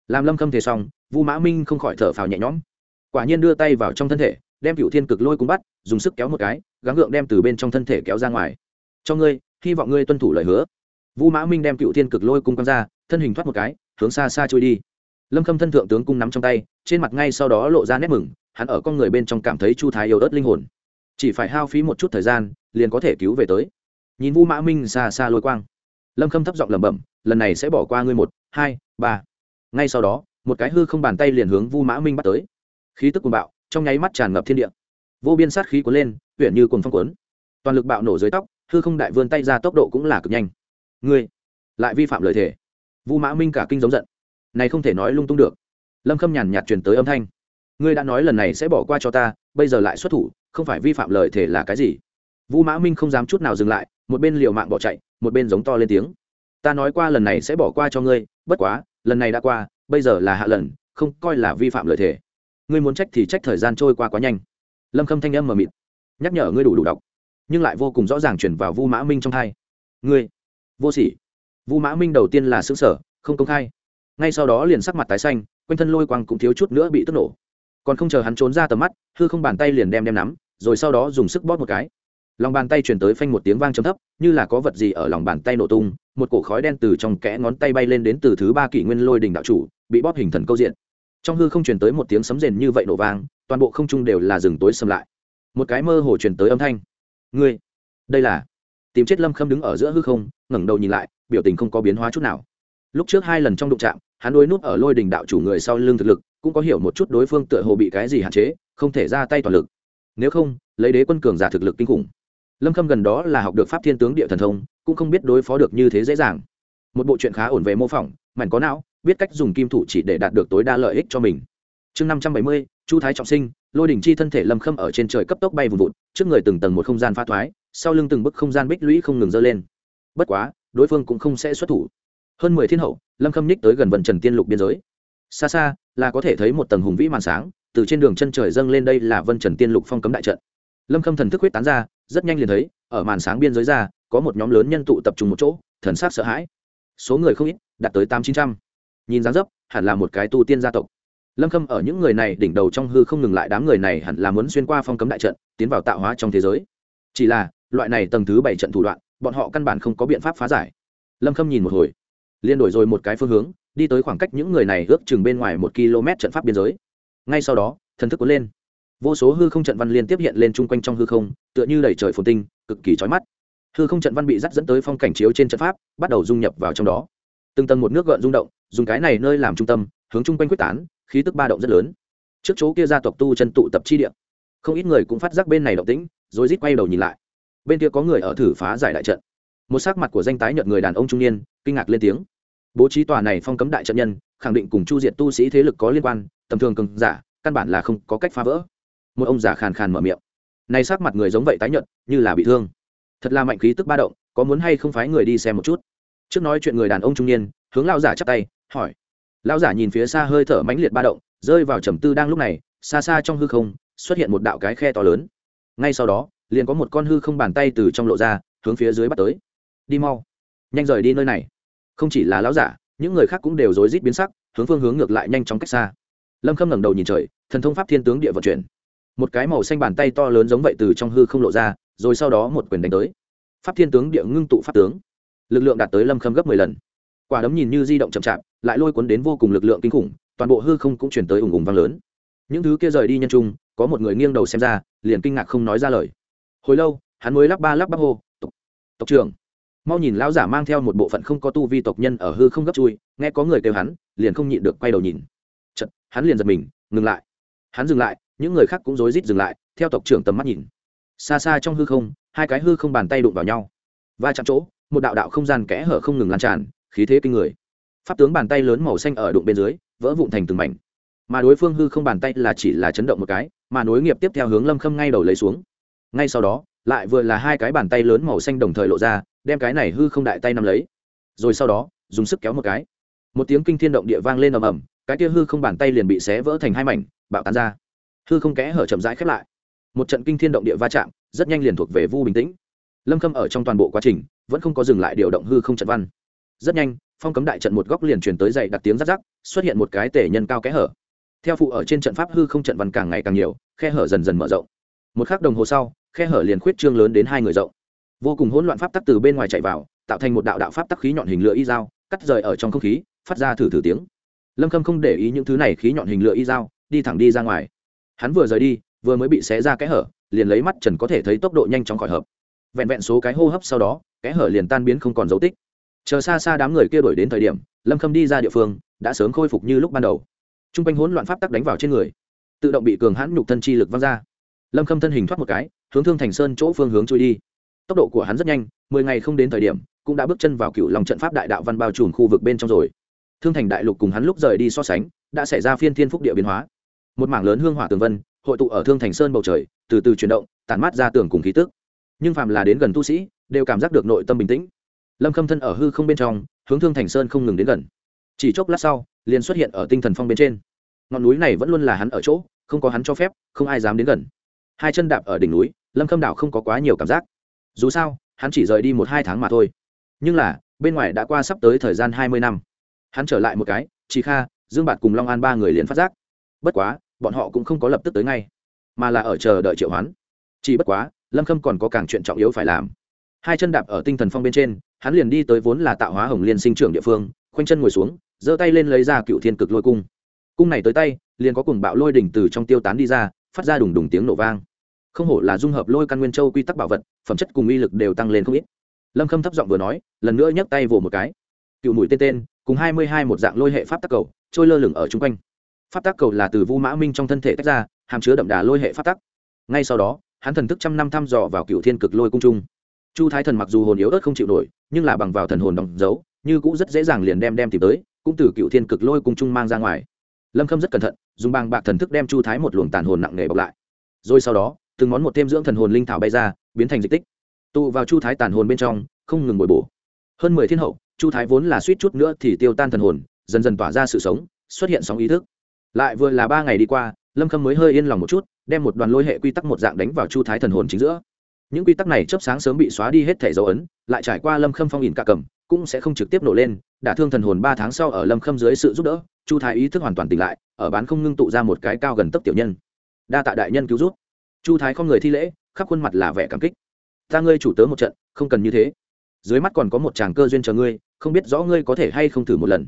làm lâm khâm thể xong, vu mã minh không khỏi thở phào nhẹ nhõm. Quả nhiên đưa tay vào trong thân thể, đem cựu thiên cực lôi cung bắt, dùng sức kéo một cái, gắng gượng đem từ bên trong thân thể kéo ra ngoài. Cho ngươi, hy vọng ngươi tuân thủ lời hứa. Vu mã minh đem cựu thiên cực lôi cung quăng ra, thân hình thoát một cái, hướng xa xa trôi đi. Lâm khâm thân thượng tướng cung nắm trong tay, trên mặt ngay sau đó lộ ra nét mừng, hắn ở con người bên trong cảm thấy chu thái yêu ớt linh hồn. Chỉ phải hao phí một chút thời gian, liền có thể cứu về tới. Nhìn vu mã minh xa xa lôi quang, lâm khâm thấp giọng lẩm bẩm, lần này sẽ bỏ qua ngươi một, hai, ba ngay sau đó, một cái hư không bàn tay liền hướng vu mã minh bắt tới. Khí tức cuồng bạo, trong nháy mắt tràn ngập thiên địa. Vô biên sát khí cuốn lên huyện như cuồng phong cuốn. Toàn lực bạo nổ dưới tóc, hư không đại vươn tay ra tốc độ cũng là cực nhanh. Ngươi, lại vi phạm lời thề. Vu mã minh cả kinh giống giận. Này không thể nói lung tung được. Lâm khâm nhàn nhạt truyền tới âm thanh. Ngươi đã nói lần này sẽ bỏ qua cho ta, bây giờ lại xuất thủ, không phải vi phạm lời thề là cái gì? Vu mã minh không dám chút nào dừng lại, một bên liều mạng bỏ chạy, một bên giống to lên tiếng. Ta nói qua lần này sẽ bỏ qua cho ngươi, bất quá lần này đã qua, bây giờ là hạ lần, không coi là vi phạm lợi thế. Ngươi muốn trách thì trách thời gian trôi qua quá nhanh. Lâm khâm thanh âm mờ mịt. Nhắc nhở ngươi đủ đủ đọc, nhưng lại vô cùng rõ ràng chuyển vào vu mã minh trong hai ngươi, vô sỉ. Vu mã minh đầu tiên là xứ sở không công khai. Ngay sau đó liền sắc mặt tái xanh, quanh thân lôi quang cũng thiếu chút nữa bị tức nổ. Còn không chờ hắn trốn ra tầm mắt, hư không bàn tay liền đem đem nắm, rồi sau đó dùng sức bóp một cái lòng bàn tay chuyển tới phanh một tiếng vang trầm thấp, như là có vật gì ở lòng bàn tay nổ tung, một cổ khói đen từ trong kẽ ngón tay bay lên đến từ thứ ba kỷ nguyên lôi đình đạo chủ, bị bóp hình thần câu diện. Trong hư không chuyển tới một tiếng sấm rền như vậy nổ vang, toàn bộ không trung đều là rừng tối xâm lại. Một cái mơ hồ chuyển tới âm thanh. Ngươi, đây là tìm chết lâm khâm đứng ở giữa hư không, ngẩng đầu nhìn lại, biểu tình không có biến hóa chút nào. Lúc trước hai lần trong đụng trạm hắn đuối nút ở lôi đình đạo chủ người sau lưng thực lực, cũng có hiểu một chút đối phương tựa hồ bị cái gì hạn chế, không thể ra tay toàn lực. Nếu không, lấy đế quân cường giả thực lực kinh khủng lâm khâm gần đó là học được pháp thiên tướng địa thần thông, cũng không biết đối phó được như thế dễ dàng. Một bộ chuyện khá ổn về mô phỏng, mảnh có não, biết cách dùng kim thủ chỉ để đạt được tối đa lợi ích cho mình. Chương năm trăm bảy mươi, chu thái trọng sinh, lôi đỉnh chi thân thể lâm khâm ở trên trời cấp tốc bay vùn vụt, trước người từng tầng một không gian pha thoái, sau lưng từng bức không gian bích lũy không ngừng dơ lên. Bất quá, đối phương cũng không sẽ xuất thủ. Hơn mười thiên hậu, lâm khâm ních tới gần vần trần tiên lục biên giới. Xa xa, là có thể thấy một tầng hùng vĩ màn sáng, từ trên đường chân trời dâng lên đây là vân trần tiên lục phong cấm đại trận. Lâm khâm thần thức huyết tán ra rất nhanh liền thấy, ở màn sáng biên giới ra, có một nhóm lớn nhân tụ tập trung một chỗ, thần sát sợ hãi. Số người không ít, đạt tới tám chín trăm. Nhìn dáng dấp, hẳn là một cái tu tiên gia tộc. Lâm khâm ở những người này đỉnh đầu trong hư không ngừng lại, đám người này hẳn là muốn xuyên qua phong cấm đại trận, tiến vào tạo hóa trong thế giới. Chỉ là, loại này tầng thứ bảy trận thủ đoạn, bọn họ căn bản không có biện pháp phá giải. Lâm khâm nhìn một hồi liên đổi rồi một cái phương hướng, đi tới khoảng cách những người này ước chừng bên ngoài một km trận pháp biên giới. Ngay sau đó, thần thức cuốn lên. Vô số hư không trận văn liên tiếp hiện lên chung quanh trong hư không tựa như đẩy trời phồn tinh, cực kỳ trói mắt. Hư không trận văn bị dắt dẫn tới phong cảnh chiếu trên trận pháp, bắt đầu dung nhập vào trong đó. Từng tầng một nước gợn rung động, dùng cái này nơi làm trung tâm, hướng chung quanh quyết tán, khí tức ba động rất lớn. Trước chỗ kia gia tộc tu chân tụ tập chi địa, không ít người cũng phát giác bên này động tĩnh, rồi rít quay đầu nhìn lại. Bên kia có người ở thử phá giải đại trận. Một sắc mặt của danh tái nhợt người đàn ông trung niên, kinh ngạc lên tiếng. Bố trí tòa này phong cấm đại trận nhân, khẳng định cùng chu diệt tu sĩ thế lực có liên quan, tầm thường cường giả, căn bản là không có cách phá vỡ. Một ông già khàn khàn mở miệng nay sắc mặt người giống vậy tái nhợt, như là bị thương. Thật là mạnh khí tức ba động, có muốn hay không phái người đi xem một chút? Trước nói chuyện người đàn ông trung niên, hướng lao giả chắp tay, hỏi. Lao giả nhìn phía xa hơi thở mãnh liệt ba động, rơi vào trầm tư đang lúc này, xa xa trong hư không, xuất hiện một đạo cái khe to lớn. Ngay sau đó, liền có một con hư không bàn tay từ trong lộ ra, hướng phía dưới bắt tới. Đi mau. Nhanh rời đi nơi này. Không chỉ là lão giả, những người khác cũng đều rối rít biến sắc, hướng phương hướng ngược lại nhanh chóng cách xa. Lâm khâm ngẩng đầu nhìn trời, thần thông pháp thiên tướng địa vận chuyển một cái màu xanh bàn tay to lớn giống vậy từ trong hư không lộ ra rồi sau đó một quyền đánh tới. Pháp thiên tướng địa ngưng tụ pháp tướng. Lực lượng đạt tới lâm khâm gấp mười lần. Quả đấm nhìn như di động chậm chạp lại lôi cuốn đến vô cùng lực lượng kinh khủng toàn bộ hư không cũng chuyển tới ủng ủng vang lớn. Những thứ kia rời đi nhân trung có một người nghiêng đầu xem ra liền kinh ngạc không nói ra lời. Hồi lâu hắn mới lắp ba lắp bắp hô tộc, tộc trưởng. Mau nhìn lão giả mang theo một bộ phận không có tu vi tộc nhân ở hư không gấp chui nghe có người kêu hắn liền không nhịn được quay đầu nhìn. Chật, hắn liền giật mình ngừng lại. Hắn dừng lại những người khác cũng rối rít dừng lại, theo tộc trưởng tầm mắt nhìn. Xa xa trong hư không, hai cái hư không bàn tay đụng vào nhau. Va chạm chỗ, một đạo đạo không gian kẽ hở không ngừng lan tràn, khí thế kinh người. Pháp tướng bàn tay lớn màu xanh ở đụng bên dưới, vỡ vụn thành từng mảnh. Mà đối phương hư không bàn tay là chỉ là chấn động một cái, mà nối nghiệp tiếp theo hướng lâm khâm ngay đầu lấy xuống. Ngay sau đó, lại vừa là hai cái bàn tay lớn màu xanh đồng thời lộ ra, đem cái này hư không đại tay nắm lấy. Rồi sau đó, dùng sức kéo một cái. Một tiếng kinh thiên động địa vang lên ầm ầm, cái kia hư không bàn tay liền bị xé vỡ thành hai mảnh, bạo tán ra hư không kẽ hở chậm rãi khép lại. Một trận kinh thiên động địa va chạm, rất nhanh liền thuộc về vu bình tĩnh. Lâm khâm ở trong toàn bộ quá trình, vẫn không có dừng lại điều động hư không trận văn. Rất nhanh, phong cấm đại trận một góc liền truyền tới dậy đặt tiếng rắc rắc, xuất hiện một cái tể nhân cao kẽ hở. Theo phụ ở trên trận pháp hư không trận văn càng ngày càng nhiều, khe hở dần dần mở rộng. Một khắc đồng hồ sau, khe hở liền khuyết trương lớn đến hai người rộng. Vô cùng hỗn loạn pháp tắc từ bên ngoài chạy vào, tạo thành một đạo đạo pháp tắc khí nhọn hình lửa y dao, cắt rời ở trong không khí, phát ra thử thử tiếng. Lâm khâm không để ý những thứ này khí nhọn hình lửa y dao, đi thẳng đi ra ngoài hắn vừa rời đi, vừa mới bị xé ra kẽ hở, liền lấy mắt trần có thể thấy tốc độ nhanh chóng khỏi hợp. Vẹn vẹn số cái hô hấp sau đó, kẽ hở liền tan biến không còn dấu tích. Chờ xa xa đám người kia đổi đến thời điểm, lâm khâm đi ra địa phương, đã sớm khôi phục như lúc ban đầu. T r u n g quanh hỗn loạn pháp tắc đánh vào trên người, tự động bị cường hãn nhục thân chi lực văng ra. Lâm khâm thân hình thoát một cái, hướng thương thành sơn chỗ phương hướng trôi đi. Tốc độ của hắn rất nhanh, mười ngày không đến thời điểm, cũng đã bước chân vào cựu lòng trận pháp đại đạo văn bao trùm khu vực bên trong rồi. Thương thành đại lục cùng hắn lúc rời đi so sánh, đã xảy ra phiên thiên phúc địa biến hóa một mảng lớn hương hỏa tường vân, hội tụ ở thương thành sơn bầu trời, từ từ chuyển động, tản mát ra tường cùng khí tức. Nhưng phàm là đến gần tu sĩ, đều cảm giác được nội tâm bình tĩnh. Lâm khâm thân ở hư không bên trong, hướng thương thành sơn không ngừng đến gần. Chỉ chốc lát sau, liền xuất hiện ở tinh thần phong bên trên. Ngọn núi này vẫn luôn là hắn ở chỗ, không có hắn cho phép, không ai dám đến gần. Hai chân đạp ở đỉnh núi, lâm khâm đảo không có quá nhiều cảm giác. Dù sao, hắn chỉ rời đi một hai tháng mà thôi. Nhưng là, bên ngoài đã qua sắp tới thời gian hai mươi năm. Hắn trở lại một cái chị kha, dương bạt cùng long an ba người liền phát giác. Bất quá bọn họ cũng không có lập tức tới ngay, mà là ở chờ đợi triệu hoán. Chỉ bất quá, lâm khâm còn có càng chuyện trọng yếu phải làm. Hai chân đạp ở tinh thần phong bên trên, hắn liền đi tới vốn là tạo hóa hồng liên sinh trưởng địa phương, khoanh chân ngồi xuống, giơ tay lên lấy ra cựu thiên cực lôi cung. Cung này tới tay, liền có cùng bạo lôi đỉnh từ trong tiêu tán đi ra, phát ra đùng đùng tiếng nổ vang. Không hổ là dung hợp lôi căn nguyên châu quy tắc bảo vật, phẩm chất cùng uy lực đều tăng lên không ít. Lâm khâm thấp giọng vừa nói, lần nữa nhấc tay vồ một cái. Cựu mũi tên tên, cùng hai mươi hai một dạng lôi hệ pháp tắc cầu, trôi lơ lửng ở chung quanh pháp tắc cầu là từ vu mã minh trong thân thể tách ra, hàm chứa đậm đà lôi hệ pháp tắc. Ngay sau đó, hắn thần thức trăm năm thăm dò vào cựu thiên cực lôi cung trung. Chu thái thần mặc dù hồn yếu ớt không chịu nổi, nhưng là bằng vào thần hồn đóng dấu, như cũng rất dễ dàng liền đem đem tìm tới, cũng từ cựu thiên cực lôi cung trung mang ra ngoài. Lâm khâm rất cẩn thận, dùng bàng bạc thần thức đem chu thái một luồng tàn hồn nặng nề bọc lại. Rồi sau đó, từng món một thêm dưỡng thần hồn linh thảo bay ra, biến thành dịch tích. Tụ vào chu thái tàn hồn bên trong, không ngừng bồi bổ. Hơn mười thiên hậu, chu thái vốn là suýt chút nữa thì tiêu tan thần hồn, dần dần tỏa ra sự sống, xuất hiện sóng ý thức lại vừa là ba ngày đi qua, lâm khâm mới hơi yên lòng một chút, đem một đoàn lôi hệ quy tắc một dạng đánh vào chu thái thần hồn chính giữa. Những quy tắc này chớp sáng sớm bị xóa đi hết thể dấu ấn, lại trải qua lâm khâm phong ỉn cả cầm, cũng sẽ không trực tiếp nổ lên, đả thương thần hồn ba tháng sau ở lâm khâm dưới sự giúp đỡ, chu thái ý thức hoàn toàn tỉnh lại, ở bán không ngưng tụ ra một cái cao gần tấp tiểu nhân. Đa tạ đại nhân cứu giúp. chu thái không người thi lễ, khắp khuôn mặt là vẻ cảm kích. Ta ngươi chủ tớ một trận, không cần như thế. Dưới mắt còn có một chàng cơ duyên chờ ngươi, không biết rõ ngươi có thể hay không thử một lần.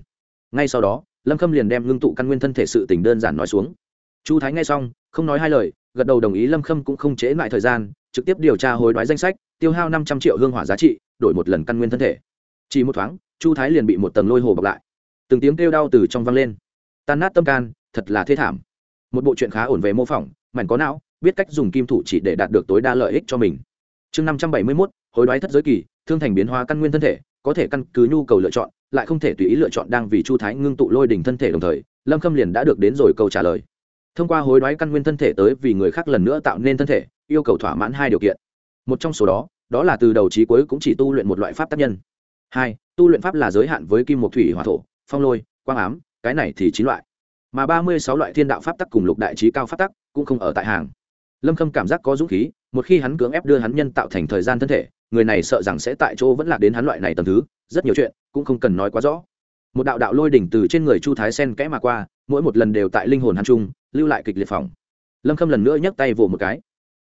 Ngay sau đó lâm khâm liền đem ngưng tụ căn nguyên thân thể sự tình đơn giản nói xuống. Chu thái nghe xong, không nói hai lời, gật đầu đồng ý lâm khâm cũng không chế lại thời gian, trực tiếp điều tra hối đoái danh sách, tiêu hao năm trăm triệu hương hỏa giá trị, đổi một lần căn nguyên thân thể. Chỉ một thoáng, chu thái liền bị một tầng lôi hồ bọc lại. Từng tiếng kêu đau từ trong văng lên. Tan nát tâm can, thật là thê thảm. Một bộ chuyện khá ổn về mô phỏng, mảnh có não, biết cách dùng kim thủ chỉ để đạt được tối đa lợi ích cho mình. Chương năm trăm bảy mươi mốt, hối đoái thất giới kỳ, thương thành biến hóa căn nguyên thân thể có thể căn cứ nhu cầu lựa chọn, lại không thể tùy ý lựa chọn đang vì chu thái ngưng tụ lôi đỉnh thân thể đồng thời, lâm khâm liền đã được đến rồi câu trả lời. Thông qua hối đoái căn nguyên thân thể tới vì người khác lần nữa tạo nên thân thể, yêu cầu thỏa mãn hai điều kiện. Một trong số đó đó là từ đầu trí cuối cũng chỉ tu luyện một loại pháp tác nhân. Hai, tu luyện pháp là giới hạn với kim một thủy hỏa thổ, phong lôi, quang ám, cái này thì chín loại. Mà ba mươi sáu loại thiên đạo pháp tắc cùng lục đại trí cao pháp tắc cũng không ở tại hàng. Lâm khâm cảm giác có dũng khí, một khi hắn cưỡng ép đưa hắn nhân tạo thành thời gian thân thể người này sợ rằng sẽ tại chỗ vẫn lạc đến hắn loại này tầm thứ, rất nhiều chuyện cũng không cần nói quá rõ. Một đạo đạo lôi đỉnh từ trên người chu thái sen kẽ mà qua, mỗi một lần đều tại linh hồn hắn trung, lưu lại kịch liệt phòng. Lâm khâm lần nữa nhấc tay vỗ một cái.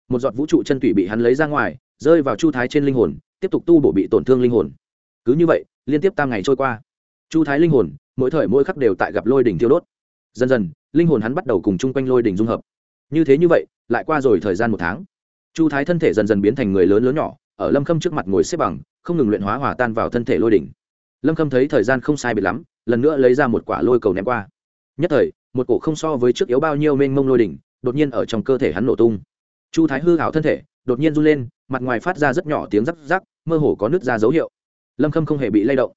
Một giọt vũ trụ chân tủy bị hắn lấy ra ngoài, rơi vào chu thái trên linh hồn, tiếp tục tu bổ bị tổn thương linh hồn. Cứ như vậy, liên tiếp tam ngày trôi qua. Chu thái linh hồn, mỗi thời mỗi khắc đều tại gặp lôi đỉnh thiêu đốt. Dần dần, linh hồn hắn bắt đầu cùng chung quanh lôi đỉnh dung hợp. Như thế như vậy, lại qua rồi thời gian một tháng. Chu thái thân thể dần dần biến thành người lớn lớn nhỏ ở lâm khâm trước mặt ngồi xếp bằng, không ngừng luyện hóa hòa tan vào thân thể lôi đỉnh. Lâm khâm thấy thời gian không sai biệt lắm, lần nữa lấy ra một quả lôi cầu ném qua. Nhất thời, một cổ không so với trước yếu bao nhiêu mênh mông lôi đỉnh, đột nhiên ở trong cơ thể hắn nổ tung. Chu thái hư hảo thân thể, đột nhiên run lên, mặt ngoài phát ra rất nhỏ tiếng rắc rắc, mơ hồ có nước ra dấu hiệu. Lâm khâm không hề bị lay động.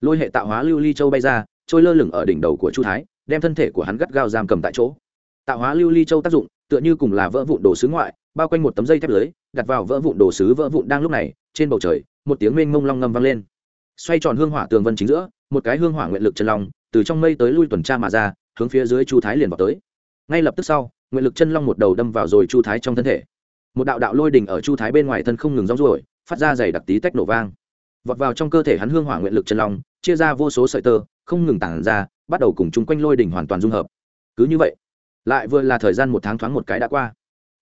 Lôi hệ tạo hóa lưu ly châu bay ra, trôi lơ lửng ở đỉnh đầu của chu thái, đem thân thể của hắn gắt gao giam cầm tại chỗ. Tạo hóa lưu ly châu tác dụng, tựa như cùng là vỡ vụn đồ sứ ngoại bao quanh một tấm dây thép lưới, đặt vào vỡ vụn đồ sứ vỡ vụn đang lúc này, trên bầu trời, một tiếng mênh mông long ngâm vang lên. Xoay tròn hương hỏa tường vân chính giữa, một cái hương hỏa nguyện lực chân long, từ trong mây tới lui tuần tra mà ra, hướng phía dưới chu thái liền vào tới. Ngay lập tức sau, nguyện lực chân long một đầu đâm vào rồi chu thái trong thân thể. Một đạo đạo lôi đỉnh ở chu thái bên ngoài thân không ngừng rong ruổi, phát ra dày đặc tí tách nổ vang. Vọt vào trong cơ thể hắn hương hỏa nguyện lực chân long, chia ra vô số sợi tơ, không ngừng tản ra, bắt đầu cùng chung quanh lôi đỉnh hoàn toàn dung hợp. Cứ như vậy, lại vừa là thời gian một tháng thoáng một cái đã qua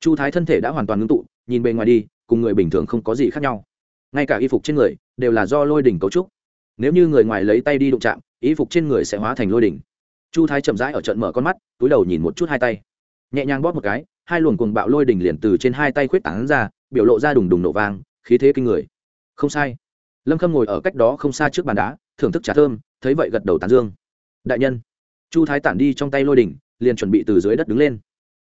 chu thái thân thể đã hoàn toàn ngưng tụ, nhìn bề ngoài đi, cùng người bình thường không có gì khác nhau. Ngay cả y phục trên người đều là do lôi đỉnh cấu trúc. Nếu như người ngoài lấy tay đi đụng chạm, y phục trên người sẽ hóa thành lôi đỉnh. Chu thái chậm rãi ở trận mở con mắt, túi đầu nhìn một chút hai tay. Nhẹ nhàng bóp một cái, hai luồng cuồng bạo lôi đỉnh liền từ trên hai tay khuyết tảng ra, biểu lộ ra đùng đùng nổ vang, khí thế kinh người. Không sai. Lâm khâm ngồi ở cách đó không xa trước bàn đá, thưởng thức trà thơm, thấy vậy gật đầu tán dương. Đại nhân. Chu thái tản đi trong tay lôi đỉnh, liền chuẩn bị từ dưới đất đứng lên.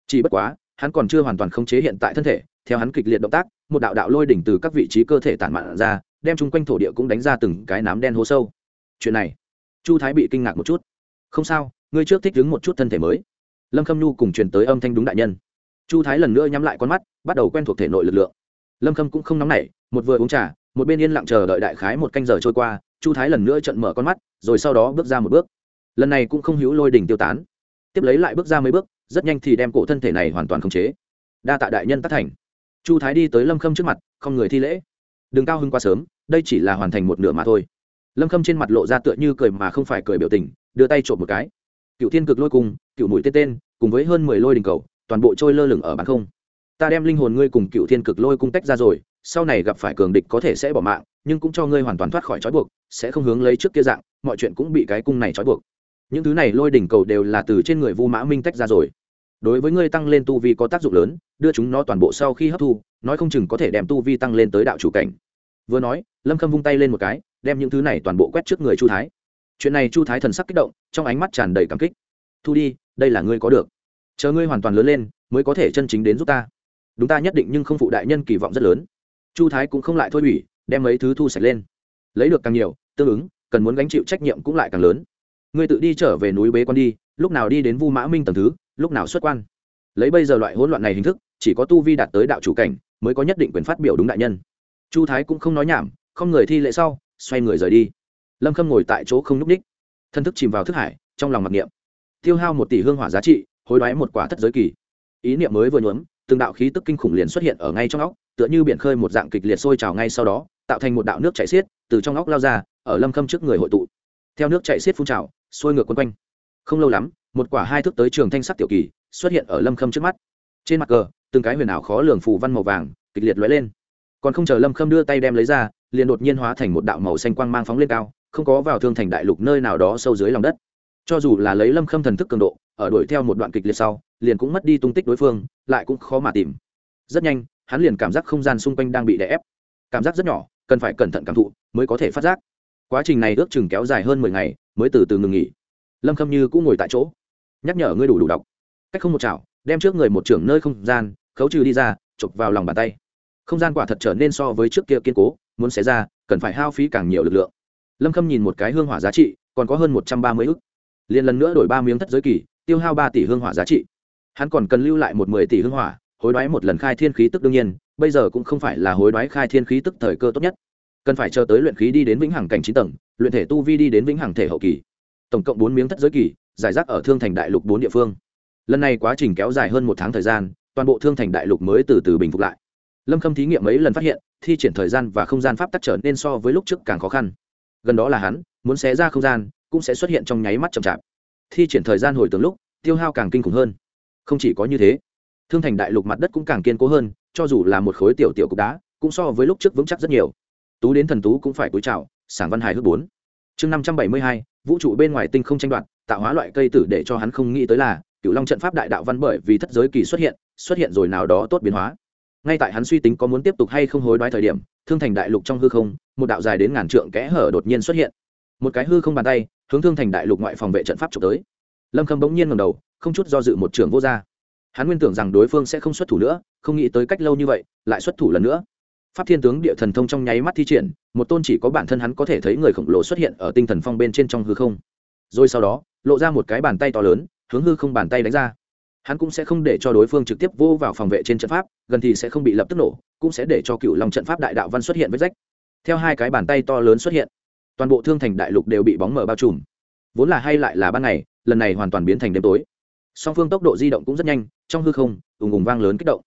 Chỉ bất quá hắn còn chưa hoàn toàn khống chế hiện tại thân thể, theo hắn kịch liệt động tác, một đạo đạo lôi đỉnh từ các vị trí cơ thể tản mạn ra, đem chung quanh thổ địa cũng đánh ra từng cái nám đen hố sâu. Chuyện này, chu thái bị kinh ngạc một chút. Không sao, ngươi trước thích đứng một chút thân thể mới. Lâm khâm nhu cùng truyền tới âm thanh đúng đại nhân. Chu thái lần nữa nhắm lại con mắt, bắt đầu quen thuộc thể nội lực lượng. Lâm khâm cũng không nóng nảy, một vừa uống trà, một bên yên lặng chờ đợi đại khái một canh giờ trôi qua, chu thái lần nữa trận mở con mắt, rồi sau đó bước ra một bước. Lần này cũng không hữu lôi đỉnh tiêu tán. Tiếp lấy lại bước ra mấy bước rất nhanh thì đem cổ thân thể này hoàn toàn khống chế. Đa tạ đại nhân tác thành. Chu thái đi tới lâm khâm trước mặt, không người thi lễ. Đừng cao hưng quá sớm, đây chỉ là hoàn thành một nửa mà thôi. Lâm khâm trên mặt lộ ra tựa như cười mà không phải cười biểu tình, đưa tay trộm một cái. Cựu thiên cực lôi cung, cựu mũi tên tên, cùng với hơn mười lôi đình cầu, toàn bộ trôi lơ lửng ở bàn không. Ta đem linh hồn ngươi cùng cựu thiên cực lôi cung tách ra rồi, sau này gặp phải cường địch có thể sẽ bỏ mạng, nhưng cũng cho ngươi hoàn toàn thoát khỏi trói buộc, sẽ không hướng lấy trước kia dạng, mọi chuyện cũng bị cái cung này trói buộc những thứ này lôi đỉnh cầu đều là từ trên người vu mã minh tách ra rồi. Đối với ngươi tăng lên tu vi có tác dụng lớn, đưa chúng nó toàn bộ sau khi hấp thu, nói không chừng có thể đem tu vi tăng lên tới đạo chủ cảnh. Vừa nói, lâm khâm vung tay lên một cái, đem những thứ này toàn bộ quét trước người chu thái. Chuyện này chu thái thần sắc kích động, trong ánh mắt tràn đầy cảm kích. Thu đi, đây là ngươi có được. Chờ ngươi hoàn toàn lớn lên, mới có thể chân chính đến giúp ta. Đúng ta nhất định nhưng không phụ đại nhân kỳ vọng rất lớn. Chu thái cũng không lại thôi ủy, đem mấy thứ thu sạch lên. Lấy được càng nhiều, tương ứng, cần muốn gánh chịu trách nhiệm cũng lại càng lớn ngươi tự đi trở về núi bế quan đi, lúc nào đi đến vu mã minh tầm thứ, lúc nào xuất quan. Lấy bây giờ loại hỗn loạn này hình thức, chỉ có tu vi đạt tới đạo chủ cảnh, mới có nhất định quyền phát biểu đúng đại nhân. Chu thái cũng không nói nhảm, không người thi lễ sau, xoay người rời đi. Lâm khâm ngồi tại chỗ không n ú c ních, thân thức chìm vào thức hải, trong lòng mặc niệm. Tiêu hao một tỷ hương hỏa giá trị, hối đoái một quả thất giới kỳ. Ý niệm mới vừa nhuốm, từng đạo khí tức kinh khủng liền xuất hiện ở ngay trong óc, tựa như biển khơi một dạng kịch liệt sôi trào ngay sau đó, tạo thành một đạo nước chảy xiết, từ trong óc lao ra, ở lâm khâm trước người hội tụ. Theo nước chảy xiết phun trào xuôi ngược quấn quanh. Không lâu lắm, một quả hai thước tới trường thanh sắc tiểu kỳ xuất hiện ở lâm khâm trước mắt. Trên mặt cờ, từng cái huyền ảo khó lường phù văn màu vàng kịch liệt lóe lên. Còn không chờ lâm khâm đưa tay đem lấy ra, liền đột nhiên hóa thành một đạo màu xanh quang mang phóng lên cao, không có vào thương thành đại lục nơi nào đó sâu dưới lòng đất. Cho dù là lấy lâm khâm thần thức cường độ, ở đuổi theo một đoạn kịch liệt sau, liền cũng mất đi tung tích đối phương, lại cũng khó mà tìm. Rất nhanh, hắn liền cảm giác không gian xung quanh đang bị đè ép. Cảm giác rất nhỏ, cần phải cẩn thận cảm thụ mới có thể phát giác. Quá trình này ước chừng kéo dài hơn mười ngày mới từ từ ngừng nghỉ. Lâm khâm như cũng ngồi tại chỗ, nhắc nhở ngươi đủ đủ đọc. Cách không một chảo, đem trước người một trưởng nơi không gian, khấu trừ đi ra, chụp vào lòng bàn tay. Không gian quả thật trở nên so với trước kia kiên cố, muốn xé ra, cần phải hao phí càng nhiều lực lượng. Lâm khâm nhìn một cái hương hỏa giá trị, còn có hơn một trăm ba mươi ức. Liền lần nữa đổi ba miếng thất giới kỳ, tiêu hao ba tỷ hương hỏa giá trị. Hắn còn cần lưu lại một mười tỷ hương hỏa, hối đoái một lần khai thiên khí tức đương nhiên, bây giờ cũng không phải là hối đoái khai thiên khí tức thời cơ tốt nhất. Cần phải chờ tới luyện khí đi đến vĩnh hằng cảnh chín tầng luyện thể tu vi đi đến vĩnh hằng thể hậu kỳ, tổng cộng bốn miếng thất giới kỳ, giải rác ở thương thành đại lục bốn địa phương. Lần này quá trình kéo dài hơn một tháng thời gian, toàn bộ thương thành đại lục mới từ từ bình phục lại. Lâm khâm thí nghiệm mấy lần phát hiện, thi triển thời gian và không gian pháp tắc trở nên so với lúc trước càng khó khăn. Gần đó là hắn, muốn xé ra không gian, cũng sẽ xuất hiện trong nháy mắt chậm chạp. Thi triển thời gian hồi tưởng lúc, tiêu hao càng kinh khủng hơn. Không chỉ có như thế, thương thành đại lục mặt đất cũng càng kiên cố hơn, cho dù là một khối tiểu tiểu cục đá, cũng so với lúc trước vững chắc rất nhiều tú đến thần tú cũng phải cúi chào, sảng văn hài hước bốn. Chương năm trăm bảy mươi hai, vũ trụ bên ngoài tinh không tranh đoạt, tạo hóa loại cây tử để cho hắn không nghĩ tới là cựu long trận pháp đại đạo văn bởi vì thất giới kỳ xuất hiện xuất hiện rồi nào đó tốt biến hóa. Ngay tại hắn suy tính có muốn tiếp tục hay không hối đoái thời điểm, thương thành đại lục trong hư không, một đạo dài đến ngàn trượng kẽ hở đột nhiên xuất hiện. Một cái hư không bàn tay, hướng thương thành đại lục ngoại phòng vệ trận pháp trục tới. Lâm khâm bỗng nhiên ngầm đầu, không chút do dự một trường vô gia hắn nguyên tưởng rằng đối phương sẽ không xuất thủ nữa, không nghĩ tới cách lâu như vậy, lại xuất thủ lần nữa pháp thiên tướng địa thần thông trong nháy mắt thi triển, một tôn chỉ có bản thân hắn có thể thấy người khổng lồ xuất hiện ở tinh thần phong bên trên trong hư không. Rồi sau đó, lộ ra một cái bàn tay to lớn, hướng hư không bàn tay đánh ra. Hắn cũng sẽ không để cho đối phương trực tiếp vô vào phòng vệ trên trận pháp, gần thì sẽ không bị lập tức nổ, cũng sẽ để cho cựu lòng trận pháp đại đạo văn xuất hiện vết rách. Theo hai cái bàn tay to lớn xuất hiện, toàn bộ thương thành đại lục đều bị bóng mở bao trùm. Vốn là hay lại là ban ngày, lần này hoàn toàn biến thành đêm tối. Song phương tốc độ di động cũng rất nhanh, trong hư không, ùng ùng vang lớn kích động.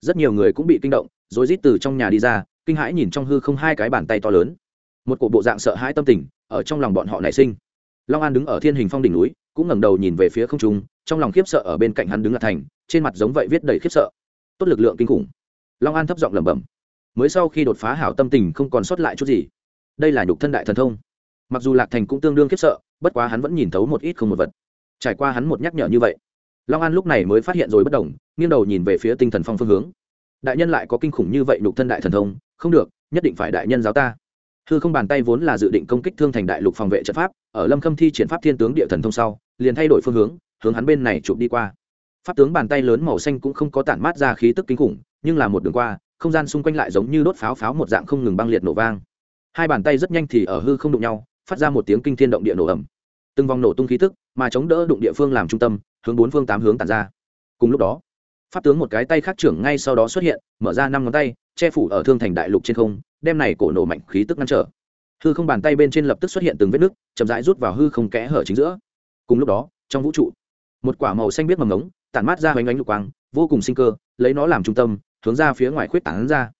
Rất nhiều người cũng bị kinh động rồi rít từ trong nhà đi ra, kinh hãi nhìn trong hư không hai cái bàn tay to lớn. Một cổ bộ dạng sợ hãi tâm tình ở trong lòng bọn họ nảy sinh. Long an đứng ở thiên hình phong đỉnh núi, cũng ngẩng đầu nhìn về phía không trung, trong lòng khiếp sợ ở bên cạnh hắn đứng là thành, trên mặt giống vậy viết đầy khiếp sợ. Tốt lực lượng kinh khủng. Long an thấp giọng lẩm bẩm. Mới sau khi đột phá hảo tâm tình không còn sót lại chút gì. Đây là nhục thân đại thần thông. Mặc dù lạc thành cũng tương đương khiếp sợ, bất quá hắn vẫn nhìn thấu một ít không một vật. Trải qua hắn một nhắc nhở như vậy, long an lúc này mới phát hiện rồi bất đồng, nghiêng đầu nhìn về phía tinh thần phong phương hướng đại nhân lại có kinh khủng như vậy nhục thân đại thần thông, không được, nhất định phải đại nhân giáo ta. Hư không bàn tay vốn là dự định công kích thương thành đại lục phòng vệ trận pháp, ở lâm khâm thi triển pháp thiên tướng địa thần thông sau, liền thay đổi phương hướng hướng hắn bên này chụp đi qua. Pháp tướng bàn tay lớn màu xanh cũng không có tản mát ra khí tức kinh khủng, nhưng là một đường qua, không gian xung quanh lại giống như đốt pháo pháo một dạng không ngừng băng liệt nổ vang. Hai bàn tay rất nhanh thì ở hư không đụng nhau, phát ra một tiếng kinh thiên động địa nổ ẩm từng vòng nổ tung khí tức, mà chống đỡ đụng địa phương làm trung tâm, hướng bốn phương tám hướng tàn ra. Cùng lúc đó pháp tướng một cái tay khác trưởng ngay sau đó xuất hiện, mở ra năm ngón tay, che phủ ở thương thành đại lục trên không, đem này cổ nổ mạnh khí tức ngăn trở. Hư không bàn tay bên trên lập tức xuất hiện từng vết nứt, chậm rãi rút vào hư không kẽ hở chính giữa. Cùng lúc đó, trong vũ trụ, một quả màu xanh biết mầm ngống, tản mát ra hoành ánh lục quang, vô cùng sinh cơ, lấy nó làm trung tâm, hướng ra phía ngoài khuyết tảng ra.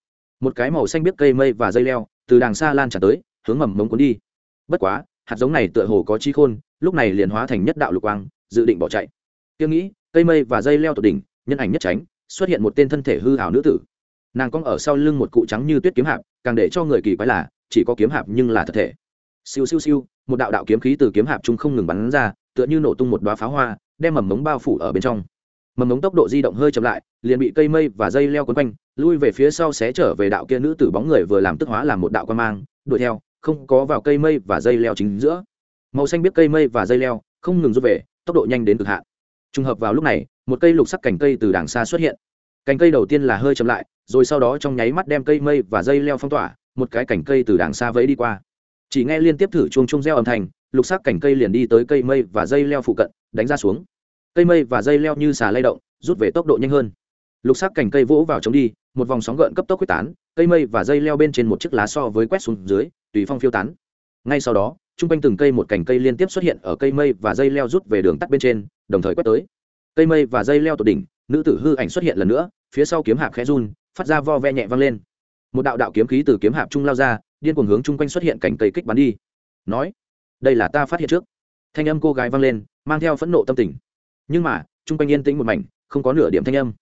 Một cái màu xanh biết cây mây và dây leo, từ đàng xa lan tràn tới, hướng mầm mống cuốn đi. Bất quá, hạt giống này tựa hồ có chi khôn, lúc này liền hóa thành nhất đạo lục quang, dự định bỏ chạy. Tiêu nghĩ, cây mây và dây leo tột đỉnh nhân ảnh nhất tránh, xuất hiện một tên thân thể hư hảo nữ tử. Nàng cong ở sau lưng một cụ trắng như tuyết kiếm hạp, càng để cho người kỳ quái là, chỉ có kiếm hạp nhưng là thật thể. Siêu siêu siêu, một đạo đạo kiếm khí từ kiếm hạp trung không ngừng bắn ra, tựa như nổ tung một đoá pháo hoa, đem mầm mống bao phủ ở bên trong. Mầm mống tốc độ di động hơi chậm lại, liền bị cây mây và dây leo quấn quanh, lui về phía sau xé trở về đạo kia nữ tử bóng người vừa làm tức hóa làm một đạo quan mang, đuổi theo, không có vào cây mây và dây leo chính giữa. Màu xanh biết cây mây và dây leo, không ngừng rút về, tốc độ nhanh đến cực hạn trùng hợp vào lúc này, một cây lục sắc cành cây từ đàng xa xuất hiện. Cành cây đầu tiên là hơi chậm lại, rồi sau đó trong nháy mắt đem cây mây và dây leo phong tỏa, một cái cành cây từ đàng xa vẫy đi qua. Chỉ nghe liên tiếp thử chuông chuông reo âm thanh, lục sắc cành cây liền đi tới cây mây và dây leo phụ cận, đánh ra xuống. Cây mây và dây leo như xà lay động, rút về tốc độ nhanh hơn. Lục sắc cành cây vỗ vào chống đi, một vòng sóng gợn cấp tốc quyết tán, cây mây và dây leo bên trên một chiếc lá so với quét xuống dưới, tùy phong phiêu tán. Ngay sau đó chung quanh từng cây một cành cây liên tiếp xuất hiện ở cây mây và dây leo rút về đường tắt bên trên, đồng thời quét tới. Cây mây và dây leo tột đỉnh, nữ tử hư ảnh xuất hiện lần nữa, phía sau kiếm hạp khẽ run, phát ra vo ve nhẹ vang lên. Một đạo đạo kiếm khí từ kiếm hạp trung lao ra, điên cuồng hướng chung quanh xuất hiện cành cây kích bắn đi. Nói, đây là ta phát hiện trước. Thanh âm cô gái vang lên, mang theo phẫn nộ tâm tình. Nhưng mà chung quanh yên tĩnh một mảnh, không có nửa điểm thanh âm.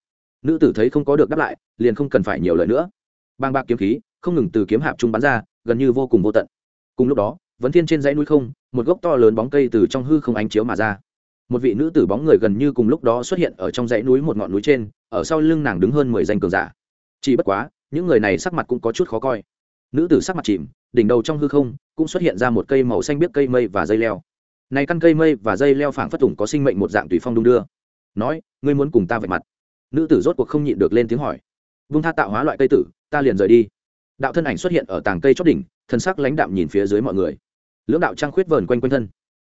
Nữ tử thấy không có được đáp lại, liền không cần phải nhiều lời nữa. Bang bạc kiếm khí, không ngừng từ kiếm hạp trung bắn ra, gần như vô cùng vô tận. Cùng lúc đó vấn thiên trên dãy núi không, một gốc to lớn bóng cây từ trong hư không ánh chiếu mà ra. Một vị nữ tử bóng người gần như cùng lúc đó xuất hiện ở trong dãy núi một ngọn núi trên, ở sau lưng nàng đứng hơn mười danh cường giả. Chỉ bất quá, những người này sắc mặt cũng có chút khó coi. Nữ tử sắc mặt chìm, đỉnh đầu trong hư không cũng xuất hiện ra một cây màu xanh biếc cây mây và dây leo. Này căn cây mây và dây leo phảng phất tủng có sinh mệnh một dạng tùy phong đung đưa. Nói, ngươi muốn cùng ta vạch mặt? Nữ tử rốt cuộc không nhịn được lên tiếng hỏi. Vung tha tạo hóa loại cây tử, ta liền rời đi. Đạo thân ảnh xuất hiện ở tàng cây chót đỉnh, thân sắc lãnh đạm nhìn phía dưới mọi người lưỡng đạo trang khuyết vờn quanh quanh thân,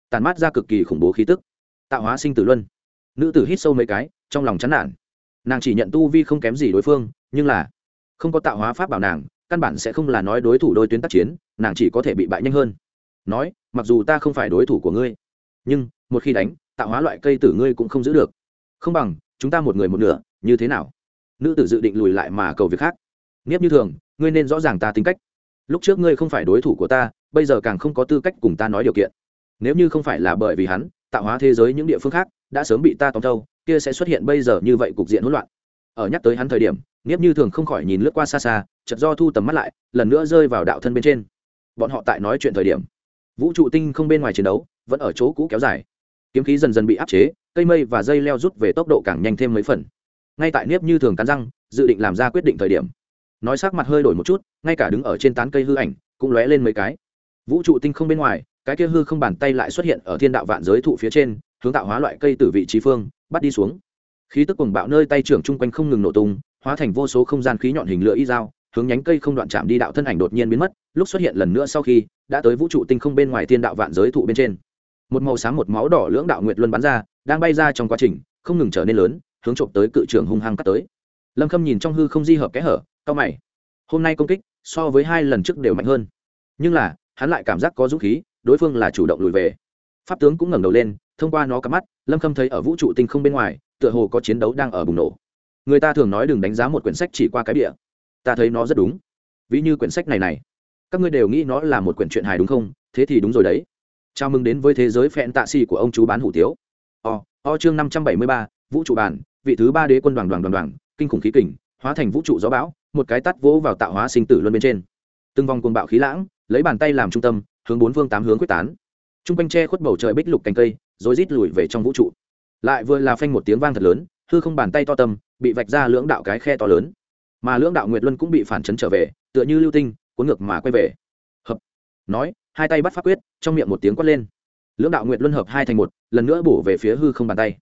tàn mát ra cực kỳ khủng bố khí tức, tạo hóa sinh tử luân. Nữ tử hít sâu mấy cái, trong lòng chán nản. Nàng chỉ nhận tu vi không kém gì đối phương, nhưng là không có tạo hóa pháp bảo nàng, căn bản sẽ không là nói đối thủ đôi tuyến tác chiến, nàng chỉ có thể bị bại nhanh hơn. Nói, mặc dù ta không phải đối thủ của ngươi, nhưng một khi đánh, tạo hóa loại cây tử ngươi cũng không giữ được. Không bằng, chúng ta một người một nửa, như thế nào? Nữ tử dự định lùi lại mà cầu việc khác. Nghiếp như thường, ngươi nên rõ ràng ta tính cách. Lúc trước ngươi không phải đối thủ của ta bây giờ càng không có tư cách cùng ta nói điều kiện. Nếu như không phải là bởi vì hắn, tạo hóa thế giới những địa phương khác đã sớm bị ta tóm thâu kia sẽ xuất hiện bây giờ như vậy cục diện hỗn loạn. Ở nhắc tới hắn thời điểm, nghiếp như thường không khỏi nhìn lướt qua xa xa chật do thu tầm mắt lại, lần nữa rơi vào đạo thân bên trên. Bọn họ tại nói chuyện thời điểm, vũ trụ tinh không bên ngoài chiến đấu vẫn ở chỗ cũ kéo dài. Kiếm khí dần dần bị áp chế, cây mây và dây leo rút về tốc độ càng nhanh thêm mấy phần. Ngay tại nếp như thường cắn răng, dự định làm ra quyết định thời điểm, nói sắc mặt hơi đổi một chút, ngay cả đứng ở trên tán cây hư ảnh, cũng lóe lên mấy cái vũ trụ tinh không bên ngoài, cái kia hư không bàn tay lại xuất hiện ở thiên đạo vạn giới thụ phía trên, hướng tạo hóa loại cây từ vị trí phương, bắt đi xuống. Khí tức cuồng bạo nơi tay trưởng chung quanh không ngừng nổ tung, hóa thành vô số không gian khí nhọn hình lửa y dao, hướng nhánh cây không đoạn chạm đi đạo thân ảnh đột nhiên biến mất, lúc xuất hiện lần nữa sau khi, đã tới vũ trụ tinh không bên ngoài thiên đạo vạn giới thụ bên trên. Một màu xám một máu đỏ lưỡng đạo nguyệt luân bắn ra, đang bay ra trong quá trình, không ngừng trở nên lớn, hướng trộm tới cự trưởng hung hăng cắt tới. Lâm khâm nhìn trong hư không di hợp kẽ hở cao mày. Hôm nay công kích so với hai lần trước đều mạnh hơn. Nhưng là hắn lại cảm giác có dũng khí, đối phương là chủ động lùi về. Pháp tướng cũng ngẩng đầu lên, thông qua nó cắm mắt, lâm khâm thấy ở vũ trụ tinh không bên ngoài, tựa hồ có chiến đấu đang ở bùng nổ. Người ta thường nói đừng đánh giá một quyển sách chỉ qua cái địa ta thấy nó rất đúng. Ví như quyển sách này này. Các ngươi đều nghĩ nó là một quyển truyện hài đúng không? Thế thì đúng rồi đấy. Chào mừng đến với thế giới phẹn tạ xì của ông chú bán hủ tiếu. O o chương năm trăm bảy mươi ba, vũ trụ bản, vị thứ ba đế quân đoàn đoàn đoàn đoàn, kinh khủng khí kình, hóa thành vũ trụ gió bão, một cái tắt vỗ vào tạo hóa sinh tử luân bên trên. Từng vòng cuồng bạo khí lãng lấy bàn tay làm trung tâm, hướng bốn phương tám hướng quyết tán. T r u n g quanh tre khuất bầu trời bích lục cành cây, rồi rít lùi về trong vũ trụ. Lại vừa là phanh một tiếng vang thật lớn, hư không bàn tay to tâm bị vạch ra lưỡng đạo cái khe to lớn. Mà lưỡng đạo nguyệt luân cũng bị phản chấn trở về, tựa như lưu tinh, cuốn ngược mà quay về. Hợp. Nói, hai tay bắt pháp quyết, trong miệng một tiếng quát lên. Lưỡng đạo nguyệt luân hợp hai thành một, lần nữa bổ về phía hư không bàn tay.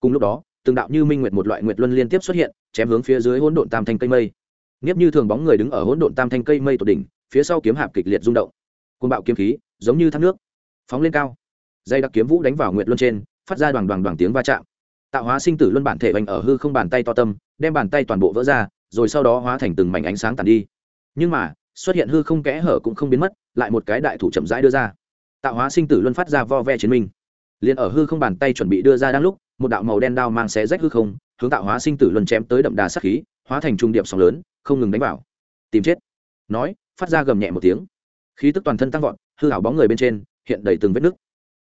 Cùng lúc đó, từng đạo như minh nguyệt một loại nguyệt luân liên tiếp xuất hiện, chém hướng phía dưới hỗn độn tam thanh cây mây. Nghiếp như thường bóng người đứng ở hỗn độn tam thanh cây mây tột đỉnh phía sau kiếm hạp kịch liệt rung động. Côn bạo kiếm khí, giống như thác nước, phóng lên cao. Dây đặc kiếm vũ đánh vào nguyệt luân trên, phát ra đoàn đoàn đoàn tiếng va chạm. Tạo hóa sinh tử luân bản thể vành ở hư không bàn tay to tâm, đem bàn tay toàn bộ vỡ ra, rồi sau đó hóa thành từng mảnh ánh sáng tàn đi. Nhưng mà, xuất hiện hư không kẽ hở cũng không biến mất, lại một cái đại thủ chậm rãi đưa ra. Tạo hóa sinh tử luân phát ra vo ve chiến minh. Liền ở hư không bàn tay chuẩn bị đưa ra đang lúc, một đạo màu đen đao mang xé rách hư không, hướng tạo hóa sinh tử luân chém tới đậm đà sát khí, hóa thành trung điệp sóng lớn, không ngừng đánh vào. Tìm chết. Nói phát ra gầm nhẹ một tiếng. Khí tức toàn thân tăng vọt, hư hảo bóng người bên trên, hiện đầy từng vết nứt.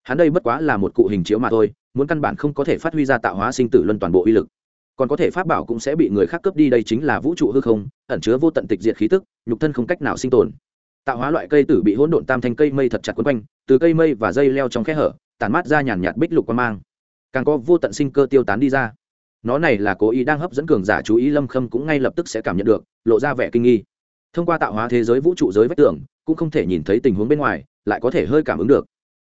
Hắn đây bất quá là một cụ hình chiếu mà thôi, muốn căn bản không có thể phát huy ra tạo hóa sinh tử luân toàn bộ uy lực. Còn có thể pháp bảo cũng sẽ bị người khác cướp đi, đây chính là vũ trụ hư không, ẩn chứa vô tận tịch diệt khí tức, nhục thân không cách nào sinh tồn. Tạo hóa loại cây tử bị hỗn độn tam thành cây mây thật chặt quấn quanh, từ cây mây và dây leo trong khe hở, tản mát ra nhàn nhạt bích lục quan mang. Càng có vô tận sinh cơ tiêu tán đi ra. Nó này là cố ý đang hấp dẫn cường giả chú ý, lâm khâm cũng ngay lập tức sẽ cảm nhận được, lộ ra vẻ kinh nghi thông qua tạo hóa thế giới vũ trụ giới vách tường, cũng không thể nhìn thấy tình huống bên ngoài, lại có thể hơi cảm ứng được.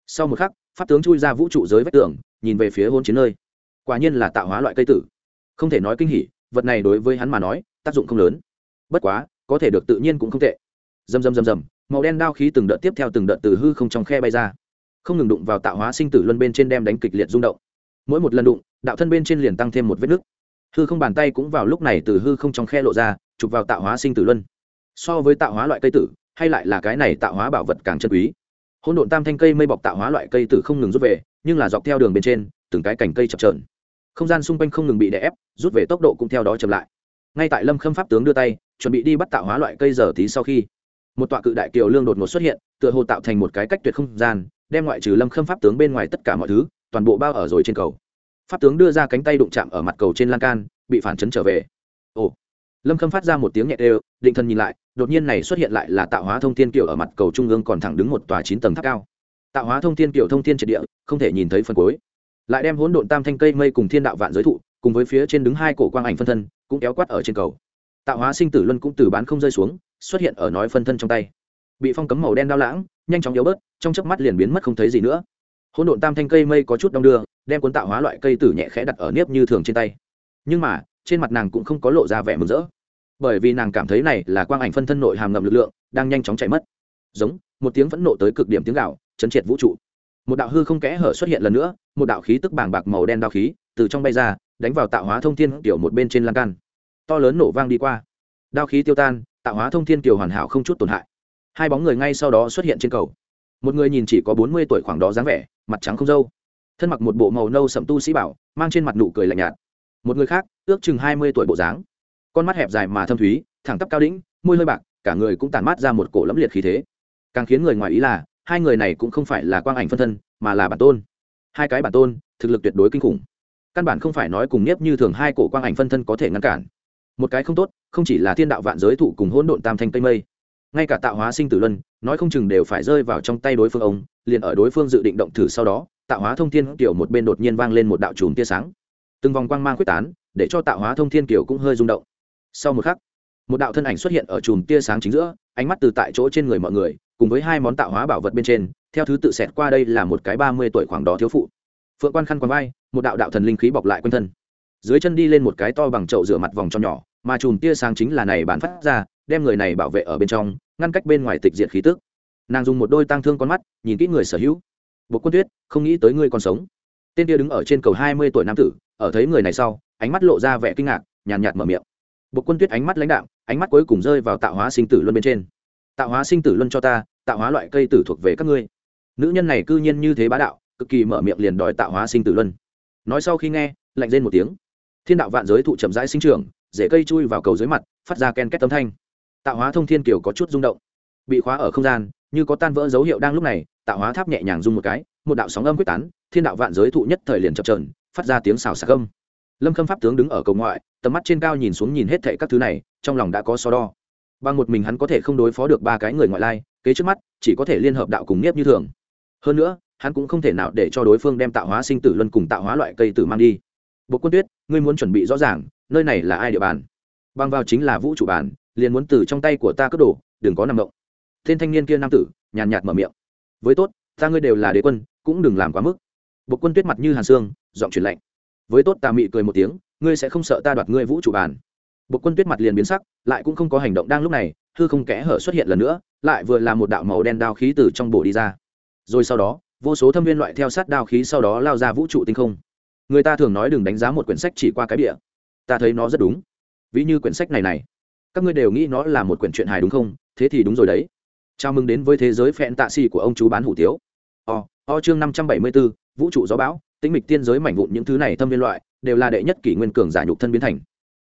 Sau một khắc, pháp tướng chui ra vũ trụ giới vách tường, nhìn về phía hôn chiến nơi. Quả nhiên là tạo hóa loại cây tử. Không thể nói kinh hỉ, vật này đối với hắn mà nói, tác dụng không lớn. Bất quá, có thể được tự nhiên cũng không tệ. Dầm dầm dầm dầm màu đen đao khí từng đợt tiếp theo từng đợt từ hư không trong khe bay ra. Không ngừng đụng vào tạo hóa sinh tử luân bên trên đem đánh kịch liệt rung động. Mỗi một lần đụng, đạo thân bên trên liền tăng thêm một vết nứt. Hư không bàn tay cũng vào lúc này từ hư không trong khe lộ ra, chụp vào tạo hóa sinh tử luân so với tạo hóa loại cây tử, hay lại là cái này tạo hóa bảo vật càng chân quý. Hỗn độn tam thanh cây mây bọc tạo hóa loại cây tử không ngừng rút về, nhưng là dọc theo đường bên trên, từng cái cành cây chập trờn không gian xung quanh không ngừng bị đè ép, rút về tốc độ cũng theo đó chậm lại. Ngay tại lâm khâm pháp tướng đưa tay, chuẩn bị đi bắt tạo hóa loại cây giờ tí sau khi, một tọa cự đại kiều lương đột ngột xuất hiện, tựa hồ tạo thành một cái cách tuyệt không gian, đem ngoại trừ lâm khâm pháp tướng bên ngoài tất cả mọi thứ, toàn bộ bao ở rồi trên cầu. Pháp tướng đưa ra cánh tay đụng chạm ở mặt cầu trên lan can, bị phản chấn trở về. Ồ lâm khâm phát ra một tiếng nhẹ đều, định thần nhìn lại, đột nhiên này xuất hiện lại là tạo hóa thông thiên kiểu ở mặt cầu trung ương còn thẳng đứng một tòa chín tầng tháp cao. Tạo hóa thông thiên kiểu thông thiên triệt địa, không thể nhìn thấy phần cuối. Lại đem hỗn độn tam thanh cây mây cùng thiên đạo vạn giới thụ, cùng với phía trên đứng hai cổ quang ảnh phân thân, cũng kéo quát ở trên cầu. Tạo hóa sinh tử luân cũng từ bán không rơi xuống, xuất hiện ở nói phân thân trong tay. Bị phong cấm màu đen đao lãng, nhanh chóng yếu bớt, trong chớp mắt liền biến mất không thấy gì nữa. Hỗn độn tam thanh cây mây có chút đong đưa, đem cuốn tạo hóa loại cây tử nhẹ khẽ đặt ở nếp như thường trên tay. Nhưng mà trên mặt nàng cũng không có lộ ra vẻ mừng rỡ. Bởi vì nàng cảm thấy này là quang ảnh phân thân nội hàm ngầm lực lượng, đang nhanh chóng chạy mất. Giống, một tiếng phẫn nộ tới cực điểm tiếng gạo chấn triệt vũ trụ. Một đạo hư không kẽ hở xuất hiện lần nữa, một đạo khí tức bàng bạc màu đen đao khí từ trong bay ra, đánh vào tạo hóa thông thiên kiểu một bên trên lan can. To lớn nổ vang đi qua. Đao khí tiêu tan, tạo hóa thông thiên kiểu hoàn hảo không chút tổn hại. Hai bóng người ngay sau đó xuất hiện trên cầu. Một người nhìn chỉ có bốn mươi tuổi khoảng đó dáng vẻ, mặt trắng không dâu thân mặc một bộ màu nâu sậm tu sĩ bảo, mang trên mặt nụ cười lạnh nhạt một người khác, ước chừng hai mươi tuổi bộ dáng. Con mắt hẹp dài mà thâm thúy, thẳng tắp cao đĩnh, môi hơi bạc, cả người cũng tàn mát ra một cổ lẫm liệt khí thế. Càng khiến người ngoài ý là, hai người này cũng không phải là quang ảnh phân thân, mà là bản tôn. Hai cái bản tôn, thực lực tuyệt đối kinh khủng. Căn bản không phải nói cùng nếp như thường hai cổ quang ảnh phân thân có thể ngăn cản. Một cái không tốt, không chỉ là thiên đạo vạn giới thụ cùng hỗn độn tam thanh tây mây. Ngay cả tạo hóa sinh tử luân, nói không chừng đều phải rơi vào trong tay đối phương ông, liền ở đối phương dự định động thử sau đó, tạo hóa thông thiên kiểu một bên đột nhiên vang lên một đạo chùm tia sáng từng vòng quang mang quyết tán, để cho tạo hóa thông thiên kiều cũng hơi rung động. Sau một khắc, một đạo thân ảnh xuất hiện ở chùm tia sáng chính giữa, ánh mắt từ tại chỗ trên người mọi người, cùng với hai món tạo hóa bảo vật bên trên, theo thứ tự xẹt qua đây là một cái ba mươi tuổi khoảng đó thiếu phụ. Phượng quan khăn quàng vai, một đạo đạo thần linh khí bọc lại quanh thân. Dưới chân đi lên một cái to bằng chậu rửa mặt vòng cho nhỏ, mà chùm tia sáng chính là này bản phát ra, đem người này bảo vệ ở bên trong, ngăn cách bên ngoài tịch diệt khí tức. Nàng dùng một đôi tang thương con mắt, nhìn kỹ người sở hữu. Bộ quân tuyết, không nghĩ tới ngươi còn sống. Tên kia đứng ở trên cầu hai mươi tuổi nam tử ở thấy người này sau, ánh mắt lộ ra vẻ kinh ngạc, nhàn nhạt mở miệng. Bộ quân tuyết ánh mắt lãnh đạo ánh mắt cuối cùng rơi vào tạo hóa sinh tử luân bên trên. Tạo hóa sinh tử luân cho ta, tạo hóa loại cây tử thuộc về các ngươi. Nữ nhân này cư nhiên như thế bá đạo, cực kỳ mở miệng liền đòi tạo hóa sinh tử luân. Nói sau khi nghe, lạnh lên một tiếng. Thiên đạo vạn giới thụ chậm rãi sinh trưởng, rễ cây chui vào cầu dưới mặt, phát ra ken két tấm thanh. Tạo hóa thông thiên kiều có chút rung động. Bị khóa ở không gian, như có tan vỡ dấu hiệu đang lúc này, tạo hóa tháp nhẹ nhàng rung một cái, một đạo sóng âm quyết tán, thiên đạo vạn giới thụ nhất thời liền chập trờn phát ra tiếng xào xạc âm. Lâm khâm pháp tướng đứng ở cầu ngoại, tầm mắt trên cao nhìn xuống nhìn hết thệ các thứ này, trong lòng đã có so đo. Bằng một mình hắn có thể không đối phó được ba cái người ngoại lai, kế trước mắt, chỉ có thể liên hợp đạo cùng nhiếp như thường. Hơn nữa, hắn cũng không thể nào để cho đối phương đem tạo hóa sinh tử luân cùng tạo hóa loại cây tử mang đi. Bộ quân tuyết, ngươi muốn chuẩn bị rõ ràng, nơi này là ai địa bàn? Băng vào chính là vũ trụ bàn liền muốn từ trong tay của ta cất đổ đừng có nằm động. Tên thanh niên kia nam tử, nhàn nhạt mở miệng. Với tốt, ta ngươi đều là đế quân, cũng đừng làm quá mức. Bộ quân tuyết mặt như hàn xương giọng truyền lệnh với tốt tà mị cười một tiếng, ngươi sẽ không sợ ta đoạt ngươi vũ trụ bàn. Bộ quân tuyết mặt liền biến sắc, lại cũng không có hành động đang lúc này, hư không kẽ hở xuất hiện lần nữa, lại vừa là một đạo màu đen đao khí từ trong bộ đi ra. Rồi sau đó, vô số thâm viên loại theo sát đao khí sau đó lao ra vũ trụ tinh không. Người ta thường nói đừng đánh giá một quyển sách chỉ qua cái địa ta thấy nó rất đúng. Ví như quyển sách này này. Các ngươi đều nghĩ nó là một quyển truyện hài đúng không? Thế thì đúng rồi đấy. Chào mừng đến với thế giới phẹn tạ xì của ông chú bán hủ tiếu. O o chương năm trăm bảy mươi bốn vũ trụ gió bão tĩnh mịch tiên giới mảnh vụn những thứ này thâm viên loại, đều là đệ nhất kỷ nguyên cường giả nhục thân biến thành.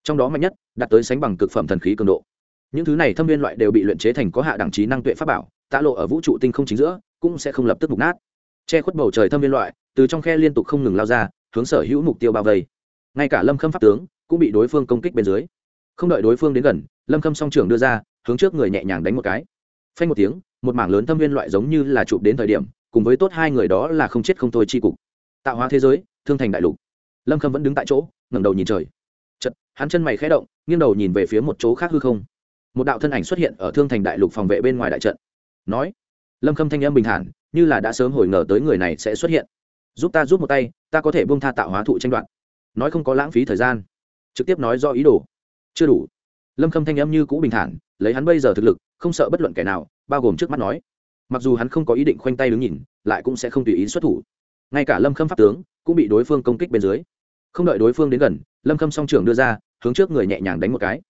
Trong đó mạnh nhất, đạt tới sánh bằng cực phẩm thần khí cường độ. Những thứ này thâm viên loại đều bị luyện chế thành có hạ đẳng trí năng tuệ pháp bảo tạ lộ ở vũ trụ tinh không chính giữa, cũng sẽ không lập tức mục nát. Che khuất bầu trời thâm viên loại, từ trong khe liên tục không ngừng lao ra, hướng sở hữu mục tiêu bao vây. Ngay cả lâm khâm pháp tướng, cũng bị đối phương công kích bên dưới. Không đợi đối phương đến gần, lâm khâm song trưởng đưa ra, hướng trước người nhẹ nhàng đánh một cái. Phanh một tiếng, một mảng lớn thâm viên loại giống như là chụp đến thời điểm, cùng với tốt hai người đó là không chết không thôi chi cục tạo hóa thế giới, thương thành đại lục. Lâm khâm vẫn đứng tại chỗ, ngẩng đầu nhìn trời. Chật hắn chân mày khẽ động, nghiêng đầu nhìn về phía một chỗ khác hư không. Một đạo thân ảnh xuất hiện ở thương thành đại lục phòng vệ bên ngoài đại trận. Nói, lâm khâm thanh âm bình thản, như là đã sớm hồi ngờ tới người này sẽ xuất hiện. Giúp ta giúp một tay, ta có thể buông tha tạo hóa thụ tranh đoạn nói không có lãng phí thời gian. Trực tiếp nói do ý đồ. Chưa đủ. Lâm khâm thanh âm như cũ bình thản, lấy hắn bây giờ thực lực, không sợ bất luận kẻ nào, bao gồm trước mắt nói. Mặc dù hắn không có ý định khoanh tay đứng nhìn, lại cũng sẽ không tùy ý xuất thủ ngay cả lâm khâm pháp tướng cũng bị đối phương công kích bên dưới không đợi đối phương đến gần lâm khâm song trưởng đưa ra hướng trước người nhẹ nhàng đánh một cái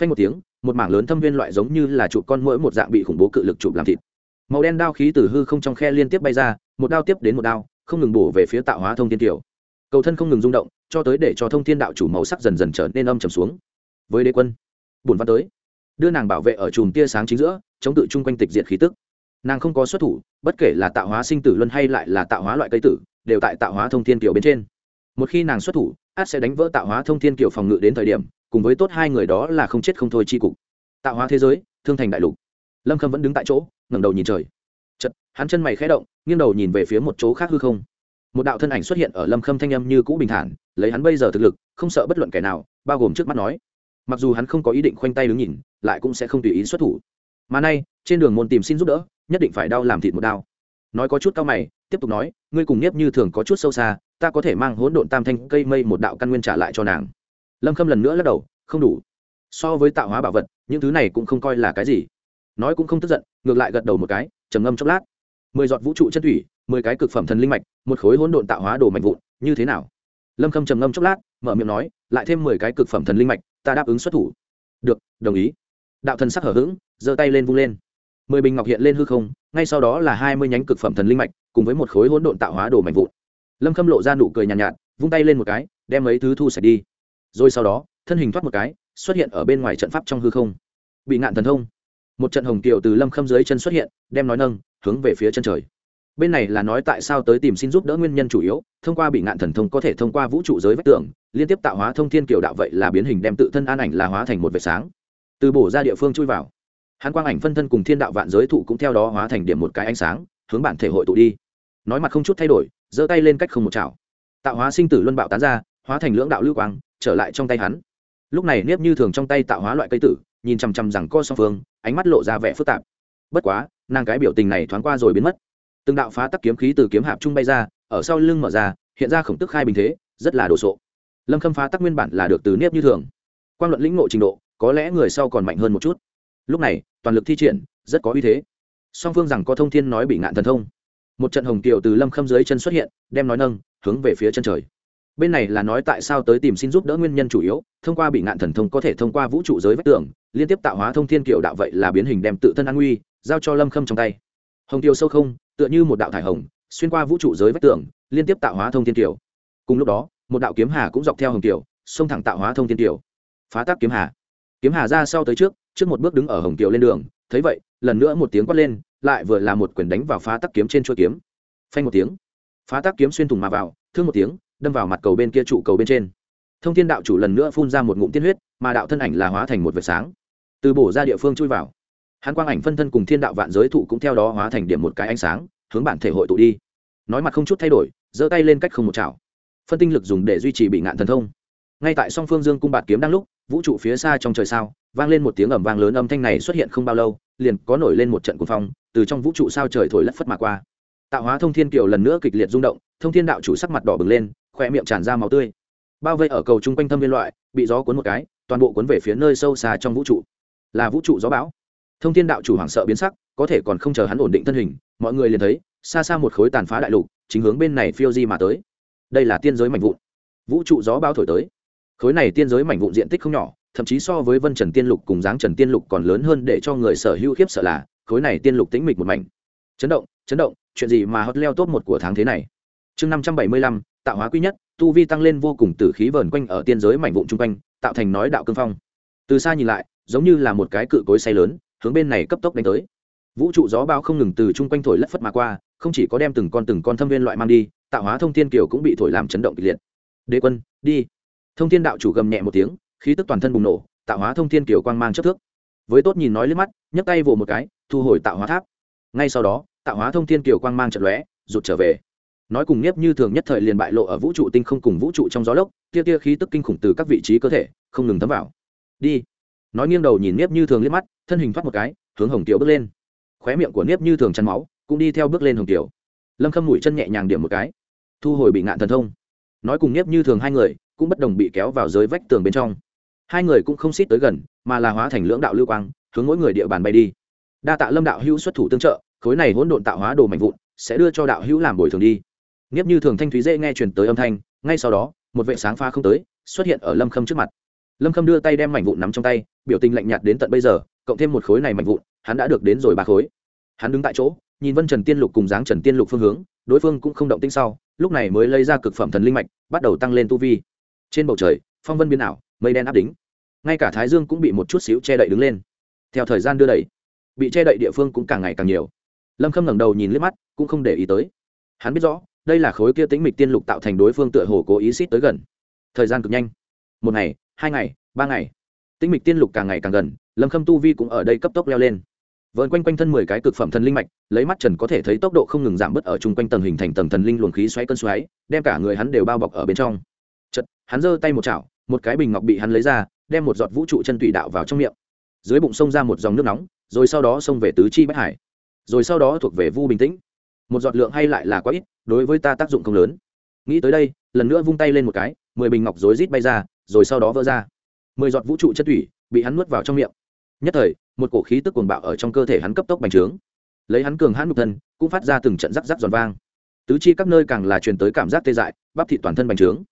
phanh một tiếng một mảng lớn thâm viên loại giống như là chụp con mũi một dạng bị khủng bố cự lực chụp làm thịt màu đen đao khí từ hư không trong khe liên tiếp bay ra một đao tiếp đến một đao không ngừng bổ về phía tạo hóa thông thiên tiểu cầu thân không ngừng rung động cho tới để cho thông thiên đạo chủ màu sắc dần dần trở nên âm trầm xuống với đế quân bùn văn tới đưa nàng bảo vệ ở chùm tia sáng chính giữa chống tự chung quanh tịch diệt khí tức nàng không có xuất thủ, bất kể là tạo hóa sinh tử luân hay lại là tạo hóa loại cây tử, đều tại tạo hóa thông thiên kiều bên trên. Một khi nàng xuất thủ, át sẽ đánh vỡ tạo hóa thông thiên kiều phòng ngự đến thời điểm, cùng với tốt hai người đó là không chết không thôi chi cục. Tạo hóa thế giới, thương thành đại lục. Lâm khâm vẫn đứng tại chỗ, ngẩng đầu nhìn trời. Chật hắn chân mày khẽ động, nghiêng đầu nhìn về phía một chỗ khác hư không. Một đạo thân ảnh xuất hiện ở lâm khâm thanh âm như cũ bình thản, lấy hắn bây giờ thực lực, không sợ bất luận kẻ nào, bao gồm trước mắt nói. Mặc dù hắn không có ý định khoanh tay đứng nhìn, lại cũng sẽ không tùy ý xuất thủ. Mà nay, trên đường môn tìm xin giúp đỡ nhất định phải đau làm thịt một đao nói có chút cao mày, tiếp tục nói, ngươi cùng nhiếp như thường có chút sâu xa, ta có thể mang hỗn độn tam thanh cây mây một đạo căn nguyên trả lại cho nàng. Lâm khâm lần nữa lắc đầu, không đủ. So với tạo hóa bảo vật, những thứ này cũng không coi là cái gì. Nói cũng không tức giận, ngược lại gật đầu một cái, trầm ngâm chốc lát. Mười giọt vũ trụ chân thủy, mười cái cực phẩm thần linh mạch, một khối hỗn độn tạo hóa đồ mạnh vụn, như thế nào? Lâm khâm trầm ngâm chốc lát, mở miệng nói, lại thêm mười cái cực phẩm thần linh mạch, ta đáp ứng xuất thủ. Được, đồng ý. Đạo thần sắc hở h ữ g giơ tay lên vung lên mười bình ngọc hiện lên hư không ngay sau đó là hai mươi nhánh cực phẩm thần linh mạch cùng với một khối hỗn độn tạo hóa đồ mạnh vụn. Lâm khâm lộ ra nụ cười nhàn nhạt, nhạt vung tay lên một cái đem mấy thứ thu sạch đi. Rồi sau đó thân hình thoát một cái xuất hiện ở bên ngoài trận pháp trong hư không. Bị ngạn thần thông. Một trận hồng kiều từ lâm khâm dưới chân xuất hiện đem nói nâng hướng về phía chân trời. Bên này là nói tại sao tới tìm xin giúp đỡ nguyên nhân chủ yếu thông qua bị ngạn thần thông có thể thông qua vũ trụ giới vách tường liên tiếp tạo hóa thông thiên kiều đạo vậy là biến hình đem tự thân an ảnh là hóa thành một vệt sáng. Từ bổ ra địa phương chui vào hắn quang ảnh phân thân cùng thiên đạo vạn giới thụ cũng theo đó hóa thành điểm một cái ánh sáng, hướng bản thể hội tụ đi. Nói mặt không chút thay đổi, giơ tay lên cách không một chảo. Tạo hóa sinh tử luân bạo tán ra, hóa thành lưỡng đạo lưu quang, trở lại trong tay hắn. Lúc này nếp như thường trong tay tạo hóa loại cây tử, nhìn chằm chằm rằng co song phương, ánh mắt lộ ra vẻ phức tạp. Bất quá, nàng cái biểu tình này thoáng qua rồi biến mất. Từng đạo phá tắc kiếm khí từ kiếm hạp trung bay ra, ở sau lưng mở ra, hiện ra khổng tức khai bình thế, rất là đồ sộ. Lâm khâm phá tắc nguyên bản là được từ nếp như thường. Quan luận lĩnh ngộ trình độ, có lẽ người sau còn mạnh hơn một chút lúc này, toàn lực thi triển, rất có uy thế. Song phương rằng có thông thiên nói bị ngạn thần thông. Một trận hồng kiều từ lâm khâm dưới chân xuất hiện, đem nói nâng, hướng về phía chân trời. Bên này là nói tại sao tới tìm xin giúp đỡ nguyên nhân chủ yếu, thông qua bị ngạn thần thông có thể thông qua vũ trụ giới vách tường, liên tiếp tạo hóa thông thiên kiều đạo vậy là biến hình đem tự thân an nguy, giao cho lâm khâm trong tay. Hồng kiều sâu không, tựa như một đạo thải hồng, xuyên qua vũ trụ giới vách tường, liên tiếp tạo hóa thông thiên kiều cùng lúc đó, một đạo kiếm hà cũng dọc theo hồng kiều, xông thẳng tạo hóa thông thiên kiều phá tác kiếm hà. Kiếm hà ra sau tới trước trước một bước đứng ở hồng kiều lên đường, thấy vậy, lần nữa một tiếng quát lên, lại vừa là một quyền đánh vào phá tắc kiếm trên chuôi kiếm. Phanh một tiếng, phá tắc kiếm xuyên thủng mà vào, thương một tiếng, đâm vào mặt cầu bên kia trụ cầu bên trên. Thông thiên đạo chủ lần nữa phun ra một ngụm tiên huyết, mà đạo thân ảnh là hóa thành một vệt sáng. Từ bổ ra địa phương chui vào. Hắn quang ảnh phân thân cùng thiên đạo vạn giới thụ cũng theo đó hóa thành điểm một cái ánh sáng, hướng bản thể hội tụ đi. Nói mặt không chút thay đổi, giơ tay lên cách không một chảo. Phân tinh lực dùng để duy trì bị ngạn thần thông. Ngay tại song phương dương cung bạt kiếm đang lúc, vũ trụ phía xa trong trời sao vang lên một tiếng ầm vang lớn âm thanh này xuất hiện không bao lâu, liền có nổi lên một trận cuồng phong, từ trong vũ trụ sao trời thổi lất phất mà qua. Tạo hóa thông thiên kiều lần nữa kịch liệt rung động, thông thiên đạo chủ sắc mặt đỏ bừng lên, khoe miệng tràn ra máu tươi. Bao vây ở cầu chung quanh thâm viên loại, bị gió cuốn một cái, toàn bộ cuốn về phía nơi sâu xa trong vũ trụ. Là vũ trụ gió bão. Thông thiên đạo chủ hoảng sợ biến sắc, có thể còn không chờ hắn ổn định thân hình, mọi người liền thấy, xa xa một khối tàn phá đại lục, chính hướng bên này phiêu di mà tới. Đây là tiên giới mảnh vụn. Vũ trụ gió bão thổi tới. Khối này tiên giới mảnh vụn diện tích không nhỏ thậm chí so với vân trần tiên lục cùng dáng trần tiên lục còn lớn hơn để cho người sở hữu khiếp sợ là, khối này tiên lục tĩnh mịch một mảnh. Chấn động chấn động, chuyện gì mà hot leo top một của tháng thế này? Chương năm trăm bảy mươi lăm, tạo hóa quý nhất, tu vi tăng lên vô cùng từ khí vờn quanh ở tiên giới mảnh vụn chung quanh, tạo thành nói đạo cương phong. Từ xa nhìn lại, giống như là một cái cự cối say lớn, hướng bên này cấp tốc đánh tới. Vũ trụ gió bao không ngừng từ chung quanh thổi lất phất mà qua, không chỉ có đem từng con từng con thâm viên loại mang đi, tạo hóa thông thiên kiều cũng bị thổi làm chấn động kịch liệt. Đế quân, đi. Thông thiên đạo chủ gầm nhẹ một tiếng khí tức toàn thân bùng nổ, tạo hóa thông thiên kiều quang mang chất thước. Với tốt nhìn nói lên mắt, nhấc tay vồ một cái, thu hồi tạo hóa tháp. Ngay sau đó, tạo hóa thông thiên kiều quang mang trận lóe, rụt trở về. Nói cùng nếp như thường nhất thời liền bại lộ ở vũ trụ tinh không cùng vũ trụ trong gió lốc, tia tia khí tức kinh khủng từ các vị trí cơ thể, không ngừng thấm vào. Đi. Nói nghiêng đầu nhìn nếp như thường liếc mắt, thân hình thoát một cái, hướng hồng tiểu bước lên. Khóe miệng của nếp như thường chăn máu, cũng đi theo bước lên hồng tiểu lâm khâm mũi chân nhẹ nhàng điểm một cái. Thu hồi bị ngạn thần thông. Nói cùng nếp như thường hai người, cũng bất đồng bị kéo vào dưới vách tường bên trong hai người cũng không xít tới gần, mà là hóa thành lưỡng đạo lưu quang, hướng mỗi người địa bàn bay đi. Đa tạ lâm đạo hữu xuất thủ tương trợ, khối này hỗn độn tạo hóa đồ mạnh vụn, sẽ đưa cho đạo hữu làm bồi thường đi. Nghiếp như thường thanh thúy dễ nghe truyền tới âm thanh, ngay sau đó, một vệ sáng pha không tới, xuất hiện ở lâm khâm trước mặt. Lâm khâm đưa tay đem mảnh vụn nắm trong tay, biểu tình lạnh nhạt đến tận bây giờ, cộng thêm một khối này mảnh vụn, hắn đã được đến rồi ba khối. Hắn đứng tại chỗ, nhìn vân trần tiên lục cùng dáng trần tiên lục phương hướng, đối phương cũng không động tinh sau, lúc này mới lấy ra cực phẩm thần linh mạch, bắt đầu tăng lên tu vi. Trên bầu trời, phong vân biến ảo mây đen áp đính. Ngay cả thái dương cũng bị một chút xíu che đậy đứng lên. Theo thời gian đưa đẩy, bị che đậy địa phương cũng càng ngày càng nhiều. Lâm khâm ngẩng đầu nhìn liếc mắt, cũng không để ý tới. Hắn biết rõ, đây là khối kia tĩnh mịch tiên lục tạo thành đối phương tựa hồ cố ý xít tới gần. Thời gian cực nhanh. Một ngày, hai ngày, ba ngày. Tĩnh mịch tiên lục càng ngày càng gần, lâm khâm tu vi cũng ở đây cấp tốc leo lên. Vợn quanh quanh thân mười cái cực phẩm thần linh mạch, lấy mắt trần có thể thấy tốc độ không ngừng giảm bớt ở chung quanh tầng hình thành tầng thần linh luồng khí xoáy cơn xoáy, đem cả người hắn đều bao bọc ở bên trong. Chật hắn giơ tay một chảo một cái bình ngọc bị hắn lấy ra, đem một giọt vũ trụ chân tủy đạo vào trong miệng. Dưới bụng xông ra một dòng nước nóng, rồi sau đó xông về tứ chi bách hải. Rồi sau đó thuộc về vu bình tĩnh. Một giọt lượng hay lại là quá ít, đối với ta tác dụng không lớn. Nghĩ tới đây, lần nữa vung tay lên một cái, mười bình ngọc rối rít bay ra, rồi sau đó vỡ ra. Mười giọt vũ trụ chất thủy bị hắn nuốt vào trong miệng. Nhất thời, một cổ khí tức cuồng bạo ở trong cơ thể hắn cấp tốc bành trướng. Lấy hắn cường hãn nhục thân, cũng phát ra từng trận rắc rắc giòn vang. Tứ chi các nơi càng là truyền tới cảm giác tê dại, bắp thịt toàn thân bành trướng.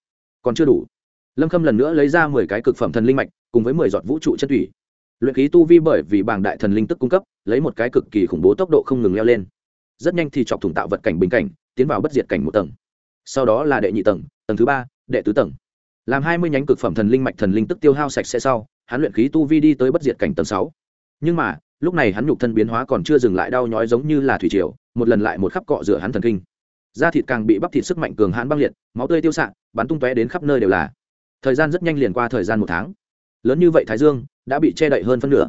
Còn chưa đủ lâm khâm lần nữa lấy ra mười cái cực phẩm thần linh mạch, cùng với mười giọt vũ trụ chất thủy. Luyện khí tu vi bởi vì bảng đại thần linh tức cung cấp, lấy một cái cực kỳ khủng bố tốc độ không ngừng leo lên. Rất nhanh thì chọc thủng tạo vật cảnh bình cảnh, tiến vào bất diệt cảnh một tầng. Sau đó là đệ nhị tầng tầng thứ ba, đệ tứ tầng. Làm hai mươi nhánh cực phẩm thần linh mạch thần linh tức tiêu hao sạch sẽ sau, hắn luyện khí tu vi đi tới bất diệt cảnh tầng sáu. Nhưng mà, lúc này hắn nhục thân biến hóa còn chưa dừng lại đau nhói giống như là thủy triều, một lần lại một khắp cọ rửa hắn thần kinh. Da thịt càng bị bắp thịt sức mạnh cường hãn băng liệt, máu tươi tiêu xạ bắn tung tóe đến khắp nơi đều là thời gian rất nhanh liền qua thời gian một tháng. Lớn như vậy thái dương đã bị che đậy hơn phân nửa.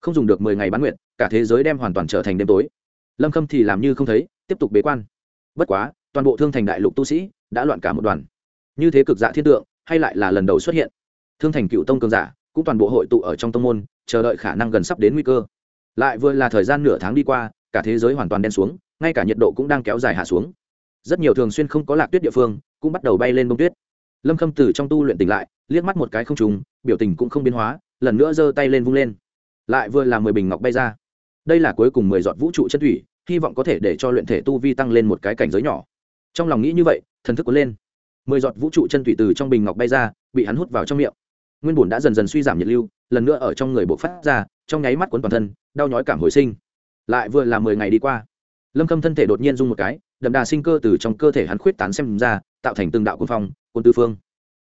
Không dùng được mười ngày bán nguyện cả thế giới đem hoàn toàn trở thành đêm tối. Lâm khâm thì làm như không thấy, tiếp tục bế quan. Bất quá, toàn bộ thương thành đại lục tu sĩ đã loạn cả một đoàn. Như thế cực dạ thiên tượng, hay lại là lần đầu xuất hiện. Thương thành cựu tông cường giả cũng toàn bộ hội tụ ở trong tông môn, chờ đợi khả năng gần sắp đến nguy cơ. Lại vừa là thời gian nửa tháng đi qua, cả thế giới hoàn toàn đen xuống, ngay cả nhiệt độ cũng đang kéo dài hạ xuống. Rất nhiều thường xuyên không có lạc tuyết địa phương cũng bắt đầu bay lên bông tuyết lâm khâm từ trong tu luyện tỉnh lại, liếc mắt một cái không trùng, biểu tình cũng không biến hóa, lần nữa giơ tay lên vung lên. Lại vừa là mười bình ngọc bay ra. Đây là cuối cùng mười giọt vũ trụ chất thủy, hy vọng có thể để cho luyện thể tu vi tăng lên một cái cảnh giới nhỏ. Trong lòng nghĩ như vậy, thần thức cuốn lên. Mười giọt vũ trụ chân thủy từ trong bình ngọc bay ra, bị hắn hút vào trong miệng. Nguyên bùn đã dần dần suy giảm nhiệt lưu, lần nữa ở trong người bộ phát ra, trong nháy mắt cuốn toàn thân, đau nhói cảm hồi sinh. Lại vừa là mười ngày đi qua. Lâm khâm thân thể đột nhiên rung một cái, đậm đà sinh cơ từ trong cơ thể hắn khuyết tán xem ra, tạo thành từng đạo quân phong quân tư phương.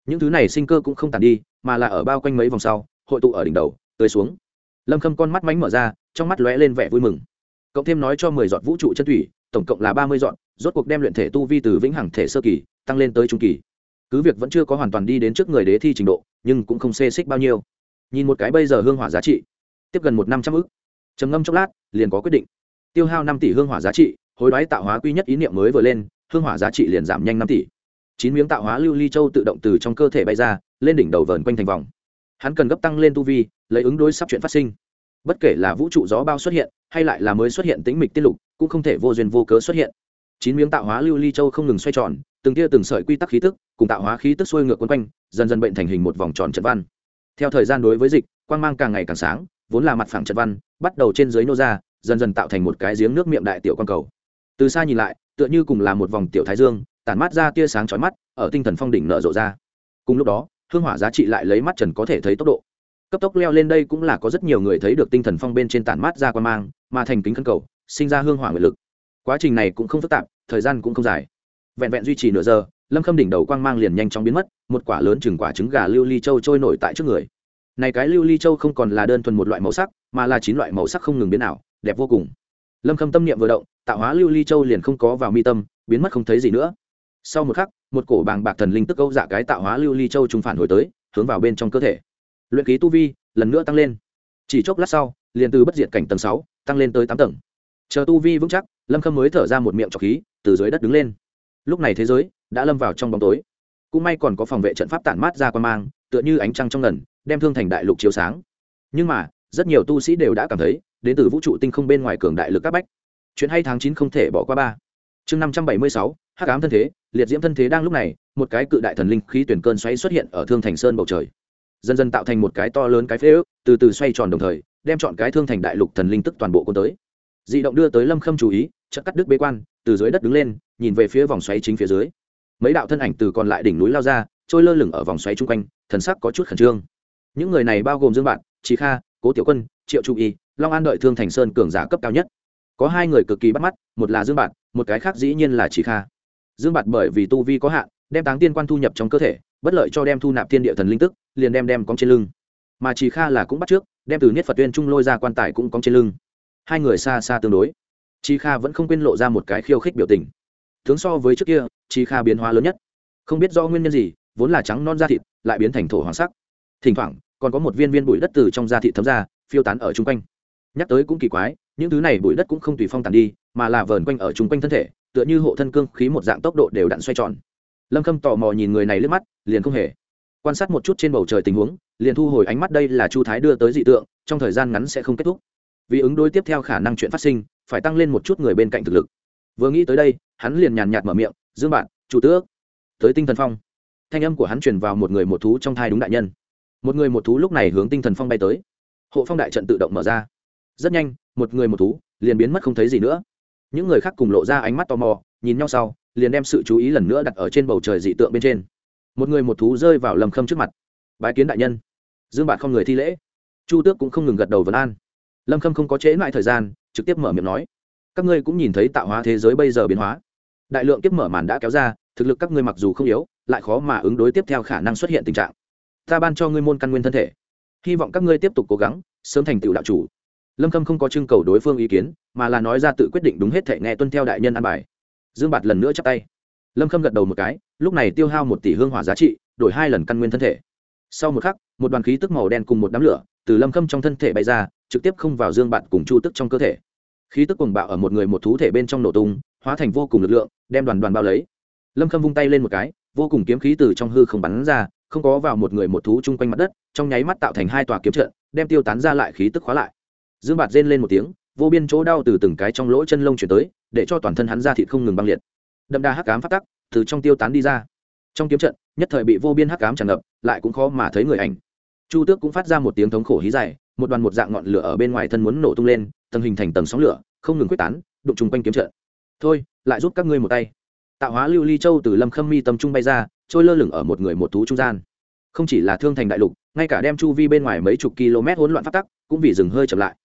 Những thứ này sinh cơ cũng không tàn đi, mà là ở bao quanh mấy vòng sau, hội tụ ở đỉnh đầu tới xuống. Lâm khâm con mắt mánh mở ra, trong mắt lóe lên vẻ vui mừng. Cộng thêm nói cho mười giọt vũ trụ chân thủy, tổng cộng là ba mươi dọn rốt cuộc đem luyện thể tu vi từ vĩnh hằng thể sơ kỳ tăng lên tới trung kỳ. Cứ việc vẫn chưa có hoàn toàn đi đến trước người đế thi trình độ, nhưng cũng không xê xích bao nhiêu. Nhìn một cái bây giờ hương hỏa giá trị, tiếp gần một năm trăm ư c trầm ngâm chốc lát, liền có quyết định. Tiêu hao năm tỷ hương hỏa giá trị, hối đoái tạo hóa quy nhất ý niệm mới vừa lên, hương hỏa giá trị liền giảm nhanh năm tỷ chín miếng tạo hóa lưu ly châu tự động từ trong cơ thể bay ra, lên đỉnh đầu vờn quanh thành vòng. Hắn cần gấp tăng lên tu vi, lấy ứng đối sắp chuyện phát sinh. Bất kể là vũ trụ gió bao xuất hiện, hay lại là mới xuất hiện tĩnh mịch tiết lục, cũng không thể vô duyên vô cớ xuất hiện. Chín miếng tạo hóa lưu ly châu không ngừng xoay tròn, từng tia từng sợi quy tắc khí tức, cùng tạo hóa khí tức xuôi ngược quấn quanh, dần dần bệnh thành hình một vòng tròn trận văn. Theo thời gian đối với dịch, quang mang càng ngày càng sáng, vốn là mặt phẳng trận văn, bắt đầu trên dưới nô ra, dần dần tạo thành một cái giếng nước miệng đại tiểu quang cầu. Từ xa nhìn lại, tựa như cùng là một vòng tiểu thái dương tản mát ra tia sáng chói mắt, ở tinh thần phong đỉnh nở rộ ra. Cùng lúc đó, hương hỏa giá trị lại lấy mắt trần có thể thấy tốc độ. Cấp tốc leo lên đây cũng là có rất nhiều người thấy được tinh thần phong bên trên tản mát ra quan mang, mà thành kính khân cầu, sinh ra hương hỏa nguyện lực. Quá trình này cũng không phức tạp, thời gian cũng không dài. Vẹn vẹn duy trì nửa giờ, lâm khâm đỉnh đầu quang mang liền nhanh chóng biến mất, một quả lớn chừng quả trứng gà lưu ly châu trôi nổi tại trước người. Này cái lưu ly châu không còn là đơn thuần một loại màu sắc, mà là chín loại màu sắc không ngừng biến ảo, đẹp vô cùng. Lâm khâm tâm niệm vừa động, tạo hóa lưu ly châu liền không có vào mi tâm, biến mất không thấy gì nữa sau một khắc, một cổ bàng bạc thần linh tức câu dạ cái tạo hóa lưu ly châu trùng phản hồi tới, hướng vào bên trong cơ thể. Luyện ký tu vi, lần nữa tăng lên. Chỉ chốc lát sau, liền từ bất diệt cảnh tầng sáu, tăng lên tới tám tầng. Chờ tu vi vững chắc, lâm khâm mới thở ra một miệng trọc khí, từ dưới đất đứng lên. Lúc này thế giới đã lâm vào trong bóng tối. Cũng may còn có phòng vệ trận pháp tản mát ra quan mang, tựa như ánh trăng trong ngần, đem thương thành đại lục chiếu sáng. Nhưng mà, rất nhiều tu sĩ đều đã cảm thấy, đến từ vũ trụ tinh không bên ngoài cường đại lực các bách. Chuyện hay tháng chín không thể bỏ qua ba chương năm trăm bảy mươi sáu, hắc ám thân thế, liệt diễm thân thế đang lúc này, một cái cự đại thần linh khí tuyển cơn xoáy xuất hiện ở thương thành sơn bầu trời. Dần dần tạo thành một cái to lớn cái phế ước, từ từ xoay tròn đồng thời, đem chọn cái thương thành đại lục thần linh tức toàn bộ quân tới. Dị động đưa tới lâm khâm chú ý, chợt cắt đứt bế quan, từ dưới đất đứng lên, nhìn về phía vòng xoáy chính phía dưới. Mấy đạo thân ảnh từ còn lại đỉnh núi lao ra, trôi lơ lửng ở vòng xoáy chung quanh, thần sắc có chút khẩn trương. Những người này bao gồm dương bạn trí kha, cố tiểu quân, triệu trung y, long an đợi thương thành sơn cường giả cấp cao nhất. Có hai người cực kỳ bắt mắt, một là dương bạn một cái khác dĩ nhiên là chỉ kha. Dương bạt bởi vì tu vi có hạn, đem táng tiên quan thu nhập trong cơ thể, bất lợi cho đem thu nạp thiên địa thần linh tức, liền đem đem cong trên lưng. Mà chỉ kha là cũng bắt trước, đem từ niết phật tuyên trung lôi ra quan tài cũng cong trên lưng. Hai người xa xa tương đối. Chi kha vẫn không quên lộ ra một cái khiêu khích biểu tình. Tướng so với trước kia chi kha biến hóa lớn nhất. Không biết do nguyên nhân gì, vốn là trắng non da thịt, lại biến thành thổ hoàng sắc. Thỉnh thoảng, còn có một viên viên bụi đất từ trong da thịt thấm ra, phiêu tán ở chung quanh. Nhắc tới cũng kỳ quái, những thứ này bụi đất cũng không tùy phong tàn đi mà là vờn quanh ở chung quanh thân thể, tựa như hộ thân cương khí một dạng tốc độ đều đặn xoay tròn. Lâm khâm tò mò nhìn người này lướt mắt, liền không hề quan sát một chút trên bầu trời tình huống, liền thu hồi ánh mắt đây là chu thái đưa tới dị tượng, trong thời gian ngắn sẽ không kết thúc. Vì ứng đối tiếp theo khả năng chuyện phát sinh, phải tăng lên một chút người bên cạnh thực lực. Vừa nghĩ tới đây, hắn liền nhàn nhạt mở miệng, dương bạn, chủ tước. Tới tinh thần phong. Thanh âm của hắn truyền vào một người một thú trong thai đúng đại nhân. Một người một thú lúc này hướng tinh thần phong bay tới. Hộ phong đại trận tự động mở ra. Rất nhanh, một người một thú liền biến mất không thấy gì nữa những người khác cùng lộ ra ánh mắt tò mò, nhìn nhau sau, liền đem sự chú ý lần nữa đặt ở trên bầu trời dị tượng bên trên. Một người một thú rơi vào lầm khâm trước mặt. Bái kiến đại nhân. Dương bạn không người thi lễ. Chu tước cũng không ngừng gật đầu vấn an. Lâm khâm không có trễ lại thời gian, trực tiếp mở miệng nói. Các ngươi cũng nhìn thấy tạo hóa thế giới bây giờ biến hóa. Đại lượng kiếp mở màn đã kéo ra, thực lực các ngươi mặc dù không yếu, lại khó mà ứng đối tiếp theo khả năng xuất hiện tình trạng. Ta ban cho ngươi môn căn nguyên thân thể. Hy vọng các ngươi tiếp tục cố gắng, sớm thành tựu đạo chủ lâm khâm không có trưng cầu đối phương ý kiến, mà là nói ra tự quyết định đúng hết thể nghe tuân theo đại nhân an bài. Dương bạt lần nữa chắp tay. Lâm khâm gật đầu một cái, lúc này tiêu hao một tỷ hương hỏa giá trị, đổi hai lần căn nguyên thân thể. Sau một khắc, một đoàn khí tức màu đen cùng một đám lửa từ lâm khâm trong thân thể bay ra, trực tiếp không vào dương bạt cùng chu tức trong cơ thể. Khí tức cuồng bạo ở một người một thú thể bên trong nổ tung, hóa thành vô cùng lực lượng, đem đoàn đoàn bao lấy. Lâm khâm vung tay lên một cái, vô cùng kiếm khí từ trong hư không bắn ra, không có vào một người một thú chung quanh mặt đất, trong nháy mắt tạo thành hai tòa kiếm trận, đem tiêu tán ra lại khí tức khóa lại dương bạt rên lên một tiếng, vô biên chỗ đau từ từng cái trong lỗ chân lông chuyển tới, để cho toàn thân hắn ra thịt không ngừng băng liệt. Đậm đà hắc cám phát tắc từ trong tiêu tán đi ra. Trong kiếm trận, nhất thời bị vô biên hắc cám tràn ngập, lại cũng khó mà thấy người ảnh. Chu tước cũng phát ra một tiếng thống khổ hí dài, một đoàn một dạng ngọn lửa ở bên ngoài thân muốn nổ tung lên, tầng hình thành tầng sóng lửa, không ngừng quyết tán, đụng chung quanh kiếm trận. Thôi, lại giúp các ngươi một tay. Tạo hóa lưu ly châu từ lâm khâm mi tâm trung bay ra, trôi lơ lửng ở một người một thú trung gian. Không chỉ là thương thành đại lục, ngay cả đem chu vi bên ngoài mấy chục km hỗn loạn phát tắc cũng vì dừng hơi chậm lại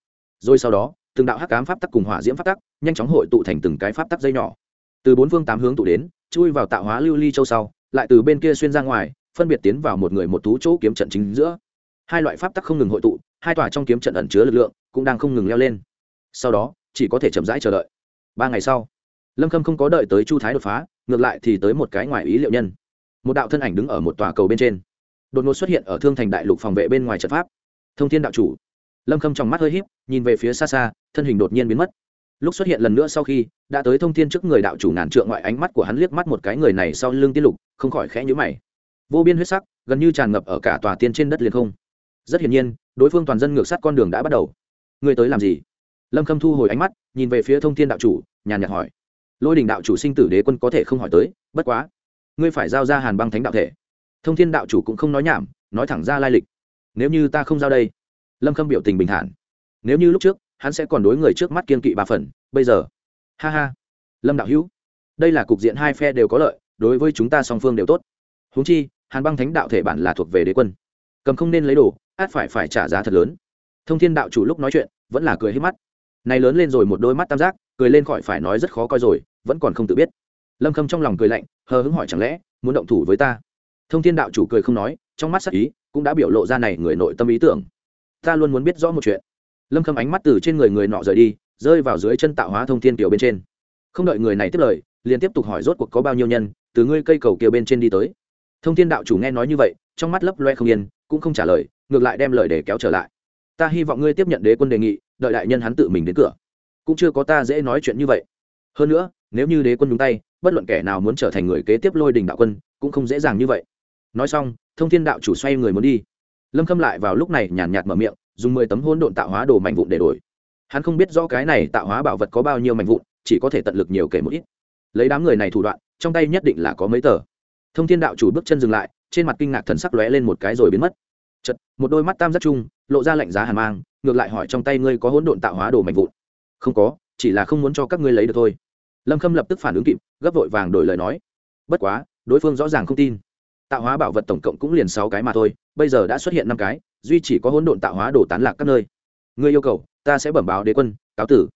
rồi sau đó, từng đạo hắc cám pháp tắc cùng hỏa diễm pháp tắc nhanh chóng hội tụ thành từng cái pháp tắc dây nhỏ. Từ bốn phương tám hướng tụ đến, chui vào tạo hóa lưu ly châu sau, lại từ bên kia xuyên ra ngoài, phân biệt tiến vào một người một thú chỗ kiếm trận chính giữa. Hai loại pháp tắc không ngừng hội tụ, hai tòa trong kiếm trận ẩn chứa lực lượng cũng đang không ngừng leo lên. Sau đó, chỉ có thể chậm rãi chờ đợi. Ba ngày sau, lâm khâm không có đợi tới chu thái đột phá, ngược lại thì tới một cái ngoài ý liệu nhân. Một đạo thân ảnh đứng ở một tòa cầu bên trên. Đột ngột xuất hiện ở thương thành đại lục phòng vệ bên ngoài trận pháp. Thông thiên đạo chủ lâm khâm trong mắt hơi h í p nhìn về phía xa xa, thân hình đột nhiên biến mất. Lúc xuất hiện lần nữa sau khi, đã tới thông thiên trước người đạo chủ ngàn trượng ngoại ánh mắt của hắn liếc mắt một cái người này sau lưng tiên lục, không khỏi khẽ nhữ mày. Vô biên huyết sắc, gần như tràn ngập ở cả tòa tiên trên đất liền không. Rất hiển nhiên, đối phương toàn dân ngược sát con đường đã bắt đầu. Ngươi tới làm gì? Lâm khâm thu hồi ánh mắt, nhìn về phía thông thiên đạo chủ, nhàn nhạt hỏi. Lôi đình đạo chủ sinh tử đế quân có thể không hỏi tới, bất quá. Ngươi phải giao ra hàn băng thánh đạo thể. Thông thiên đạo chủ cũng không nói nhảm, nói thẳng ra lai lịch. Nếu như ta không giao đây lâm khâm biểu tình bình thản. Nếu như lúc trước, hắn sẽ còn đối người trước mắt kiên kỵ ba phần, bây giờ. Ha ha. Lâm đạo hữu, đây là cục diện hai phe đều có lợi, đối với chúng ta song phương đều tốt. Húng chi, hàn băng thánh đạo thể bản là thuộc về đế quân. Cầm không nên lấy đồ, át phải phải trả giá thật lớn. Thông thiên đạo chủ lúc nói chuyện, vẫn là cười hết mắt. Này lớn lên rồi một đôi mắt tam giác, cười lên khỏi phải nói rất khó coi rồi, vẫn còn không tự biết. Lâm khâm trong lòng cười lạnh, hờ hững hỏi chẳng lẽ, muốn động thủ với ta? Thông thiên đạo chủ cười không nói, trong mắt sắc ý, cũng đã biểu lộ ra này người nội tâm ý tưởng ta luôn muốn biết rõ một chuyện. Lâm khâm ánh mắt từ trên người người nọ rời đi, rơi vào dưới chân tạo hóa thông thiên tiểu bên trên. Không đợi người này tiếp lời, liền tiếp tục hỏi rốt cuộc có bao nhiêu nhân, từ ngươi cây cầu kia bên trên đi tới. Thông thiên đạo chủ nghe nói như vậy, trong mắt lấp loe không yên, cũng không trả lời, ngược lại đem lời để kéo trở lại. Ta hy vọng ngươi tiếp nhận đế quân đề nghị, đợi đại nhân hắn tự mình đến cửa. Cũng chưa có ta dễ nói chuyện như vậy. Hơn nữa, nếu như đế quân nhúng tay, bất luận kẻ nào muốn trở thành người kế tiếp lôi đình đạo quân, cũng không dễ dàng như vậy. Nói xong, thông thiên đạo chủ xoay người muốn đi lâm khâm lại vào lúc này nhàn nhạt, nhạt mở miệng dùng mười tấm hôn độn tạo hóa đồ mạnh vụn để đổi. Hắn không biết rõ cái này tạo hóa bảo vật có bao nhiêu mạnh vụn chỉ có thể tận lực nhiều kể một ít. Lấy đám người này thủ đoạn trong tay nhất định là có mấy tờ. Thông thiên đạo chủ bước chân dừng lại trên mặt kinh ngạc thần sắc lóe lên một cái rồi biến mất. Chật một đôi mắt tam giác chung lộ ra lạnh giá hàn mang ngược lại hỏi trong tay ngươi có hỗn độn tạo hóa đồ mạnh vụn? Không có chỉ là không muốn cho các ngươi lấy được thôi. Lâm khâm lập tức phản ứng kịp gấp vội vàng đổi lời nói. Bất quá đối phương rõ ràng không tin. Tạo hóa bảo vật tổng cộng cũng liền sáu cái mà thôi bây giờ đã xuất hiện năm cái, duy chỉ có hỗn độn tạo hóa đồ tán lạc các nơi. Ngươi yêu cầu, ta sẽ bẩm báo đế quân, cáo tử.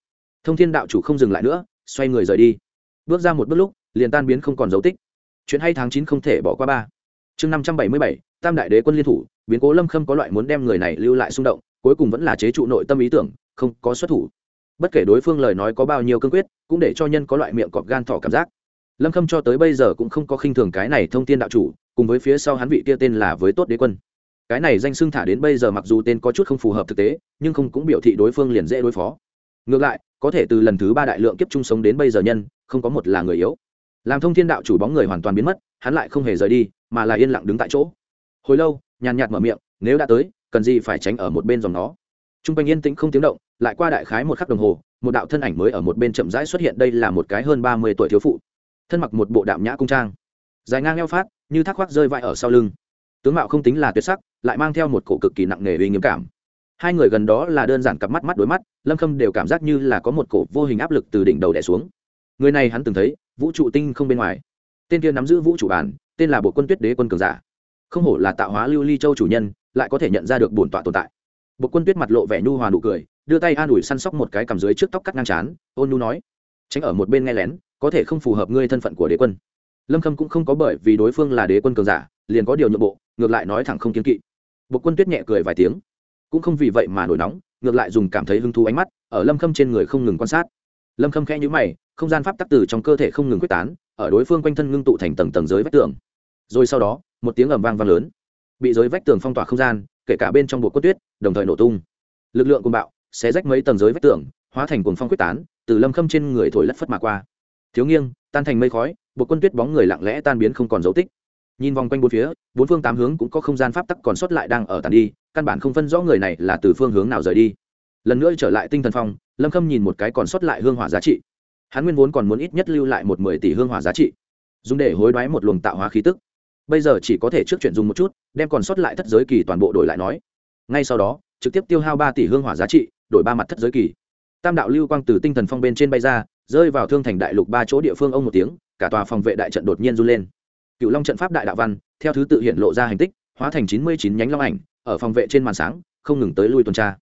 Thông thiên đạo chủ không dừng lại nữa, xoay người rời đi. Bước ra một bước lúc, liền tan biến không còn dấu tích. Chuyện hay tháng chín không thể bỏ qua ba. Chương năm trăm bảy mươi bảy, tam đại đế quân liên thủ, biến cố lâm khâm có loại muốn đem người này lưu lại xung động, cuối cùng vẫn là chế trụ nội tâm ý tưởng, không có xuất thủ. Bất kể đối phương lời nói có bao nhiêu cương quyết, cũng để cho nhân có loại miệng cọp gan thỏ cảm giác. Lâm khâm cho tới bây giờ cũng không có khinh thường cái này thông tin đạo chủ, cùng với phía sau hắn vị kia tên là với tốt đế quân cái này danh xưng thả đến bây giờ mặc dù tên có chút không phù hợp thực tế, nhưng không cũng biểu thị đối phương liền dễ đối phó. Ngược lại, có thể từ lần thứ ba đại lượng kiếp chung sống đến bây giờ nhân, không có một là người yếu. Làm thông thiên đạo chủ bóng người hoàn toàn biến mất, hắn lại không hề rời đi, mà là yên lặng đứng tại chỗ. Hồi lâu, nhàn nhạt mở miệng, nếu đã tới, cần gì phải tránh ở một bên dòng nó? T r u n g quanh yên tĩnh không tiếng động, lại qua đại khái một khắc đồng hồ, một đạo thân ảnh mới ở một bên chậm rãi xuất hiện, đây là một cái hơn ba mươi tuổi thiếu phụ. Thân mặc một bộ đạm nhã cung trang. Dài ngang eo phát, như thác khoác rơi vãi ở sau lưng tướng mạo không tính là tuyệt sắc, lại mang theo một cổ cực kỳ nặng nề uy nghiêm cảm. Hai người gần đó là đơn giản cặp mắt mắt đối mắt, lâm khâm đều cảm giác như là có một cổ vô hình áp lực từ đỉnh đầu đẻ xuống. Người này hắn từng thấy, vũ trụ tinh không bên ngoài. Tên kia nắm giữ vũ trụ bản, tên là bộ quân tuyết đế quân cường giả. Không hổ là tạo hóa lưu ly châu chủ nhân, lại có thể nhận ra được bổn tọa tồn tại. Bộ quân tuyết mặt lộ vẻ nhu hòa nụ cười, đưa tay an ủi săn sóc một cái cầm dưới trước tóc cắt ngang chán, ôn nhu nói, tránh ở một bên nghe lén, có thể không phù hợp ngươi thân phận của đế quân lâm khâm cũng không có bởi vì đối phương là đế quân cường giả, liền có điều nhượng bộ, ngược lại nói thẳng không kiên kỵ. Bộ quân tuyết nhẹ cười vài tiếng. Cũng không vì vậy mà nổi nóng, ngược lại dùng cảm thấy hứng thú ánh mắt ở lâm khâm trên người không ngừng quan sát. Lâm khâm khẽ nhữ mày, không gian pháp tắc tử trong cơ thể không ngừng quyết tán, ở đối phương quanh thân ngưng tụ thành tầng tầng giới vách tường. Rồi sau đó, một tiếng ầm vang vang lớn. Bị giới vách tường phong tỏa không gian, kể cả bên trong bộ cốt tuyết, đồng thời nổ tung. Lực lượng cùng bạo sẽ rách mấy tầng giới vách tường, hóa thành cuồng phong quyết tán, từ lâm khâm trên người thổi lất phất mà qua thiếu nghiêng, tan thành mây khói bộ quân tuyết bóng người lặng lẽ tan biến không còn dấu tích. Nhìn vòng quanh bốn phía, bốn phương tám hướng cũng có không gian pháp tắc còn sót lại đang ở tàn đi, căn bản không phân rõ người này là từ phương hướng nào rời đi. Lần nữa trở lại tinh thần phong, lâm khâm nhìn một cái còn sót lại hương hỏa giá trị. Hắn nguyên vốn còn muốn ít nhất lưu lại một mười tỷ hương hỏa giá trị, dùng để hối đoái một luồng tạo hóa khí tức. Bây giờ chỉ có thể trước chuyện dùng một chút, đem còn sót lại thất giới kỳ toàn bộ đổi lại nói. Ngay sau đó, trực tiếp tiêu hao ba tỷ hương hỏa giá trị, đổi ba mặt thất giới kỳ. Tam đạo lưu quang từ tinh thần phong bên trên bay ra rơi vào thương thành đại lục ba chỗ địa phương ông một tiếng, cả tòa phòng vệ đại trận đột nhiên run lên. Cựu long trận pháp đại đạo văn, theo thứ tự hiện lộ ra hành tích, hóa thành chín mươi chín nhánh long ảnh, ở phòng vệ trên màn sáng, không ngừng tới lui tuần tra.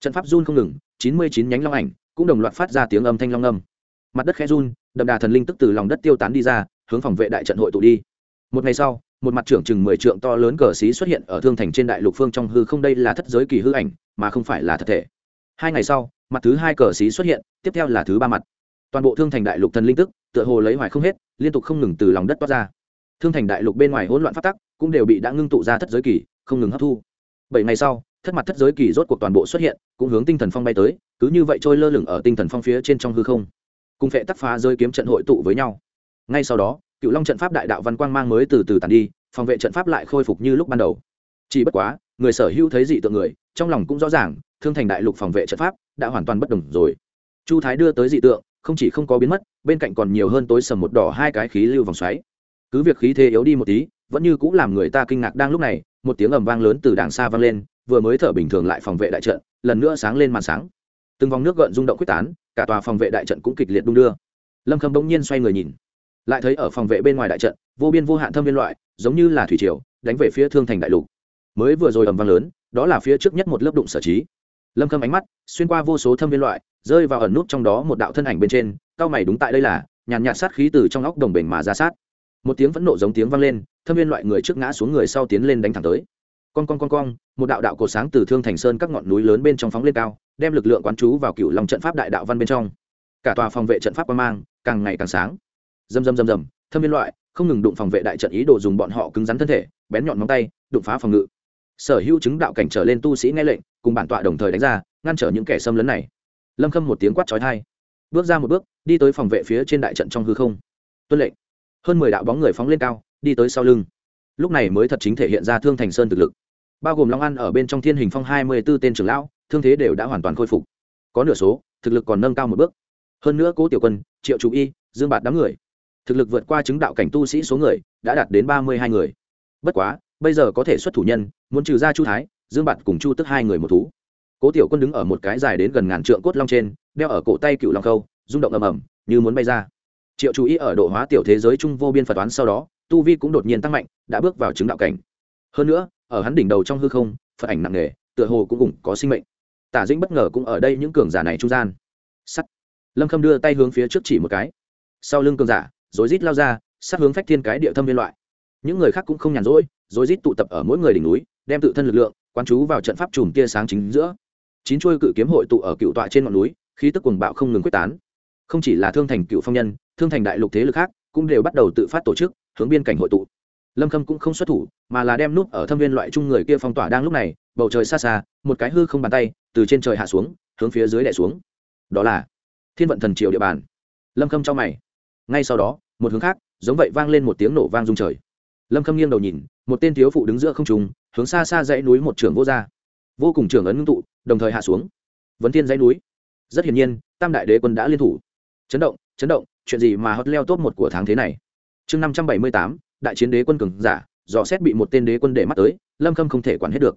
Trận pháp run không ngừng, chín mươi chín nhánh long ảnh cũng đồng loạt phát ra tiếng âm thanh long âm. Mặt đất khe run, đậm đà thần linh tức từ lòng đất tiêu tán đi ra, hướng phòng vệ đại trận hội tụ đi. Một ngày sau, một mặt trưởng chừng mười trượng to lớn cờ xí xuất hiện ở thương thành trên đại lục phương trong hư không đây là thất giới kỳ hư ảnh, mà không phải là thật thể. Hai ngày sau, mặt thứ hai cờ xí xuất hiện, tiếp theo là thứ ba mặt toàn bộ thương thành đại lục thần linh tức, tựa hồ lấy hoài không hết, liên tục không ngừng từ lòng đất toát ra. Thương thành đại lục bên ngoài hỗn loạn phát tắc, cũng đều bị đã ngưng tụ ra thất giới kỳ, không ngừng hấp thu. Bảy ngày sau, thất mặt thất giới kỳ rốt cuộc toàn bộ xuất hiện, cũng hướng tinh thần phong bay tới, cứ như vậy trôi lơ lửng ở tinh thần phong phía trên trong hư không. Cùng phệ tắc phá rơi kiếm trận hội tụ với nhau. Ngay sau đó, cựu long trận pháp đại đạo văn quang mang mới từ từ tàn đi, phòng vệ trận pháp lại khôi phục như lúc ban đầu. Chỉ bất quá, người sở hữu thấy dị tượng người, trong lòng cũng rõ ràng, thương thành đại lục phòng vệ trận pháp đã hoàn toàn bất đồng rồi. Chu thái đưa tới dị tượng không chỉ không có biến mất, bên cạnh còn nhiều hơn tối sầm một đỏ hai cái khí lưu vòng xoáy. Cứ việc khí thế yếu đi một tí, vẫn như cũng làm người ta kinh ngạc đang lúc này, một tiếng ầm vang lớn từ đàng xa vang lên, vừa mới thở bình thường lại phòng vệ đại trận, lần nữa sáng lên màn sáng. Từng vòng nước gợn rung động quyết tán, cả tòa phòng vệ đại trận cũng kịch liệt đung đưa. Lâm khâm bỗng nhiên xoay người nhìn, lại thấy ở phòng vệ bên ngoài đại trận, vô biên vô hạn thâm viên loại, giống như là thủy triều, đánh về phía thương thành đại lục. Mới vừa rồi ầm vang lớn, đó là phía trước nhất một lớp đụng sở trí lâm khâm ánh mắt xuyên qua vô số thâm viên loại, rơi vào ẩn nút trong đó một đạo thân ảnh bên trên, cao mày đúng tại đây là, nhàn nhạt sát khí từ trong óc đồng bền mà ra sát. Một tiếng phẫn nộ giống tiếng vang lên, thâm viên loại người trước ngã xuống người sau tiến lên đánh thẳng tới. Con con con con một đạo đạo cổ sáng từ thương thành sơn các ngọn núi lớn bên trong phóng lên cao, đem lực lượng quán chú vào cựu lòng trận pháp đại đạo văn bên trong. Cả tòa phòng vệ trận pháp quan mang càng ngày càng sáng. Dầm dầm dầm dầm thâm viên loại không ngừng đụng phòng vệ đại trận ý đồ dùng bọn họ cứng rắn thân thể, bén nhọn móng tay, đụng phá phòng ngự sở hữu chứng đạo cảnh trở lên tu sĩ nghe lệnh, cùng bản tọa đồng thời đánh ra, ngăn trở những kẻ xâm lấn này. Lâm khâm một tiếng quát trói thai bước ra một bước, đi tới phòng vệ phía trên đại trận trong hư không. Tuân lệnh. Hơn mười đạo bóng người phóng lên cao, đi tới sau lưng. Lúc này mới thật chính thể hiện ra thương thành sơn thực lực. Bao gồm long ăn ở bên trong thiên hình phong hai mươi b ố tên trưởng lão, thương thế đều đã hoàn toàn khôi phục. Có nửa số, thực lực còn nâng cao một bước. Hơn nữa cố tiểu quân, triệu chủ y, dương bạt đám người, thực lực vượt qua chứng đạo cảnh tu sĩ số người, đã đạt đến ba mươi hai người. Bất quá bây giờ có thể xuất thủ nhân, muốn trừ ra chu thái, dương bạt cùng chu tức hai người một thú. Cố tiểu quân đứng ở một cái dài đến gần ngàn trượng cốt long trên, đeo ở cổ tay cựu long khâu, rung động ầm ầm, như muốn bay ra. Triệu chú ý ở độ hóa tiểu thế giới trung vô biên phật toán sau đó, tu vi cũng đột nhiên tăng mạnh, đã bước vào chứng đạo cảnh. Hơn nữa, ở hắn đỉnh đầu trong hư không, phật ảnh nặng nề, tựa hồ cũng cùng có sinh mệnh. Tả dĩnh bất ngờ cũng ở đây những cường giả này trung gian. Sắt. Lâm khâm đưa tay hướng phía trước chỉ một cái. Sau lưng cường giả, rối rít lao ra sát hướng phách thiên cái địa thâm viên loại. Những người khác cũng không nhàn rỗi rối rít tụ tập ở mỗi người đỉnh núi, đem tự thân lực lượng, quán chú vào trận pháp chùm tia sáng chính giữa. Chín chuôi cự kiếm hội tụ ở cựu tọa trên ngọn núi, khí tức cuồng bạo không ngừng quyết tán. Không chỉ là thương thành cựu phong nhân, thương thành đại lục thế lực khác cũng đều bắt đầu tự phát tổ chức, hướng biên cảnh hội tụ. Lâm khâm cũng không xuất thủ, mà là đem núp ở thâm viên loại chung người kia phong tỏa đang lúc này, bầu trời xa xa, một cái hư không bàn tay từ trên trời hạ xuống, hướng phía dưới đẻ xuống. Đó là thiên vận thần triều địa bàn. Lâm khâm cho mày. Ngay sau đó, một hướng khác, giống vậy vang lên một tiếng nổ vang rung trời lâm khâm nghiêng đầu nhìn, một tên thiếu phụ đứng giữa không trùng hướng xa xa dãy núi một trường vô gia vô cùng trường ấn ngưng tụ, đồng thời hạ xuống. Vấn thiên dãy núi. Rất hiển nhiên, tam đại đế quân đã liên thủ. Chấn động chấn động, chuyện gì mà hot leo top một của tháng thế này? Chương năm trăm bảy mươi tám, đại chiến đế quân cường giả, dò xét bị một tên đế quân để mắt tới, lâm khâm không thể quản hết được.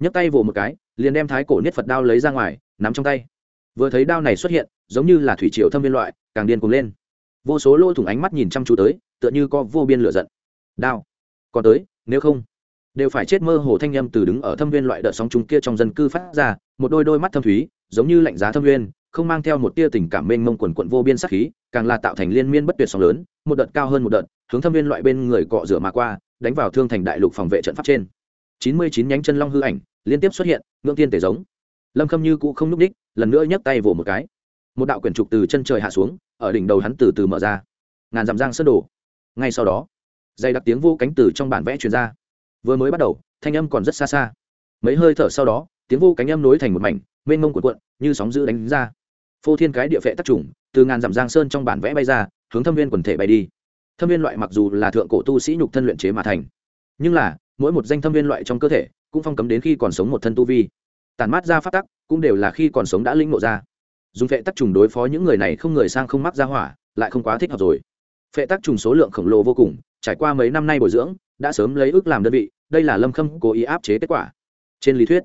Nhấc tay vồ một cái, liền đem thái cổ niết phật đao lấy ra ngoài, nắm trong tay. Vừa thấy đao này xuất hiện, giống như là thủy triều thâm viên loại, càng điên cuồng lên. Vô số lỗ thủng ánh mắt nhìn chăm chú tới, tựa như có vô biên lửa giận đao. Còn tới, nếu không, đều phải chết mơ hồ thanh â từ đứng ở thâm viên loại đợt sóng chúng kia trong dân cư phát ra, một đôi đôi mắt thâm thúy, giống như lạnh giá thâm viên, không mang theo một tia tình cảm mênh mông quần quận vô biên sắc khí, càng là tạo thành liên miên bất tuyệt sóng lớn, một đợt cao hơn một đợt, hướng thâm viên loại bên người cọ rửa mà qua, đánh vào thương thành đại lục phòng vệ trận pháp trên. Chín mươi chín nhánh chân long hư ảnh liên tiếp xuất hiện, ngưỡng tiên tể giống. Lâm khâm như cũ không núp đích lần nữa nhấc tay vỗ một cái. Một đạo quyển trục từ chân trời hạ xuống, ở đỉnh đầu hắn từ từ mở ra. Ngàn dặm giang sơn đổ. Ngay sau đó dày đặc tiếng vô cánh từ trong bản vẽ truyền ra. Vừa mới bắt đầu, thanh âm còn rất xa xa. Mấy hơi thở sau đó, tiếng vô cánh âm nối thành một mảnh, mênh mông cuộn cuộn, như sóng dữ đánh ra. Phô thiên cái địa phệ tác trùng, từ ngàn dặm giang sơn trong bản vẽ bay ra, hướng thâm viên quần thể bay đi. Thâm viên loại mặc dù là thượng cổ tu sĩ nhục thân luyện chế mà thành, nhưng là, mỗi một danh thâm viên loại trong cơ thể, cũng phong cấm đến khi còn sống một thân tu vi. Tàn mát ra phát tắc, cũng đều là khi còn sống đã linh ngộ ra. Dùng phệ tắc trùng đối phó những người này không người sang không mắc ra hỏa, lại không quá thích hợp rồi. Phệ tắc trùng số lượng khổng lồ vô cùng trải qua mấy năm nay bồi dưỡng, đã sớm lấy ước làm đơn vị, đây là lâm khâm cố ý áp chế kết quả. Trên lý thuyết,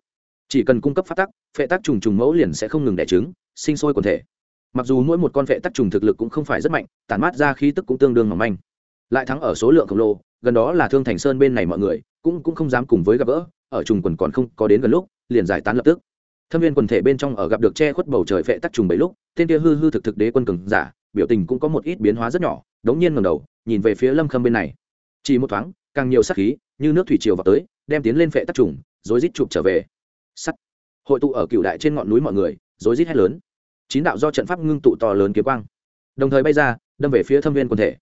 chỉ cần cung cấp phát tắc, phệ tắc trùng trùng mẫu liền sẽ không ngừng đẻ trứng, sinh sôi quần thể. Mặc dù mỗi một con phệ tắc trùng thực lực cũng không phải rất mạnh, tản mát ra khí tức cũng tương đương mỏng manh. Lại thắng ở số lượng khổng lồ, gần đó là thương thành sơn bên này mọi người, cũng cũng không dám cùng với gặp gỡ, ở trùng quần còn không có đến gần lúc, liền giải tán lập tức. Thâm viên quần thể bên trong ở gặp được che khuất bầu trời phệ tắc trùng bảy lúc, tên kia hư hư thực thực đế quân cường giả biểu tình cũng có một ít biến hóa rất nhỏ, đống nhiên ngầm đầu, nhìn về phía lâm khâm bên này. Chỉ một thoáng, càng nhiều sắc khí, như nước thủy triều vào tới, đem tiến lên phệ tắc trùng, rối rít chụp trở về. Sắt. Hội tụ ở cựu đại trên ngọn núi mọi người, rối rít hét lớn. Chín đạo do trận pháp ngưng tụ to lớn kiếm quang. Đồng thời bay ra, đâm về phía thâm viên quần thể.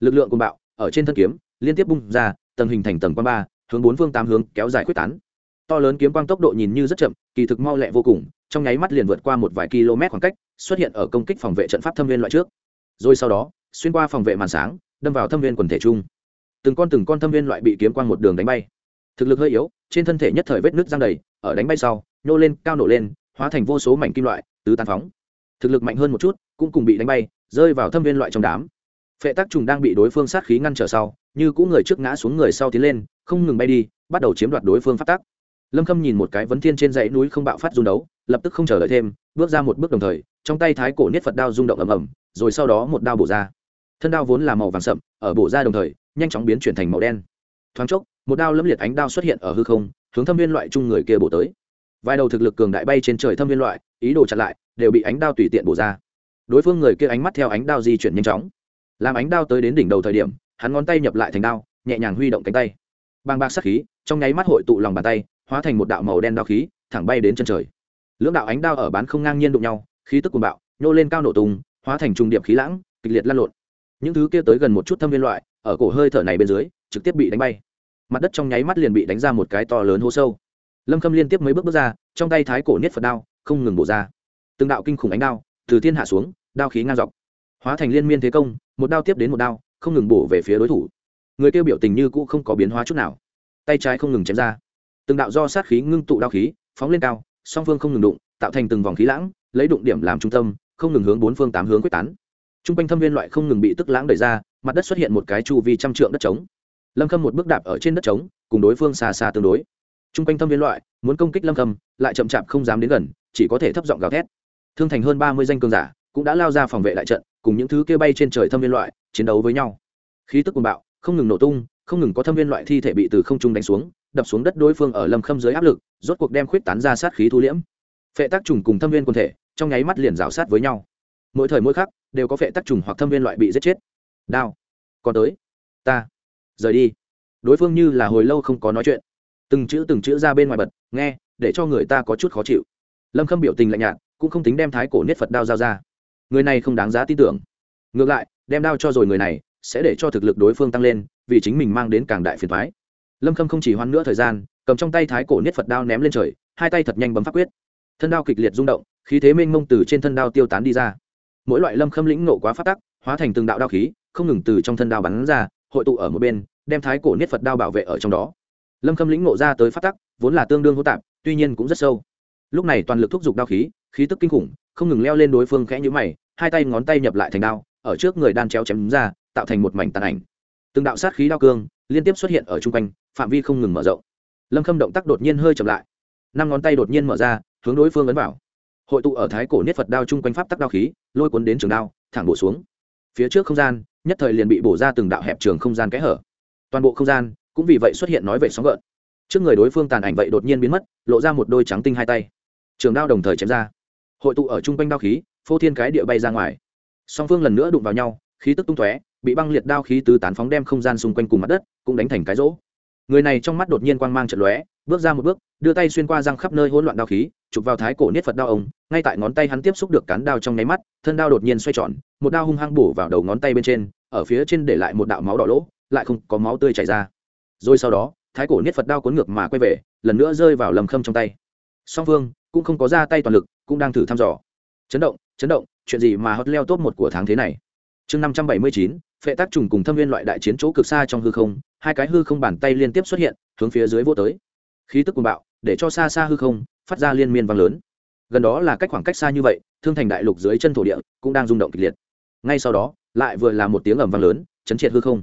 Lực lượng cùng bạo, ở trên thân kiếm, liên tiếp bung ra, tầng hình thành tầng quang ba, hướng bốn phương tám hướng kéo dài quyết tán. To lớn kiếm quang tốc độ nhìn như rất chậm, kỳ thực mau lẹ vô cùng, trong nháy mắt liền vượt qua một vài km khoảng cách xuất hiện ở công kích phòng vệ trận pháp thâm viên loại trước. Rồi sau đó, xuyên qua phòng vệ màn sáng, đâm vào thâm viên quần thể chung. Từng con từng con thâm viên loại bị kiếm quang một đường đánh bay. Thực lực hơi yếu, trên thân thể nhất thời vết nước giang đầy, ở đánh bay sau, nhô lên, cao nổ lên, hóa thành vô số mảnh kim loại, tứ tàn phóng. Thực lực mạnh hơn một chút, cũng cùng bị đánh bay, rơi vào thâm viên loại trong đám. Phệ tác trùng đang bị đối phương sát khí ngăn trở sau, như cũ người trước ngã xuống người sau tiến lên, không ngừng bay đi, bắt đầu chiếm đoạt đối phương phát tác lâm khâm nhìn một cái vấn thiên trên dãy núi không bạo phát run đấu lập tức không chờ đợi thêm, bước ra một bước đồng thời, trong tay thái cổ niết phật đao rung động ầm ầm, rồi sau đó một đao bổ ra. Thân đao vốn là màu vàng sậm, ở bổ ra đồng thời, nhanh chóng biến chuyển thành màu đen. Thoáng chốc, một đao lẫm liệt ánh đao xuất hiện ở hư không, hướng thâm viên loại chung người kia bổ tới. Vài đầu thực lực cường đại bay trên trời thâm viên loại, ý đồ chặn lại, đều bị ánh đao tùy tiện bổ ra. Đối phương người kia ánh mắt theo ánh đao di chuyển nhanh chóng. Làm ánh đao tới đến đỉnh đầu thời điểm, hắn ngón tay nhập lại thành đao, nhẹ nhàng huy động cánh tay. Bang bạc sắc khí, trong nháy mắt hội tụ lòng bàn tay, hóa thành một đạo màu đen đao khí, thẳng bay đến chân trời lưỡng đạo ánh đao ở bán không ngang nhiên đụng nhau, khí tức cuồng bạo, nhô lên cao nổ tung, hóa thành trùng điệp khí lãng, kịch liệt lan lộn. Những thứ kia tới gần một chút thâm viên loại, ở cổ hơi thở này bên dưới, trực tiếp bị đánh bay. Mặt đất trong nháy mắt liền bị đánh ra một cái to lớn hố sâu. Lâm khâm liên tiếp mấy bước bước ra, trong tay thái cổ niết phật đao, không ngừng bổ ra. Từng đạo kinh khủng ánh đao, từ thiên hạ xuống, đao khí ngang dọc. Hóa thành liên miên thế công, một đao tiếp đến một đao, không ngừng bổ về phía đối thủ. Người kêu biểu tình như cũ không có biến hóa chút nào. Tay trái không ngừng chém ra. Từng đạo do sát khí ngưng tụ đao khí, phóng lên cao song phương không ngừng đụng, tạo thành từng vòng khí lãng, lấy đụng điểm làm trung tâm, không ngừng hướng bốn phương tám hướng quyết tán. T r u n g quanh thâm viên loại không ngừng bị tức lãng đẩy ra, mặt đất xuất hiện một cái chu vi trăm trượng đất trống. Lâm khâm một bước đạp ở trên đất trống, cùng đối phương xa xa tương đối. T r u n g quanh thâm viên loại, muốn công kích lâm khâm, lại chậm chạp không dám đến gần, chỉ có thể thấp giọng gào thét. Thương thành hơn ba mươi danh cường giả cũng đã lao ra phòng vệ lại trận, cùng những thứ kia bay trên trời thâm viên loại chiến đấu với nhau. Khí tức cuồng bạo, không ngừng nổ tung, không ngừng có thâm viên loại thi thể bị từ không trung đánh xuống đập xuống đất đối phương ở lâm khâm dưới áp lực, rốt cuộc đem khuyết tán ra sát khí thu liễm. Phệ tác trùng cùng thâm viên quân thể, trong nháy mắt liền rào sát với nhau. Mỗi thời mỗi khắc, đều có phệ tác trùng hoặc thâm viên loại bị giết chết. Đao. Còn tới. Ta. Rời đi. Đối phương như là hồi lâu không có nói chuyện. Từng chữ từng chữ ra bên ngoài bật, nghe, để cho người ta có chút khó chịu. Lâm khâm biểu tình lạnh nhạt, cũng không tính đem thái cổ niết phật đao giao ra. Người này không đáng giá tin tưởng. Ngược lại, đem đao cho rồi người này, sẽ để cho thực lực đối phương tăng lên, vì chính mình mang đến càng đại phiền thoái lâm khâm không chỉ hoãn nữa thời gian, cầm trong tay thái cổ niết phật đao ném lên trời, hai tay thật nhanh bấm pháp quyết. Thân đao kịch liệt rung động, khí thế mênh mông từ trên thân đao tiêu tán đi ra. Mỗi loại lâm khâm lĩnh nộ quá phát tắc, hóa thành từng đạo đao khí, không ngừng từ trong thân đao bắn ra, hội tụ ở một bên, đem thái cổ niết phật đao bảo vệ ở trong đó. Lâm khâm lĩnh nộ ra tới phát tắc, vốn là tương đương hô tạp, tuy nhiên cũng rất sâu. Lúc này toàn lực thúc giục đao khí khí tức kinh khủng, không ngừng leo lên đối phương khẽ nhũ mày, hai tay ngón tay nhập lại thành đao, ở trước người đan chéo chém ra, tạo thành một mảnh tàn ảnh. Từng đạo sát khí đao cương liên tiếp xuất hiện ở chung quanh, phạm vi không ngừng mở rộng. Lâm khâm động tác đột nhiên hơi chậm lại. Năm ngón tay đột nhiên mở ra, hướng đối phương ấn vào. Hội tụ ở thái cổ niết phật đao chung quanh pháp tắc đao khí, lôi cuốn đến trường đao, thẳng bổ xuống. Phía trước không gian, nhất thời liền bị bổ ra từng đạo hẹp trường không gian kẽ hở. Toàn bộ không gian, cũng vì vậy xuất hiện nói vậy sóng gợn. Trước người đối phương tàn ảnh vậy đột nhiên biến mất, lộ ra một đôi trắng tinh hai tay. Trường đao đồng thời chém ra. Hội tụ ở chung quanh đao khí, phô thiên cái địa bay ra ngoài. Song phương lần nữa đụng vào nhau, khí tức tung tóe bị băng liệt đao khí tứ tán phóng đem không gian xung quanh cùng mặt đất, cũng đánh thành cái rỗ. Người này trong mắt đột nhiên quang mang trận lóe, bước ra một bước, đưa tay xuyên qua răng khắp nơi hỗn loạn đao khí, chụp vào thái cổ niết phật đao ông, ngay tại ngón tay hắn tiếp xúc được cán đao trong nháy mắt, thân đao đột nhiên xoay tròn, một đao hung hăng bổ vào đầu ngón tay bên trên, ở phía trên để lại một đạo máu đỏ lỗ, lại không có máu tươi chảy ra. Rồi sau đó, thái cổ niết phật đao cuốn ngược mà quay về, lần nữa rơi vào lầm khâm trong tay. Song phương cũng không có ra tay toàn lực, cũng đang thử thăm dò. Chấn động chấn động, chuyện gì mà hot leo top một của tháng thế này? Chương năm trăm bảy mươi chín phệ tác trùng cùng thâm viên loại đại chiến chỗ cực xa trong hư không, hai cái hư không bàn tay liên tiếp xuất hiện, hướng phía dưới vô tới. Khí tức cuồng bạo, để cho xa xa hư không phát ra liên miên vang lớn. Gần đó là cách khoảng cách xa như vậy, thương thành đại lục dưới chân thổ địa cũng đang rung động kịch liệt. Ngay sau đó, lại vừa là một tiếng ầm vang lớn, chấn triệt hư không.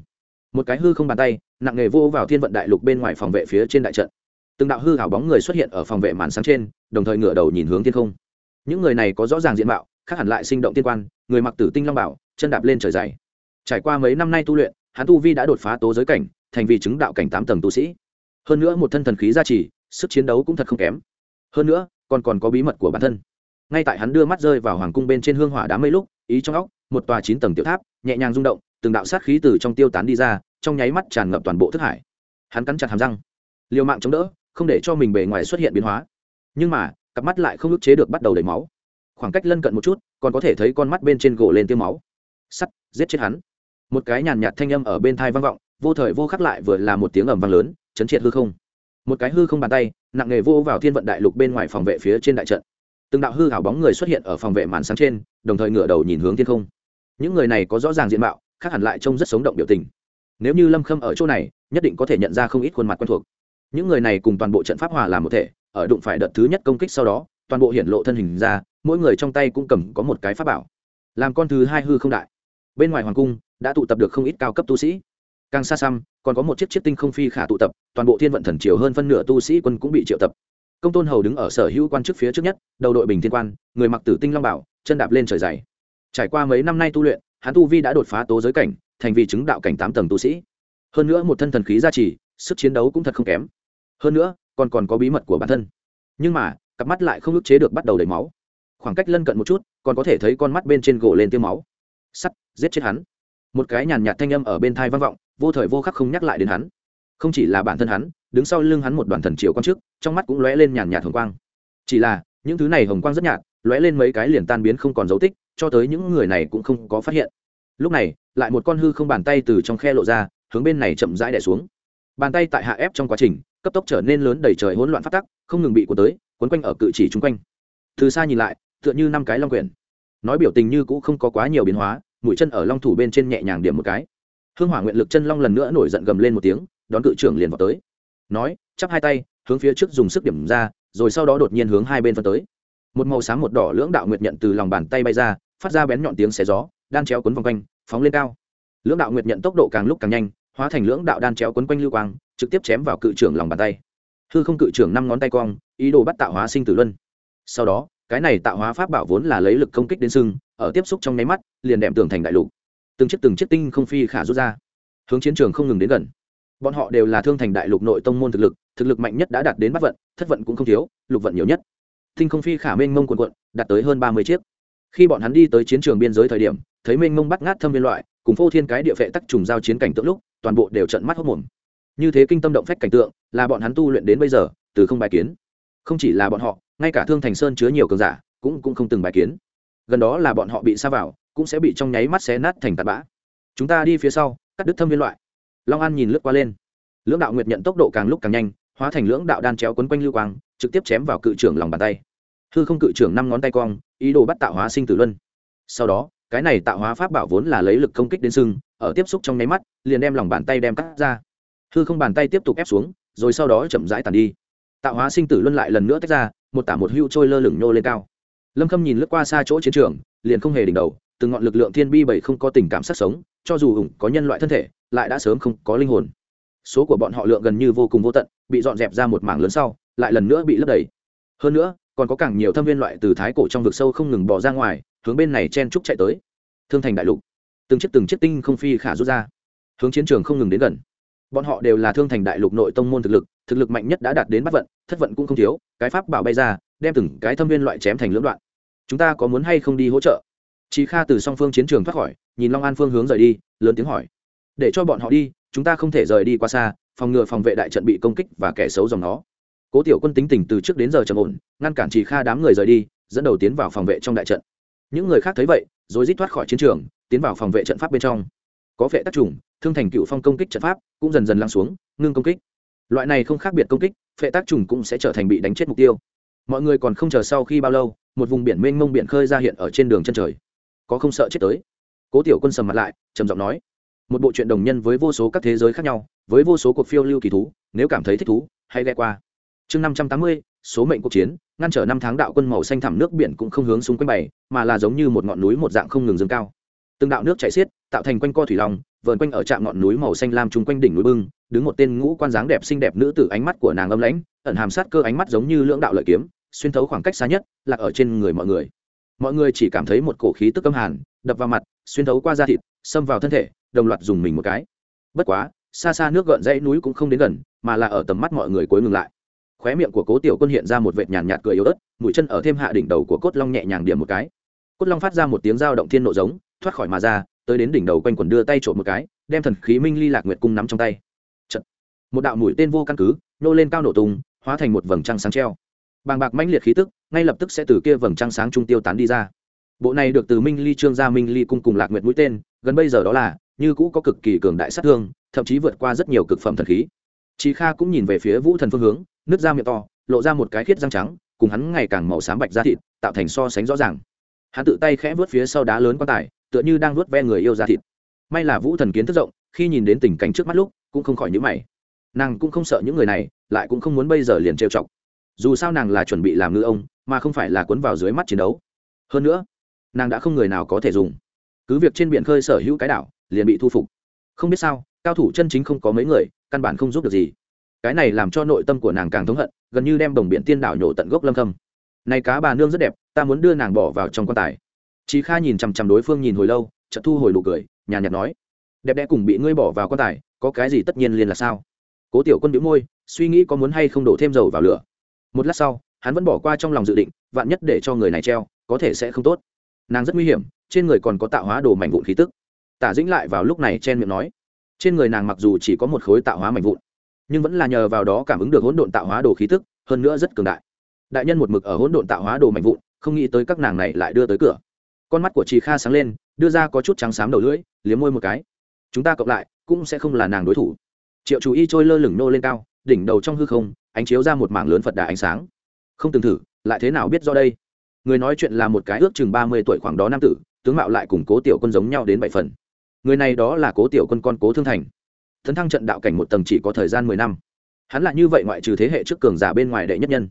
Một cái hư không bàn tay, nặng nề vô vào thiên vận đại lục bên ngoài phòng vệ phía trên đại trận. Từng đạo hư hảo bóng người xuất hiện ở phòng vệ màn sáng trên, đồng thời ngửa đầu nhìn hướng thiên không. Những người này có rõ ràng diện mạo, khác hẳn lại sinh động tiên quan, người mặc tử tinh long bảo, chân đạp lên trời dày trải qua mấy năm nay tu luyện, hắn tu vi đã đột phá tố giới cảnh, thành vì chứng đạo cảnh tám tầng tu sĩ. Hơn nữa một thân thần khí gia trì, sức chiến đấu cũng thật không kém. Hơn nữa, còn còn có bí mật của bản thân. Ngay tại hắn đưa mắt rơi vào hoàng cung bên trên hương hỏa đám mây lúc, ý trong óc, một tòa chín tầng tiểu tháp, nhẹ nhàng rung động, từng đạo sát khí từ trong tiêu tán đi ra, trong nháy mắt tràn ngập toàn bộ thức hải. Hắn cắn chặt hàm răng. Liều mạng chống đỡ, không để cho mình bề ngoài xuất hiện biến hóa. Nhưng mà, cặp mắt lại không ức chế được bắt đầu đầy máu. Khoảng cách lân cận một chút, còn có thể thấy con mắt bên trên gỗ lên tiêu máu. Sắt, giết chết hắn một cái nhàn nhạt thanh âm ở bên thai vang vọng, vô thời vô khắc lại vừa là một tiếng ầm vang lớn, chấn triệt hư không. Một cái hư không bàn tay, nặng nghề vô vào thiên vận đại lục bên ngoài phòng vệ phía trên đại trận. Từng đạo hư hảo bóng người xuất hiện ở phòng vệ màn sáng trên, đồng thời ngửa đầu nhìn hướng thiên không. Những người này có rõ ràng diện mạo, khác hẳn lại trông rất sống động biểu tình. Nếu như lâm khâm ở chỗ này, nhất định có thể nhận ra không ít khuôn mặt quen thuộc. Những người này cùng toàn bộ trận pháp hòa làm một thể, ở đụng phải đợt thứ nhất công kích sau đó, toàn bộ hiện lộ thân hình ra, mỗi người trong tay cũng cầm có một cái pháp bảo. Làm con thứ hai hư không đại. Bên ngoài hoàng cung đã tụ tập được không ít cao cấp tu sĩ. Càng xa xăm, còn có một chiếc chiếc tinh không phi khả tụ tập, toàn bộ thiên vận thần triều hơn phân nửa tu sĩ quân cũng bị triệu tập. Công tôn hầu đứng ở sở hữu quan chức phía trước nhất, đầu đội bình thiên quan, người mặc tử tinh long bảo, chân đạp lên trời dày. Trải qua mấy năm nay tu luyện, hắn tu vi đã đột phá tố giới cảnh, thành vì chứng đạo cảnh tám tầng tu sĩ. Hơn nữa một thân thần khí gia trì, sức chiến đấu cũng thật không kém. Hơn nữa, còn còn có bí mật của bản thân. Nhưng mà, cặp mắt lại không ức chế được bắt đầu đầy máu. Khoảng cách lân cận một chút, còn có thể thấy con mắt bên trên gỗ lên tiêu máu. Sắt, giết chết hắn một cái nhàn nhạt thanh âm ở bên thai vang vọng, vô thời vô khắc không nhắc lại đến hắn. Không chỉ là bản thân hắn, đứng sau lưng hắn một đoàn thần chiều quan chức trong mắt cũng lóe lên nhàn nhạt hồng quang. Chỉ là, những thứ này hồng quang rất nhạt, lóe lên mấy cái liền tan biến không còn dấu tích, cho tới những người này cũng không có phát hiện. Lúc này, lại một con hư không bàn tay từ trong khe lộ ra, hướng bên này chậm rãi đẻ xuống. Bàn tay tại hạ ép trong quá trình, cấp tốc trở nên lớn đầy trời hỗn loạn phát tắc, không ngừng bị cuốn tới, cuốn quanh ở cự chỉ chung quanh. Từ xa nhìn lại, tựa như năm cái long quyển. Nói biểu tình như cũng không có quá nhiều biến hóa mũi chân ở long thủ bên trên nhẹ nhàng điểm một cái. Hương hỏa nguyện lực chân long lần nữa nổi giận gầm lên một tiếng, đón cự trưởng liền vào tới. Nói, chắp hai tay, hướng phía trước dùng sức điểm ra, rồi sau đó đột nhiên hướng hai bên phân tới. Một màu xám, một đỏ lưỡng đạo nguyệt nhận từ lòng bàn tay bay ra, phát ra bén nhọn tiếng xé gió, đan chéo quấn vòng quanh, phóng lên cao. Lưỡng đạo nguyệt nhận tốc độ càng lúc càng nhanh, hóa thành lưỡng đạo đan chéo quấn quanh lưu quang, trực tiếp chém vào cự trưởng lòng bàn tay. Hư không cự trưởng năm ngón tay cong, ý đồ bắt tạo hóa sinh tử luân. Sau đó cái này tạo hóa pháp bảo vốn là lấy lực công kích đến sưng, ở tiếp xúc trong nháy mắt, liền đệm tường thành đại lục. Từng chiếc từng chiếc tinh không phi khả rút ra. Hướng chiến trường không ngừng đến gần. Bọn họ đều là thương thành đại lục nội tông môn thực lực thực lực mạnh nhất đã đạt đến bắt vận, thất vận cũng không thiếu, lục vận nhiều nhất. Tinh không phi khả mênh mông quần quận đạt tới hơn ba mươi chiếc. Khi bọn hắn đi tới chiến trường biên giới thời điểm, thấy mênh mông bắt ngát thâm viên loại, cùng phô thiên cái địa phệ tắc trùng giao chiến cảnh tượng lúc, toàn bộ đều trận mắt hốc mồm. Như thế kinh tâm động phách cảnh tượng, là bọn hắn tu luyện đến bây giờ, từ không bài kiến không chỉ là bọn họ, ngay cả thương thành sơn chứa nhiều cường giả, cũng cũng không từng bài kiến. Gần đó là bọn họ bị xa vào, cũng sẽ bị trong nháy mắt xé nát thành tạt bã. Chúng ta đi phía sau, cắt đứt thâm viên loại. Long an nhìn lướt qua lên. Lưỡng đạo nguyệt nhận tốc độ càng lúc càng nhanh, hóa thành lưỡng đạo đan chéo quấn quanh lưu quang, trực tiếp chém vào cự trưởng lòng bàn tay. Hư không cự trưởng năm ngón tay cong, ý đồ bắt tạo hóa sinh tử luân. Sau đó, cái này tạo hóa pháp bảo vốn là lấy lực công kích đến sưng, ở tiếp xúc trong nháy mắt, liền đem lòng bàn tay đem cắt ra. Hư không bàn tay tiếp tục ép xuống, rồi sau đó chậm rãi tàn đi tạo hóa sinh tử luân lại lần nữa tách ra, một tả một hưu trôi lơ lửng nhô lên cao. Lâm khâm nhìn lướt qua xa chỗ chiến trường, liền không hề đỉnh đầu, từng ngọn lực lượng thiên bi bảy không có tình cảm sát sống, cho dù ủng có nhân loại thân thể, lại đã sớm không có linh hồn. Số của bọn họ lượng gần như vô cùng vô tận, bị dọn dẹp ra một mảng lớn sau, lại lần nữa bị lấp đầy. Hơn nữa, còn có càng nhiều thâm viên loại từ thái cổ trong vực sâu không ngừng bỏ ra ngoài, hướng bên này chen trúc chạy tới. Thương thành đại lục. Từng chiếc từng chiếc tinh không phi khả rút ra. Hướng chiến trường không ngừng đến gần. Bọn họ đều là thương thành đại lục nội tông môn thực lực thực lực mạnh nhất đã đạt đến bắt vận, thất vận cũng không thiếu, cái pháp bảo bay ra, đem từng cái thâm viên loại chém thành lưỡng đoạn. Chúng ta có muốn hay không đi hỗ trợ? Chị kha từ song phương chiến trường thoát khỏi, nhìn long an phương hướng rời đi, lớn tiếng hỏi. Để cho bọn họ đi, chúng ta không thể rời đi qua xa, phòng ngừa phòng vệ đại trận bị công kích và kẻ xấu dòng nó. Cố tiểu quân tính tình từ trước đến giờ trầm ổn, ngăn cản chị kha đám người rời đi, dẫn đầu tiến vào phòng vệ trong đại trận. Những người khác thấy vậy, rồi rít thoát khỏi chiến trường, tiến vào phòng vệ trận pháp bên trong. Có vệ tác trùng, thương thành cựu phong công kích trận pháp cũng dần dần lắng xuống, ngưng công kích loại này không khác biệt công kích, phệ tác trùng cũng sẽ trở thành bị đánh chết mục tiêu. Mọi người còn không chờ sau khi bao lâu, một vùng biển mênh mông biển khơi ra hiện ở trên đường chân trời. Có không sợ chết tới? Cố tiểu quân sầm mặt lại, trầm giọng nói. Một bộ truyện đồng nhân với vô số các thế giới khác nhau, với vô số cuộc phiêu lưu kỳ thú, nếu cảm thấy thích thú, hãy ghe qua. Chương năm trăm tám mươi, số mệnh cuộc chiến, ngăn trở năm tháng đạo quân màu xanh thẳm nước biển cũng không hướng xuống quanh bày, mà là giống như một ngọn núi một dạng không ngừng dâng cao. Từng đạo nước chảy xiết, tạo thành quanh co thủy long vờn quanh ở trạm ngọn núi màu xanh lam chung quanh đỉnh núi bưng, đứng một tên ngũ quan dáng đẹp xinh đẹp nữ tử ánh mắt của nàng âm lãnh, ẩn hàm sát cơ ánh mắt giống như lưỡng đạo lợi kiếm, xuyên thấu khoảng cách xa nhất, lạc ở trên người mọi người. Mọi người chỉ cảm thấy một cổ khí tức âm hàn, đập vào mặt, xuyên thấu qua da thịt, xâm vào thân thể, đồng loạt dùng mình một cái. Bất quá, xa xa nước gợn dãy núi cũng không đến gần, mà là ở tầm mắt mọi người cuối ngừng lại. Khóe miệng của cố tiểu quân hiện ra một vệt nhàn nhạt cười yếu ớt, mũi chân ở thêm hạ đỉnh đầu của cốt long nhẹ nhàng điểm một cái. Cốt long phát ra một tiếng dao động thiên nộ giống, thoát khỏi mà ra tới đến đỉnh đầu quanh quần đưa tay trộm một cái, đem thần khí minh ly lạc nguyệt cung nắm trong tay. Chật. một đạo mũi tên vô căn cứ, nô lên cao nổ tung, hóa thành một vầng trăng sáng treo. Bàng bạc mãnh liệt khí tức, ngay lập tức sẽ từ kia vầng trăng sáng trung tiêu tán đi ra. Bộ này được từ minh ly trương gia minh ly cung cùng lạc nguyệt mũi tên, gần bây giờ đó là, như cũ có cực kỳ cường đại sát thương, thậm chí vượt qua rất nhiều cực phẩm thần khí. Chị kha cũng nhìn về phía vũ thần phương hướng nước ra miệng to, lộ ra một cái khiết răng trắng, cùng hắn ngày càng màu xám bạch da thịt, tạo thành so sánh rõ ràng. Hắn tự tay khẽ vớt phía sau đá lớn quan tài tựa như đang vuốt ve người yêu ra thịt. May là vũ thần kiến thức rộng, khi nhìn đến tình cảnh trước mắt lúc, cũng không khỏi nhữ mày. Nàng cũng không sợ những người này, lại cũng không muốn bây giờ liền trêu chọc. Dù sao nàng là chuẩn bị làm ngư ông, mà không phải là cuốn vào dưới mắt chiến đấu. Hơn nữa, nàng đã không người nào có thể dùng. Cứ việc trên biển khơi sở hữu cái đảo, liền bị thu phục. Không biết sao, cao thủ chân chính không có mấy người, căn bản không giúp được gì. Cái này làm cho nội tâm của nàng càng thống hận, gần như đem đồng biển tiên đảo nhổ tận gốc lâm khâm này cá bà nương rất đẹp, ta muốn đưa nàng bỏ vào trong quan tài chị kha nhìn chằm chằm đối phương nhìn hồi lâu, chợt thu hồi nụ cười, nhàn nhạt nói, đẹp đẽ cùng bị ngươi bỏ vào quan tài, có cái gì tất nhiên liền là sao? Cố tiểu quân nhíu môi, suy nghĩ có muốn hay không đổ thêm dầu vào lửa. Một lát sau, hắn vẫn bỏ qua trong lòng dự định, vạn nhất để cho người này treo, có thể sẽ không tốt. Nàng rất nguy hiểm, trên người còn có tạo hóa đồ mảnh vụn khí tức. Tả dĩnh lại vào lúc này chen miệng nói, trên người nàng mặc dù chỉ có một khối tạo hóa mảnh vụn, nhưng vẫn là nhờ vào đó cảm ứng được hỗn độn tạo hóa đồ khí tức, hơn nữa rất cường đại. Đại nhân một mực ở hỗn độn tạo hóa đồ mảnh vụn, không nghĩ tới các nàng này lại đưa tới cửa con mắt của chị kha sáng lên, đưa ra có chút trắng xám đầu lưỡi, liếm môi một cái. Chúng ta cộng lại, cũng sẽ không là nàng đối thủ. Triệu chú y trôi lơ lửng nô lên cao, đỉnh đầu trong hư không, ánh chiếu ra một mảng lớn phật đà ánh sáng. Không từng thử, lại thế nào biết do đây? Người nói chuyện là một cái ước chừng ba mươi tuổi khoảng đó nam tử, tướng mạo lại cùng cố tiểu quân giống nhau đến bảy phần. Người này đó là cố tiểu quân con cố thương thành. Thấn thăng trận đạo cảnh một tầng chỉ có thời gian mười năm. Hắn là như vậy ngoại trừ thế hệ trước cường giả bên ngoài đệ nhất nhân.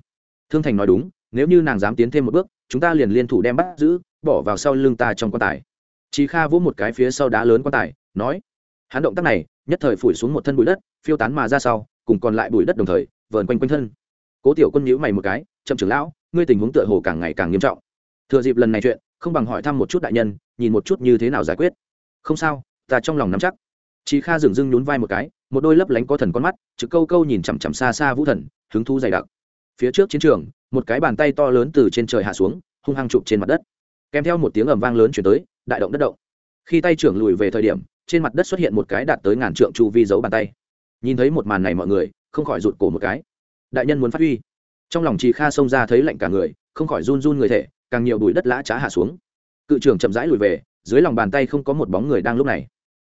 Thương thành nói đúng, nếu như nàng dám tiến thêm một bước, chúng ta liền liên thủ đem bắt giữ bỏ vào sau lưng ta trong quan tài. Chí kha vỗ một cái phía sau đá lớn quan tài, nói, hắn động tác này, nhất thời phủi xuống một thân bụi đất, phiêu tán mà ra sau, cùng còn lại bụi đất đồng thời, vờn quanh quanh thân. Cố tiểu quân nhíu mày một cái, chậm trưởng lão, ngươi tình huống tựa hồ càng ngày càng nghiêm trọng. Thừa dịp lần này chuyện, không bằng hỏi thăm một chút đại nhân, nhìn một chút như thế nào giải quyết. Không sao, ta trong lòng nắm chắc. Chí kha dừng dưng nhún vai một cái, một đôi lấp lánh có thần con mắt, trực câu câu nhìn chằm chằm xa xa vũ thần, hứng thú dày đặc. Phía trước chiến trường, một cái bàn tay to lớn từ trên trời hạ xuống, hung hăng chụp trên mặt đất kèm theo một tiếng ầm vang lớn chuyển tới, đại động đất động. Khi tay trưởng lùi về thời điểm, trên mặt đất xuất hiện một cái đạt tới ngàn trượng chu vi giấu bàn tay. Nhìn thấy một màn này mọi người, không khỏi rụt cổ một cái. Đại nhân muốn phát huy. Trong lòng chị kha xông ra thấy lạnh cả người, không khỏi run run người thể, càng nhiều bụi đất lã trá hạ xuống. Cự trưởng chậm rãi lùi về, dưới lòng bàn tay không có một bóng người đang lúc này.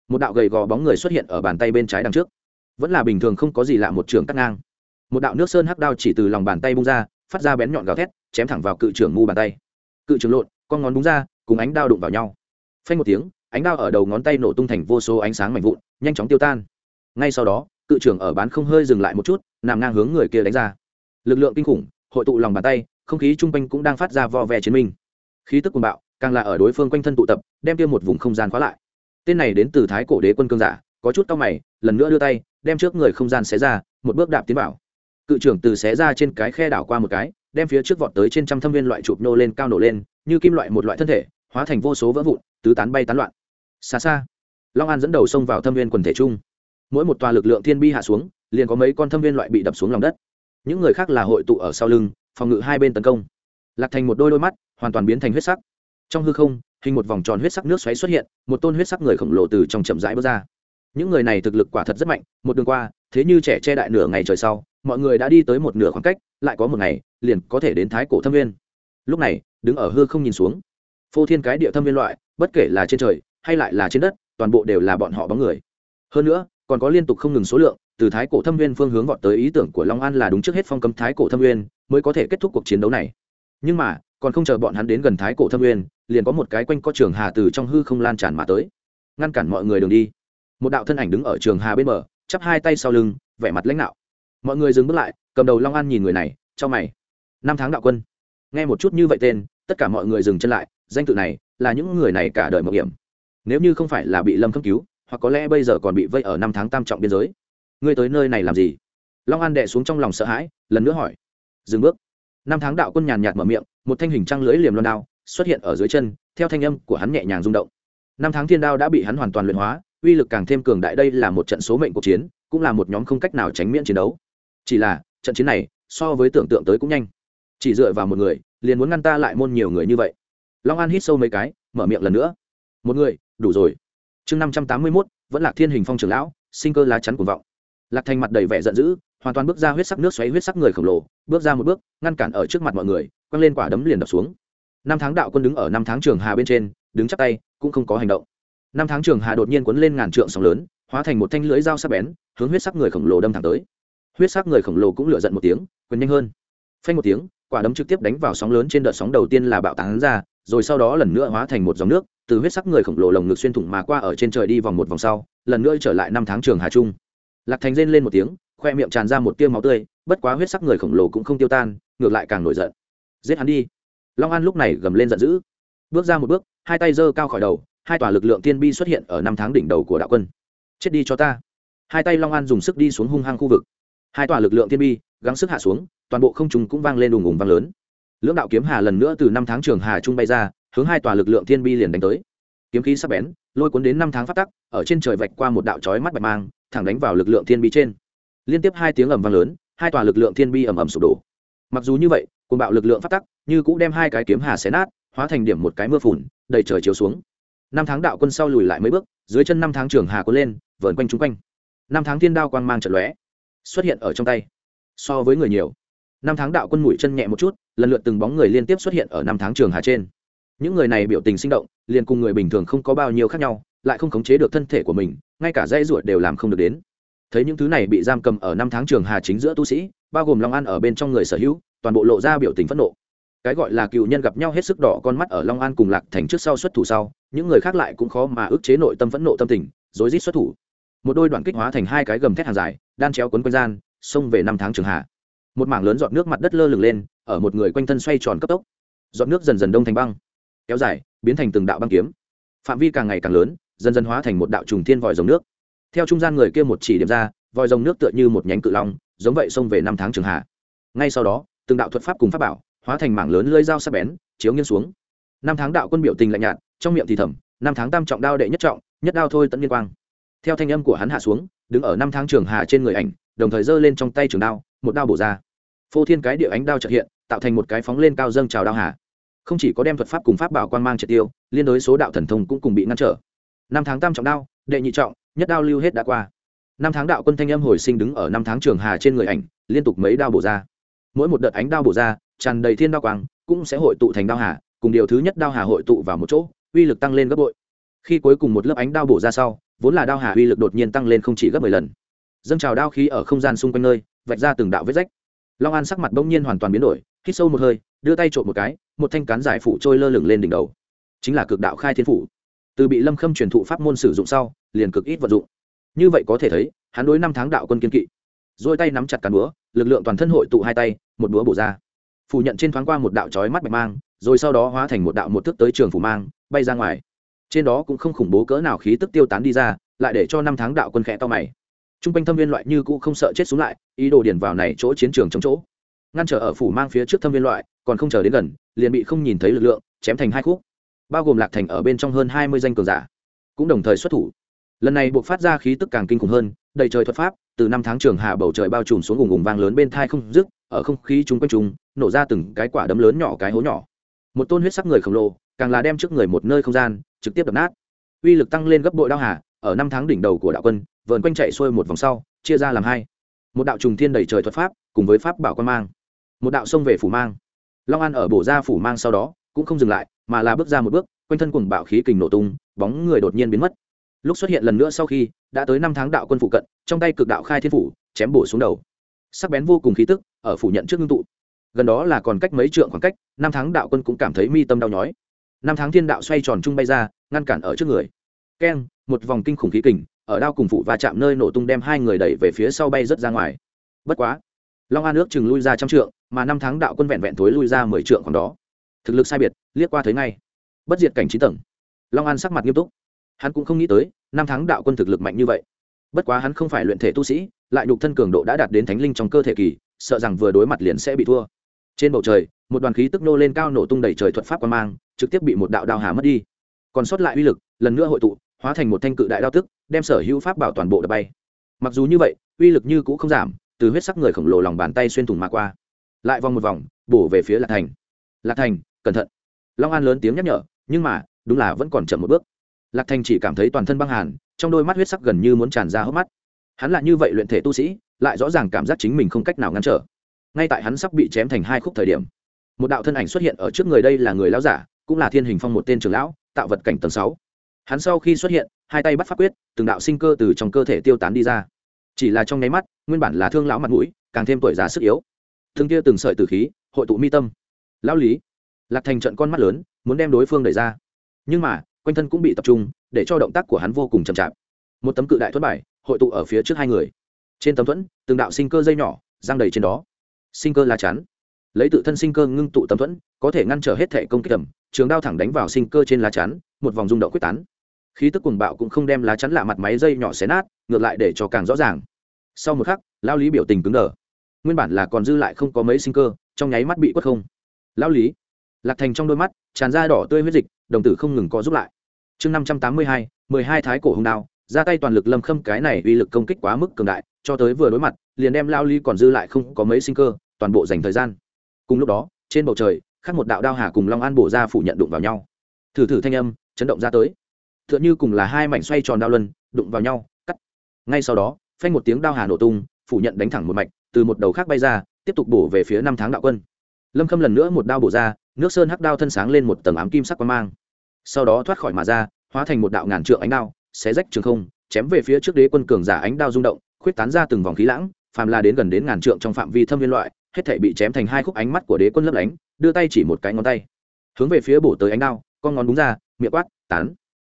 Một đạo gầy gò bóng người xuất hiện ở bàn tay bên trái đằng trước. Vẫn là bình thường không có gì lạ một trường cắt ngang. Một đạo nước sơn hắc đao chỉ từ lòng bàn tay bung ra, phát ra bén nhọn gào thét, chém thẳng vào cự trưởng ngu bàn tay. Cự trưởng lộn con ngón búng ra, cùng ánh đao đụng vào nhau. Phanh một tiếng, ánh đao ở đầu ngón tay nổ tung thành vô số ánh sáng mạnh vụn, nhanh chóng tiêu tan. Ngay sau đó, cự trưởng ở bán không hơi dừng lại một chút, nằm ngang hướng người kia đánh ra. Lực lượng kinh khủng, hội tụ lòng bàn tay, không khí chung quanh cũng đang phát ra vo ve chiến minh. Khí tức cuồng bạo, càng là ở đối phương quanh thân tụ tập, đem tiêu một vùng không gian khóa lại. Tên này đến từ thái cổ đế quân cương giả, có chút cao mày, lần nữa đưa tay, đem trước người không gian xé ra, một bước đạp tiến bảo cự trưởng từ xé ra trên cái khe đảo qua một cái đem phía trước vọt tới trên trăm thâm viên loại chụp nô lên cao nổ lên, như kim loại một loại thân thể, hóa thành vô số vỡ vụn, tứ tán bay tán loạn. Xa xa, long an dẫn đầu xông vào thâm viên quần thể chung. Mỗi một tòa lực lượng thiên bi hạ xuống, liền có mấy con thâm viên loại bị đập xuống lòng đất. Những người khác là hội tụ ở sau lưng, phòng ngự hai bên tấn công. Lạc thành một đôi đôi mắt, hoàn toàn biến thành huyết sắc. Trong hư không, hình một vòng tròn huyết sắc nước xoáy xuất hiện, một tôn huyết sắc người khổng lồ từ trong chậm rãi bước ra. Những người này thực lực quả thật rất mạnh, một đường qua, thế như trẻ che đại nửa ngày trời sau, mọi người đã đi tới một nửa khoảng cách lại có một ngày, liền có thể đến thái cổ thâm viên lúc này, đứng ở hư không nhìn xuống. Phô thiên cái địa thâm viên loại, bất kể là trên trời, hay lại là trên đất, toàn bộ đều là bọn họ bóng người. Hơn nữa, còn có liên tục không ngừng số lượng, từ thái cổ thâm viên phương hướng vọt tới ý tưởng của long an là đúng trước hết phong cấm thái cổ thâm viên mới có thể kết thúc cuộc chiến đấu này. Nhưng mà, còn không chờ bọn hắn đến gần thái cổ thâm viên liền có một cái quanh có trường hà từ trong hư không lan tràn mà tới. Ngăn cản mọi người đường đi. Một đạo thân ảnh đứng ở trường hà bên bờ, chắp hai tay sau lưng, vẻ mặt lãnh đạo mọi người dừng bước lại, cầm đầu long an nhìn người này cho mày. Năm tháng đạo quân. Nghe một chút như vậy tên, tất cả mọi người dừng chân lại, danh tự này là những người này cả đời mạo hiểm. Nếu như không phải là bị lâm khâm cứu, hoặc có lẽ bây giờ còn bị vây ở năm tháng tam trọng biên giới. Ngươi tới nơi này làm gì? Long an đệ xuống trong lòng sợ hãi, lần nữa hỏi. Dừng bước. Năm tháng đạo quân nhàn nhạt mở miệng, một thanh hình trăng lưỡi liềm loan đao xuất hiện ở dưới chân, theo thanh âm của hắn nhẹ nhàng rung động. Năm tháng thiên đao đã bị hắn hoàn toàn luyện hóa, uy lực càng thêm cường đại, đây là một trận số mệnh cuộc chiến, cũng là một nhóm không cách nào tránh miễn chiến đấu chỉ là, trận chiến này, so với tưởng tượng tới cũng nhanh. Chỉ dựa vào một người, liền muốn ngăn ta lại môn nhiều người như vậy. Long an hít sâu mấy cái, mở miệng lần nữa. Một người, đủ rồi. Chương năm trăm tám mươi mốt, vẫn là thiên hình phong trưởng lão, sinh cơ lá chắn cuồng vọng. Lạc thành mặt đầy vẻ giận dữ, hoàn toàn bước ra huyết sắc nước xoáy huyết sắc người khổng lồ, bước ra một bước, ngăn cản ở trước mặt mọi người, quăng lên quả đấm liền đập xuống. Năm tháng đạo quân đứng ở năm tháng trường hà bên trên, đứng chắc tay, cũng không có hành động. Năm tháng trường hà đột nhiên quấn lên ngàn trượng sóng lớn, hóa thành một thanh lưỡi dao sắc bén, hướng huyết sắc người khổng lồ đâm thẳng tới huyết sắc người khổng lồ cũng lựa giận một tiếng, quyền nhanh hơn. Phanh một tiếng, quả đấm trực tiếp đánh vào sóng lớn trên đợt sóng đầu tiên là bạo tán ra, rồi sau đó lần nữa hóa thành một dòng nước, từ huyết sắc người khổng lồ lồng ngực xuyên thủng mà qua ở trên trời đi vòng một vòng sau, lần nữa trở lại năm tháng trường hà trung. Lạc thành rên lên một tiếng, khoe miệng tràn ra một tiêu máu tươi, bất quá huyết sắc người khổng lồ cũng không tiêu tan, ngược lại càng nổi giận. Giết hắn đi. Long an lúc này gầm lên giận dữ. Bước ra một bước, hai tay giơ cao khỏi đầu, hai tòa lực lượng tiên bi xuất hiện ở năm tháng đỉnh đầu của đạo quân. Chết đi cho ta. Hai tay long an dùng sức đi xuống hung hăng khu vực hai tòa lực lượng thiên bi, gắng sức hạ xuống, toàn bộ không trùng cũng vang lên đùng ùng vang lớn. Lưỡng đạo kiếm hà lần nữa từ năm tháng trường hà trung bay ra, hướng hai tòa lực lượng thiên bi liền đánh tới. Kiếm khí sắp bén, lôi cuốn đến năm tháng phát tắc, ở trên trời vạch qua một đạo chói mắt bạch mang, thẳng đánh vào lực lượng thiên bi trên. Liên tiếp hai tiếng ầm vang lớn, hai tòa lực lượng thiên bi ầm ầm sụp đổ. Mặc dù như vậy cùng bạo lực lượng phát tắc, như cũng đem hai cái kiếm hà xé nát, hóa thành điểm một cái mưa phùn, đầy trời chiếu xuống. Năm tháng đạo quân sau lùi lại mấy bước, dưới chân năm tháng trường hà quân lên, vờn quanh chung quanh. Năm tháng thiên đao quang mang trận lóe xuất hiện ở trong tay. So với người nhiều. Năm tháng đạo quân mũi chân nhẹ một chút, lần lượt từng bóng người liên tiếp xuất hiện ở năm tháng trường hà trên. Những người này biểu tình sinh động, liền cùng người bình thường không có bao nhiêu khác nhau, lại không khống chế được thân thể của mình, ngay cả dây ruột đều làm không được đến. Thấy những thứ này bị giam cầm ở năm tháng trường hà chính giữa tu sĩ, bao gồm long an ở bên trong người sở hữu, toàn bộ lộ ra biểu tình phẫn nộ. Cái gọi là cựu nhân gặp nhau hết sức đỏ con mắt ở long an cùng lạc thành trước sau xuất thủ sau, những người khác lại cũng khó mà ức chế nội tâm phẫn nộ tâm tình, rối rít xuất thủ. Một đôi đoạn kích hóa thành hai cái gầm thét hàng dài đan chéo quấn quanh gian, xông về năm tháng trường hạ. Một mảng lớn giọt nước mặt đất lơ lửng lên, ở một người quanh thân xoay tròn cấp tốc. Giọt nước dần dần đông thành băng, kéo dài, biến thành từng đạo băng kiếm. Phạm vi càng ngày càng lớn, dần dần hóa thành một đạo trùng thiên vòi dòng nước. Theo trung gian người kia một chỉ điểm ra, vòi dòng nước tựa như một nhánh cự long, giống vậy xông về năm tháng trường hạ. Ngay sau đó, từng đạo thuật pháp cùng pháp bảo, hóa thành mảng lớn lưỡi dao sắc bén, chiếu nghiêng xuống. Năm tháng đạo quân biểu tình lạnh nhạt, trong miệng thì thầm, năm tháng tam trọng đao đệ nhất trọng, nhất đao thôi tận liên quang. Theo thanh âm của hắn hạ xuống đứng ở năm tháng trường hà trên người ảnh, đồng thời giơ lên trong tay trường đao, một đao bổ ra. Phô thiên cái địa ánh đao trợ hiện, tạo thành một cái phóng lên cao dâng trào đao hà. Không chỉ có đem thuật pháp cùng pháp bảo quang mang triệt tiêu, liên đối số đạo thần thông cũng cùng bị ngăn trở. Năm tháng tam trọng đao, đệ nhị trọng, nhất đao lưu hết đã qua. Năm tháng đạo quân thanh âm hồi sinh đứng ở năm tháng trường hà trên người ảnh, liên tục mấy đao bổ ra. Mỗi một đợt ánh đao bổ ra, tràn đầy thiên đao quang, cũng sẽ hội tụ thành đao hà, cùng điều thứ nhất đao hà hội tụ vào một chỗ, uy lực tăng lên gấp bội. Khi cuối cùng một lớp ánh đao bổ ra sau vốn là đao hà uy lực đột nhiên tăng lên không chỉ gấp mười lần. Dâng trào đao khí ở không gian xung quanh nơi, vạch ra từng đạo vết rách. Long an sắc mặt bỗng nhiên hoàn toàn biến đổi, hít sâu một hơi, đưa tay trộm một cái, một thanh cán giải phủ trôi lơ lửng lên đỉnh đầu. Chính là cực đạo khai thiên phủ. Từ bị lâm khâm truyền thụ pháp môn sử dụng sau, liền cực ít vận dụng. Như vậy có thể thấy, hắn đối năm tháng đạo quân kiên kỵ. Dôi tay nắm chặt cán búa, lực lượng toàn thân hội tụ hai tay, một búa bổ ra. Phủ nhận trên thoáng qua một đạo trói mắt bạch mang, rồi sau đó hóa thành một đạo một thức tới trường phủ mang, bay ra ngoài trên đó cũng không khủng bố cỡ nào khí tức tiêu tán đi ra, lại để cho năm tháng đạo quân khẽ to mày. T r u n g quanh thâm viên loại như cũ không sợ chết xuống lại, ý đồ điền vào này chỗ chiến trường chống chỗ. Ngăn trở ở phủ mang phía trước thâm viên loại, còn không chờ đến gần, liền bị không nhìn thấy lực lượng, chém thành hai khúc. Bao gồm lạc thành ở bên trong hơn hai mươi danh cường giả, cũng đồng thời xuất thủ. Lần này buộc phát ra khí tức càng kinh khủng hơn, đầy trời thuật pháp, từ năm tháng trường hạ bầu trời bao trùm xuống vùng vùng vang lớn bên thai không dứt, ở không khí chung quanh chúng nổ ra từng cái quả đấm lớn nhỏ cái hố nhỏ. Một tôn huyết sắc người khổng lồ, càng là đem trước người một nơi không gian trực tiếp đập nát. Uy lực tăng lên gấp bội đao hà, ở năm tháng đỉnh đầu của đạo quân vợn quanh chạy xuôi một vòng sau, chia ra làm hai. Một đạo trùng thiên đầy trời thuật pháp, cùng với pháp bảo quan mang. Một đạo xông về phủ mang. Long an ở bổ ra phủ mang sau đó, cũng không dừng lại, mà là bước ra một bước, quanh thân cùng bạo khí kình nổ tung, bóng người đột nhiên biến mất. Lúc xuất hiện lần nữa sau khi, đã tới năm tháng đạo quân phụ cận, trong tay cực đạo khai thiên phủ, chém bổ xuống đầu. Sắc bén vô cùng khí tức, ở phủ nhận trước ngưng tụ. Gần đó là còn cách mấy trượng khoảng cách, năm tháng đạo quân cũng cảm thấy mi tâm đau nhói năm tháng thiên đạo xoay tròn chung bay ra, ngăn cản ở trước người. Keng, một vòng kinh khủng khí kình, ở đao cùng phụ va chạm nơi nổ tung đem hai người đẩy về phía sau bay rớt ra ngoài. Bất quá, long an ước chừng lui ra trăm trượng, mà năm tháng đạo quân vẹn vẹn thối lui ra mười trượng khoảng đó. Thực lực sai biệt, liếc qua thấy ngay. Bất diệt cảnh trí tầng. Long an sắc mặt nghiêm túc. Hắn cũng không nghĩ tới, năm tháng đạo quân thực lực mạnh như vậy. Bất quá hắn không phải luyện thể tu sĩ, lại nhục thân cường độ đã đạt đến thánh linh trong cơ thể kỳ, sợ rằng vừa đối mặt liền sẽ bị thua. Trên bầu trời, một đoàn khí tức nô lên cao nổ tung đầy trời thuật pháp quan mang trực tiếp bị một đạo đao hà mất đi. Còn sót lại uy lực, lần nữa hội tụ, hóa thành một thanh cự đại đao tức, đem sở hữu pháp bảo toàn bộ đập bay. Mặc dù như vậy, uy lực như cũ không giảm, từ huyết sắc người khổng lồ lòng bàn tay xuyên thủng mà qua. Lại vòng một vòng, bổ về phía lạc thành. Lạc thành, cẩn thận. Long an lớn tiếng nhắc nhở, nhưng mà, đúng là vẫn còn chậm một bước. Lạc thành chỉ cảm thấy toàn thân băng hàn, trong đôi mắt huyết sắc gần như muốn tràn ra hốc mắt. Hắn là như vậy luyện thể tu sĩ, lại rõ ràng cảm giác chính mình không cách nào ngăn trở. Ngay tại hắn sắp bị chém thành hai khúc thời điểm, một đạo thân ảnh xuất hiện ở trước người đây là người lao giả cũng là thiên hình phong một tên trưởng lão, tạo vật cảnh tầng sáu. Hắn sau khi xuất hiện, hai tay bắt pháp quyết, từng đạo sinh cơ từ trong cơ thể tiêu tán đi ra. Chỉ là trong nháy mắt, nguyên bản là thương lão mặt mũi, càng thêm tuổi già sức yếu. Thương kia từng sợi từ khí, hội tụ mi tâm. Lão lý, lạc thành trận con mắt lớn, muốn đem đối phương đẩy ra. Nhưng mà, quanh thân cũng bị tập trung, để cho động tác của hắn vô cùng chậm chạp. Một tấm cự đại thuẫn bài, hội tụ ở phía trước hai người. Trên tấm thuẫn, từng đạo sinh cơ dây nhỏ, giang đầy trên đó. Sinh cơ lá chắn. Lấy tự thân sinh cơ ngưng tụ tấm thuẫn, có thể ngăn trở hết thể công kích tầm trường đao thẳng đánh vào sinh cơ trên lá chắn, một vòng rung động quyết tán. Khí tức cuồng bạo cũng không đem lá chắn lạ mặt máy dây nhỏ xé nát, ngược lại để cho càng rõ ràng. Sau một khắc lao lý biểu tình cứng đờ. Nguyên bản là còn dư lại không có mấy sinh cơ, trong nháy mắt bị quất không. Lao lý. Lạc thành trong đôi mắt tràn ra đỏ tươi huyết dịch, đồng tử không ngừng có giúp lại. Chương năm trăm tám mươi hai, mười hai thái cổ hùng đao, ra tay toàn lực lâm khâm cái này uy lực công kích quá mức cường đại, cho tới vừa đối mặt, liền đem lao lý còn dư lại không có mấy sinh cơ, toàn bộ dành thời gian. Cùng lúc đó, trên bầu trời khác một đạo đao hà cùng long an bổ ra phủ nhận đụng vào nhau thử thử thanh âm chấn động ra tới t h ư ợ n h ư cùng là hai mảnh xoay tròn đao luân đụng vào nhau cắt ngay sau đó phanh một tiếng đao hà nổ tung phủ nhận đánh thẳng một mạch từ một đầu khác bay ra tiếp tục bổ về phía năm tháng đạo quân lâm khâm lần nữa một đao bổ ra nước sơn hắc đao thân sáng lên một tầng ám kim sắc quang mang sau đó thoát khỏi mà ra hóa thành một đạo ngàn trượng ánh đao xé rách trường không chém về phía trước đế quân cường giả ánh đao rung động khuyết tán ra từng vòng khí lãng phàm la đến gần đến ngàn trượng trong phạm vi thâm viên loại hết thể bị chém thành hai khúc ánh mắt của đế quân lấp lánh, đưa tay chỉ một cái ngón tay. Hướng về phía bổ tới ánh đao, con ngón đúng ra, miệng quát, tán.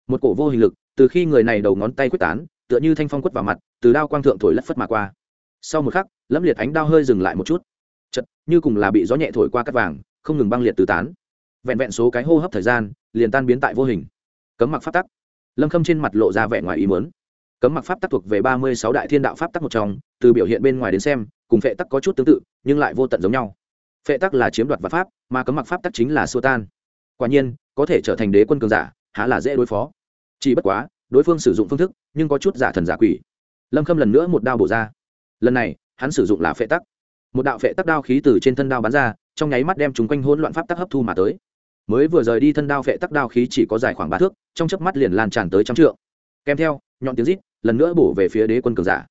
Một cổ vô hình lực, từ khi người này đầu ngón tay quyết tán, tựa như thanh phong quất vào mặt, từ đao quang thượng thổi lất phất mà qua. Sau một khắc lâm liệt ánh đao hơi dừng lại một chút. Chật như cùng là bị gió nhẹ thổi qua cắt vàng, không ngừng băng liệt từ tán. Vẹn vẹn số cái hô hấp thời gian, liền tan biến tại vô hình. Cấm mặc pháp tắc. Lâm khâm trên mặt lộ ra vẻ ngoài ý mớn cấm mặc pháp tắc thuộc về ba mươi sáu đại thiên đạo pháp tắc một trong, từ biểu hiện bên ngoài đến xem cùng phệ tắc có chút tương tự, nhưng lại vô tận giống nhau. Phệ tắc là chiếm đoạt vật pháp, mà cấm mặc pháp tắc chính là xua tan. Quả nhiên, có thể trở thành đế quân cường giả, há là dễ đối phó. Chỉ bất quá, đối phương sử dụng phương thức, nhưng có chút giả thần giả quỷ. Lâm khâm lần nữa một đao bổ ra. Lần này, hắn sử dụng là phệ tắc. Một đạo phệ tắc đao khí từ trên thân đao bắn ra, trong nháy mắt đem chúng quanh hỗn loạn pháp tắc hấp thu mà tới. Mới vừa rời đi thân đao phệ tắc đao khí chỉ có dài khoảng ba thước, trong chớp mắt liền lan tràn tới trăm trượng. Kèm theo, nhọn tiếng rít, lần nữa bổ về phía đế quân cường giả.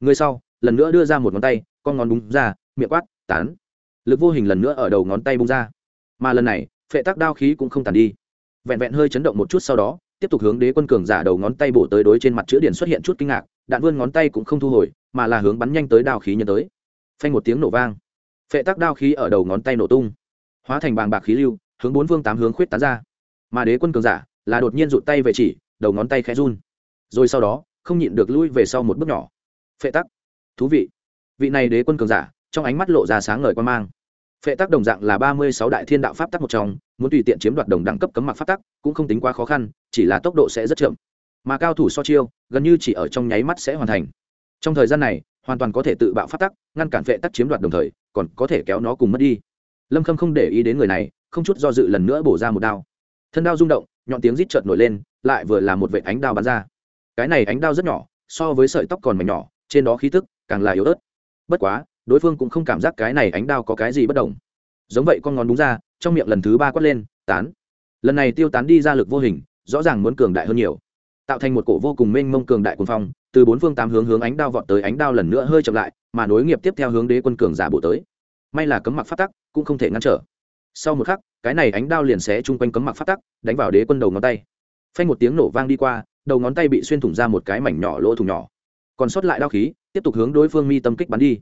Người sau, lần nữa đưa ra một ngón tay con ngón búng ra, miệng quát, tán. Lực vô hình lần nữa ở đầu ngón tay bung ra. Mà lần này, phệ tắc đao khí cũng không tàn đi. Vẹn vẹn hơi chấn động một chút sau đó, tiếp tục hướng đế quân cường giả đầu ngón tay bổ tới đối trên mặt chữ điển xuất hiện chút kinh ngạc, đạn vươn ngón tay cũng không thu hồi, mà là hướng bắn nhanh tới đao khí nhân tới. Phanh một tiếng nổ vang. Phệ tắc đao khí ở đầu ngón tay nổ tung. Hóa thành bàng bạc khí lưu, hướng bốn phương tám hướng khuyết tán ra. Mà đế quân cường giả là đột nhiên rụt tay về chỉ, đầu ngón tay khẽ run. Rồi sau đó, không nhịn được lui về sau một bước nhỏ. Phệ tắc. Thú vị vị này đế quân cường giả, trong ánh mắt lộ ra sáng ngời quan mang. Phệ tắc đồng dạng là ba mươi sáu đại thiên đạo pháp tắc một trong, muốn tùy tiện chiếm đoạt đồng đẳng cấp cấm mặc pháp tắc, cũng không tính quá khó khăn, chỉ là tốc độ sẽ rất chậm. Mà cao thủ so chiêu, gần như chỉ ở trong nháy mắt sẽ hoàn thành. Trong thời gian này, hoàn toàn có thể tự bạo pháp tắc, ngăn cản phệ tắc chiếm đoạt đồng thời, còn có thể kéo nó cùng mất đi. Lâm khâm không để ý đến người này, không chút do dự lần nữa bổ ra một đao. Thân đao rung động, nhọn tiếng rít chợt nổi lên, lại vừa là một vệ ánh đao bắn ra. Cái này ánh đao rất nhỏ, so với sợi tóc còn mảnh nhỏ, trên đó khí tức càng là yếu ớt bất quá, đối phương cũng không cảm giác cái này ánh đao có cái gì bất đồng. Giống vậy con ngón đúng ra, trong miệng lần thứ ba quát lên, tán. Lần này tiêu tán đi ra lực vô hình, rõ ràng muốn cường đại hơn nhiều. Tạo thành một cổ vô cùng mênh mông cường đại quân phong, từ bốn phương tám hướng hướng ánh đao vọt tới ánh đao lần nữa hơi chậm lại, mà nối nghiệp tiếp theo hướng đế quân cường giả bộ tới. May là cấm mặc phát tắc, cũng không thể ngăn trở. Sau một khắc, cái này ánh đao liền xé chung quanh cấm mặc phát tắc, đánh vào đế quân đầu ngón tay. Phanh một tiếng nổ vang đi qua, đầu ngón tay bị xuyên thủng ra một cái mảnh nhỏ lỗ thủng nhỏ. Còn sót lại đao khí tiếp tục hướng đối phương mi tâm kích bắn đi.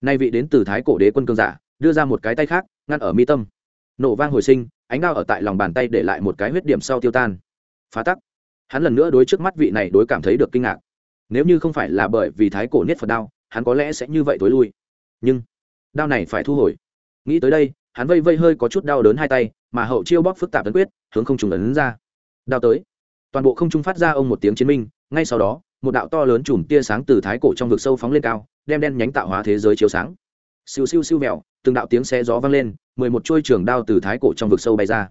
Nay vị đến từ thái cổ đế quân cường giả, đưa ra một cái tay khác, ngăn ở mi tâm. Nổ vang hồi sinh, ánh đao ở tại lòng bàn tay để lại một cái huyết điểm sau tiêu tan. Phá tắc. Hắn lần nữa đối trước mắt vị này đối cảm thấy được kinh ngạc. Nếu như không phải là bởi vì thái cổ niết phật đao, hắn có lẽ sẽ như vậy tối lui. Nhưng, đao này phải thu hồi. Nghĩ tới đây, hắn vây vây hơi có chút đau đớn hai tay, mà hậu chiêu bóp phức tạp tấn quyết, hướng không trùng ấn ra. Đao tới. Toàn bộ không trung phát ra ông một tiếng chiến minh, ngay sau đó một đạo to lớn chùm tia sáng từ thái cổ trong vực sâu phóng lên cao, đem đen nhánh tạo hóa thế giới chiếu sáng. Siêu siêu siêu mèo từng đạo tiếng xe gió vang lên, mười một trôi trường đao từ thái cổ trong vực sâu bay ra.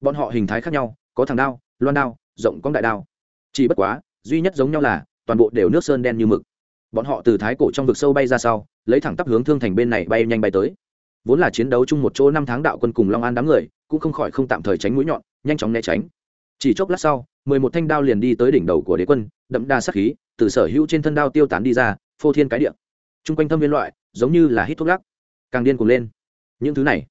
Bọn họ hình thái khác nhau, có thằng đao, loan đao, rộng cong đại đao. Chỉ bất quá, duy nhất giống nhau là, toàn bộ đều nước sơn đen như mực. Bọn họ từ thái cổ trong vực sâu bay ra sau, lấy thẳng tắp hướng thương thành bên này bay nhanh bay tới. Vốn là chiến đấu chung một chỗ năm tháng đạo quân cùng long an đám người, cũng không khỏi không tạm thời tránh mũi nhọn, nhanh chóng né tránh chỉ chốc lát sau, mười một thanh đao liền đi tới đỉnh đầu của đế quân, đậm đa sắc khí từ sở hữu trên thân đao tiêu tán đi ra, phô thiên cái địa. Chung quanh thâm viên loại, giống như là hít thuốc lắc. Càng điên cuồng lên. Những thứ này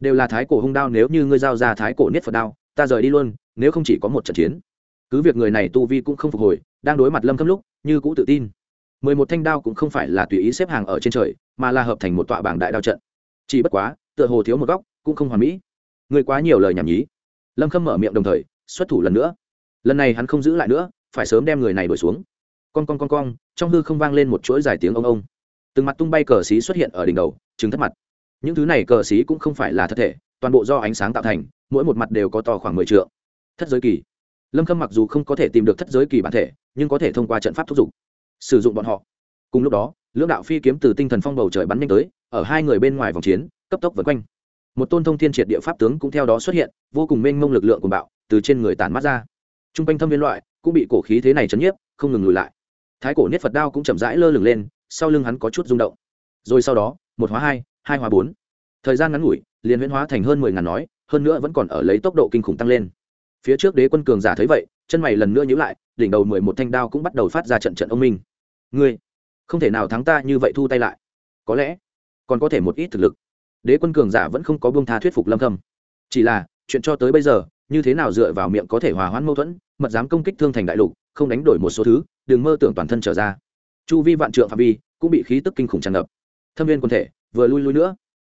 đều là thái cổ hung đao, nếu như ngươi giao ra thái cổ niết phật đao, ta rời đi luôn, nếu không chỉ có một trận chiến. Cứ việc người này tu vi cũng không phục hồi, đang đối mặt lâm khâm lúc, như cũ tự tin. Mười một thanh đao cũng không phải là tùy ý xếp hàng ở trên trời, mà là hợp thành một tọa bảng đại đao trận. Chỉ bất quá, tựa hồ thiếu một góc, cũng không hoàn mỹ. Người quá nhiều lời nhảm nhí. Lâm khâm mở miệng đồng thời xuất thủ lần nữa. Lần này hắn không giữ lại nữa, phải sớm đem người này đuổi xuống. Con con con con trong hư không vang lên một chuỗi dài tiếng ông ông. Từng mặt tung bay cờ xí xuất hiện ở đỉnh đầu chứng thất mặt. Những thứ này cờ xí cũng không phải là thật thể, toàn bộ do ánh sáng tạo thành, mỗi một mặt đều có to khoảng mười t thất giới kỳ. Lâm khâm mặc dù không có thể tìm được thất giới kỳ bản thể, nhưng có thể thông qua trận pháp thúc giục, sử dụng bọn họ. Cùng lúc đó, lưỡng đạo phi kiếm từ tinh thần phong bầu trời bắn nhanh tới, ở hai người bên ngoài vòng chiến, cấp tốc vượt quanh một tôn thông thiên triệt địa pháp tướng cũng theo đó xuất hiện, vô cùng mênh mông lực lượng của bạo từ trên người tản mắt ra. T r u n g quanh thâm viên loại cũng bị cổ khí thế này chấn nhiếp, không ngừng lùi lại. Thái cổ niết phật đao cũng chậm rãi lơ lửng lên, sau lưng hắn có chút rung động. Rồi sau đó, một hóa hai hai hóa bốn. Thời gian ngắn ngủi, liền huyễn hóa thành hơn mười ngàn nói, hơn nữa vẫn còn ở lấy tốc độ kinh khủng tăng lên. Phía trước đế quân cường giả thấy vậy, chân mày lần nữa nhíu lại, đỉnh đầu mười một thanh đao cũng bắt đầu phát ra trận trận ông minh. Ngươi, không thể nào thắng ta như vậy thu tay lại. Có lẽ, còn có thể một ít thực lực đế quân cường giả vẫn không có buông tha thuyết phục lâm thâm. Chỉ là, chuyện cho tới bây giờ, như thế nào dựa vào miệng có thể hòa hoãn mâu thuẫn, mật dám công kích thương thành đại lục, không đánh đổi một số thứ, đừng mơ tưởng toàn thân trở ra. Chu vi vạn trượng phạm vi cũng bị khí tức kinh khủng tràn ngập. Thâm viên quân thể vừa lui lui nữa